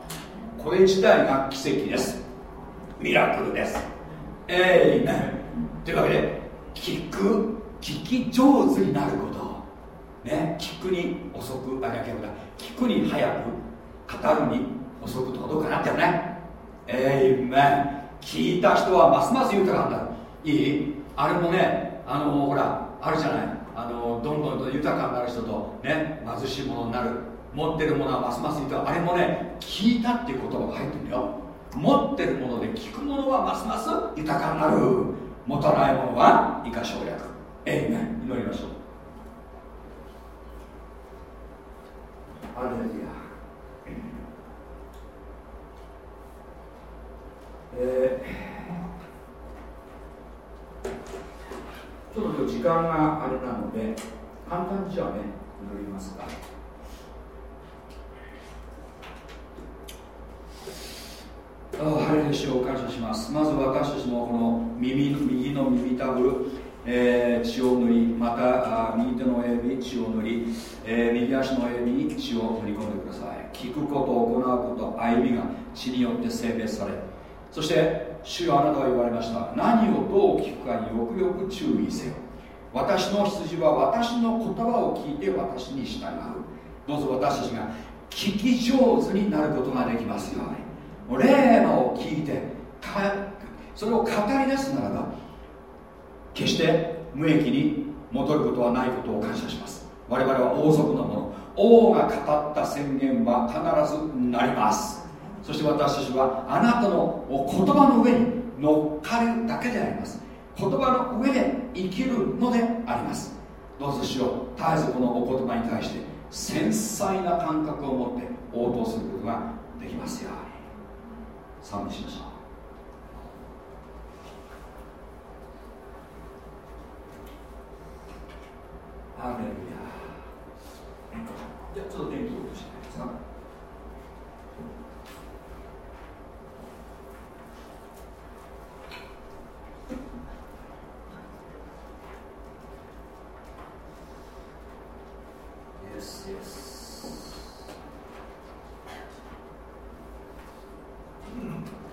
これ自体が奇跡です。ミラクルです。えいめんというわけで聞く聞き上手になること。ね聞くに遅くあ逆だ。聞くに早く語るに遅く届かどうかなってよね。えいめん聞いた人はますます豊かになるいい？あれもねあのほらあるじゃない。あのどんどんと豊かになる人とね貧しいものになる。持ってるものはますます豊か。あれもね聞いたっていう言葉が入ってるよ。持ってるもので聞くものはますます豊かになる。持たないものは以下省略。えいめん祈りましょう。アレルヤえーちょっと今日時間があれなので簡単にじゃあね祈りますか。ああハレルシを感謝します。まず私たちのこの耳右の耳たぶ、えー血を塗りまた右手の親指血を塗り、えー右足の親指に血を塗り込んでください。聞くこと行うこと歩みが血によって性別されそして主よあなたは言われました。何をどう聞くかによくよく注意せよ。私の羊は私の言葉を聞いて私に従う。どうぞ私たちが聞き上手になることができますように。もう霊魔を聞いてそれを語り出すならば決して無益に戻ることはないことを感謝します。我々は王族のもの。王が語った宣言は必ずなります。そして私たちはあなたのお言葉の上に乗っかるだけであります。言葉の上で生きるのであります。どうぞしよう絶えずこのお言葉に対して繊細な感覚を持って応答することができますように。賛美しましょう。ハレルヤじゃあちょっと電気を落としてもらえますか Yes, yes.「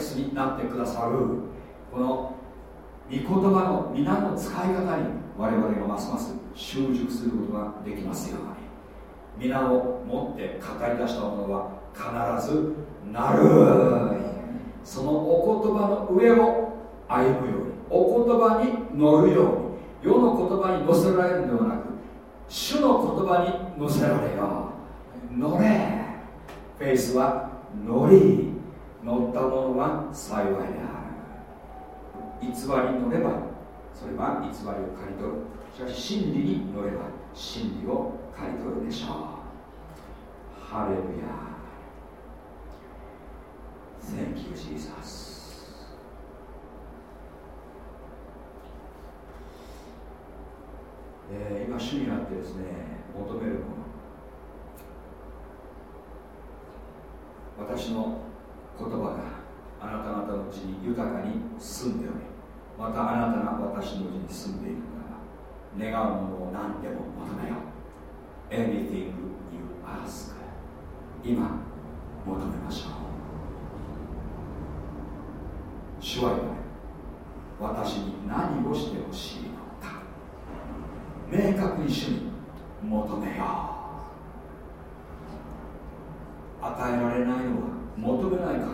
がその X になってくださるこの御言葉の皆の使い方に我々がますます習熟することができますように。皆を持って語り出したものは必ずなる。そのお言葉の上を歩むように。お言葉に乗るように。世の言葉に乗せられるのではなく主の言葉に乗せられよう。乗れ。フェイスは乗り。乗った者は幸いである偽りに乗ればそれは偽りを刈り取るしかし真理に乗れば真理を刈り取るでしょうハレルヤ Thank you, Jesus. えー今、主にあってですね、求めるもの。私の言葉があなた方のうちに豊かに住んでおり、またあなたが私のうちに住んでいるなら、願うものを何でも求めよう。Anything you ask. 今、求めましょう。主は言われ私に何をしてほしいのか明確に主に求めよう与えられないのは求めないからである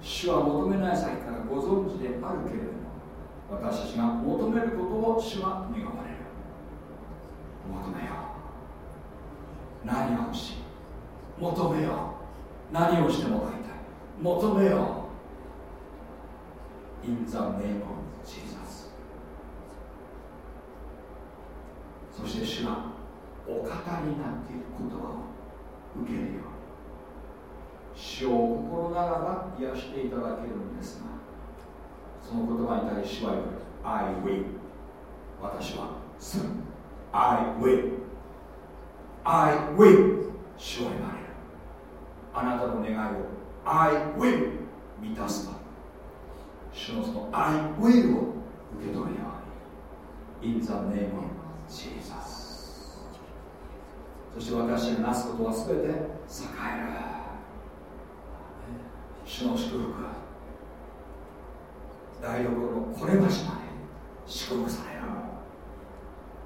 主は求めない先からご存知であるけれども私たちが求めることを主は願われる求めよう。何が欲しい求めよう。何をしてもらいたい。求めよう。in the name of Jesus そして主がお語りになっている言葉を受けるよう。主を心ならば癒していただけるんですがその言葉に対し主は言われる I will 私はする。I will I will 主は言われる。あなたの願いを I will 満たすと。主のその I will を受け取るように。In the name of Jesus そして私がなすことは全て栄える。主の祝福台所のこれましまで祝福される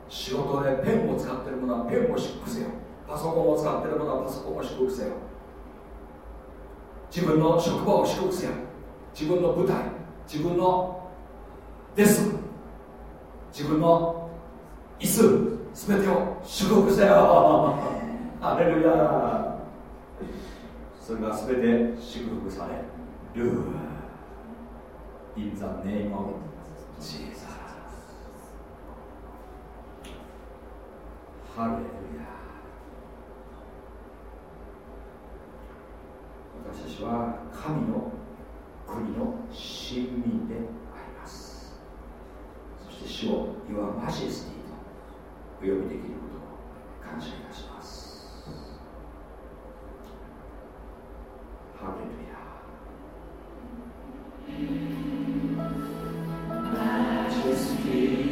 仕事でペンを使っている者はペンを祝福せよ。パソコンを使っている者はパソコンを祝福せよ。自分の職場を祝福せよ。自分の舞台自分のデスク自分の椅子全てを祝福せよ。ハレルヤそれが全て祝福される In the name of Jesus ハレルヤ私たちは神の国の親民でありますそして主を Your Majesty とお呼びできることを感謝いたします。ハレルヤ Majesty,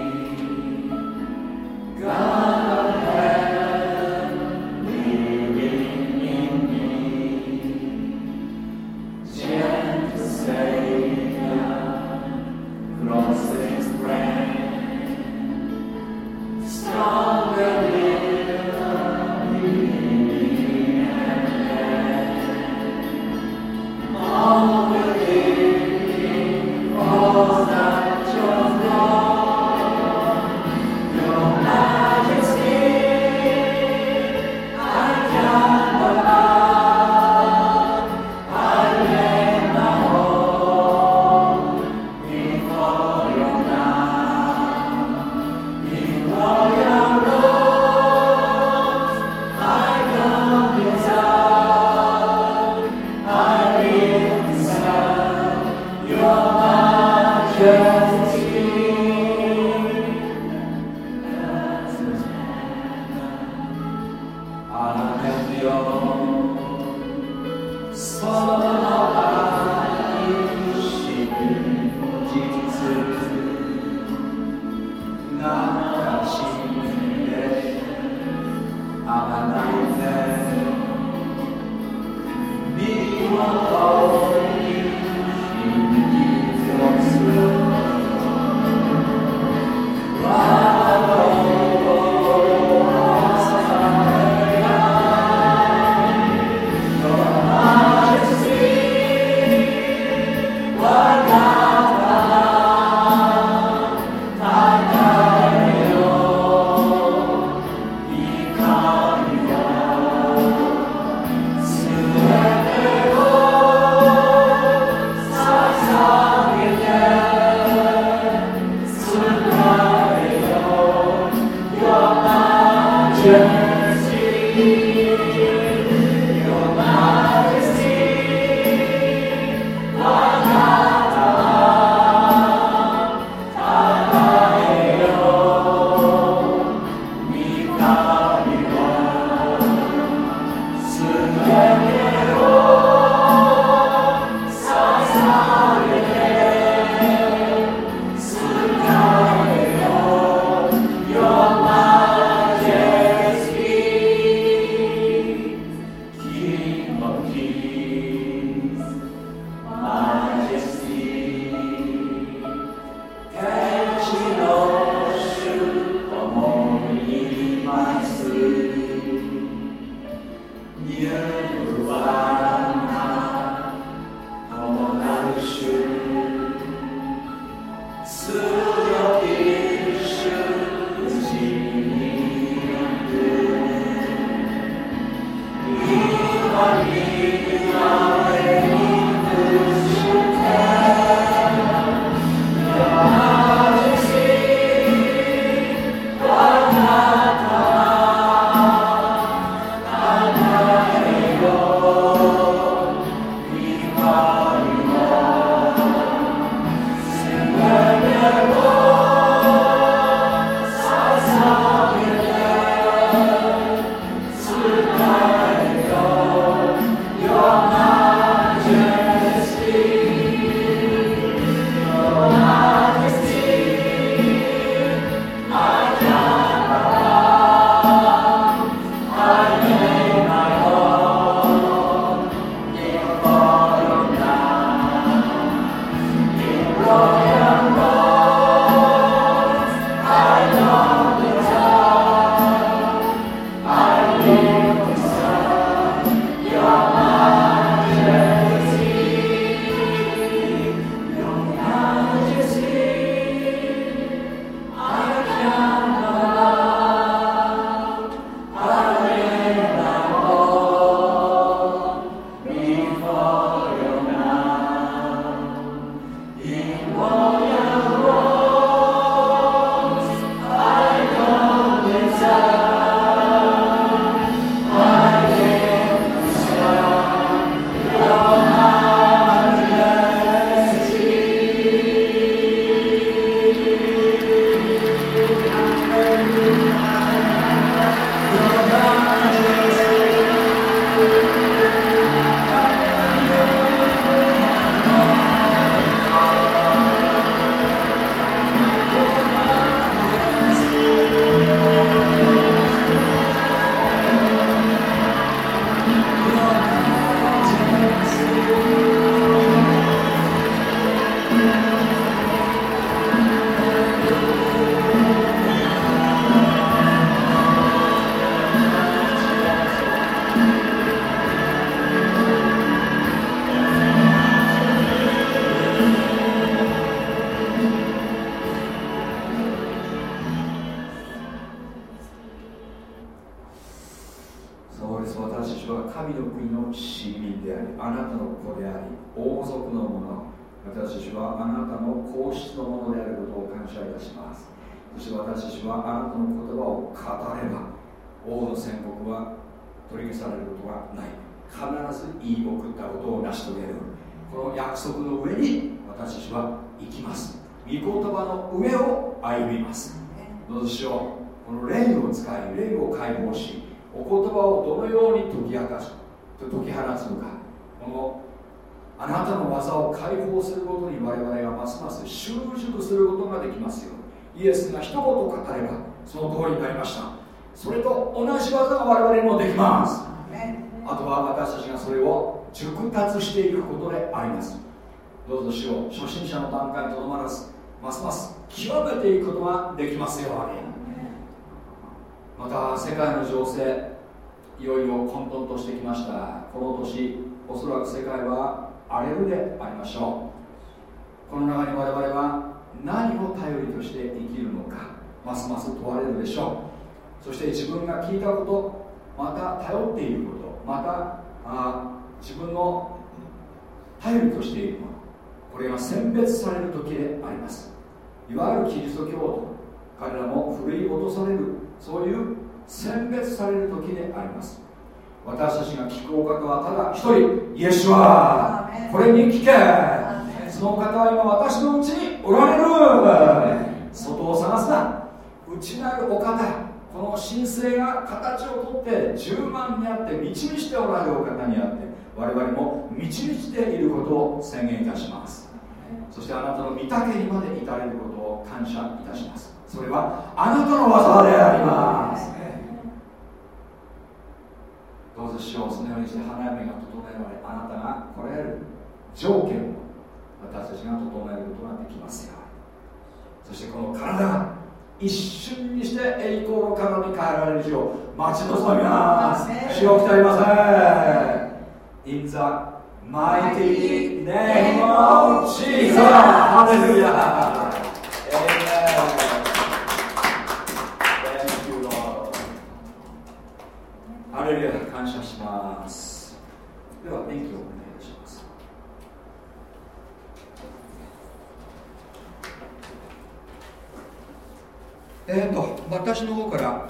God 解放しお言葉をどのように解き明かす解き放つのか。このあなたの技を解放することに我々がますます習熟することができますよイエスが一言語ればその通りになりました。それと同じ技が我々にもできます。あとは私たちがそれを熟達していくことであります。どうぞしよう初心者の段階にとどまらずますます極めていくことができますようにまた世界の情勢いよいよ混沌としてきました。この年おそらく世界は荒れるでありましょう。この中に我々は何を頼りとして生きるのかますます問われるでしょう。そして自分が聞いたことまた頼っていることまたあ自分の頼りとしているものこれが選別される時であります。いわゆるキリスト教徒彼らもふるい落とされるそういう選別される時であります。私たちが聞くお方はただ一人イエスは。これに聞け。その方は今私のうちにおられる。外を探すな。内なるお方。この神聖が形をとって十万にあって導いておられるお方にあって我々も導いていることを宣言いたします。そしてあなたの御岳にまで至れることを感謝いたしますそれはあなたの技であります。どうぞしようそのようにして花嫁が整えられあなたが来られる条件を私たちが整えることができますよそしてこの体が一瞬にして栄光の体に変えられる日を待ち望みます。主を鍛えません In the mighty name of Jesus ハレルヤえっ、ー、と私の方から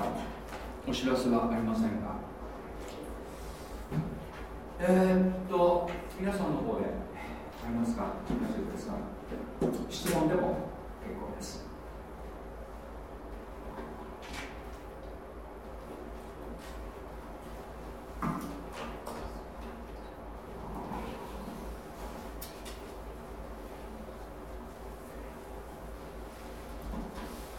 お知らせはありませんが。えっ、ー、と皆さんの方でありますか？大丈夫ですか？質問でも結構です。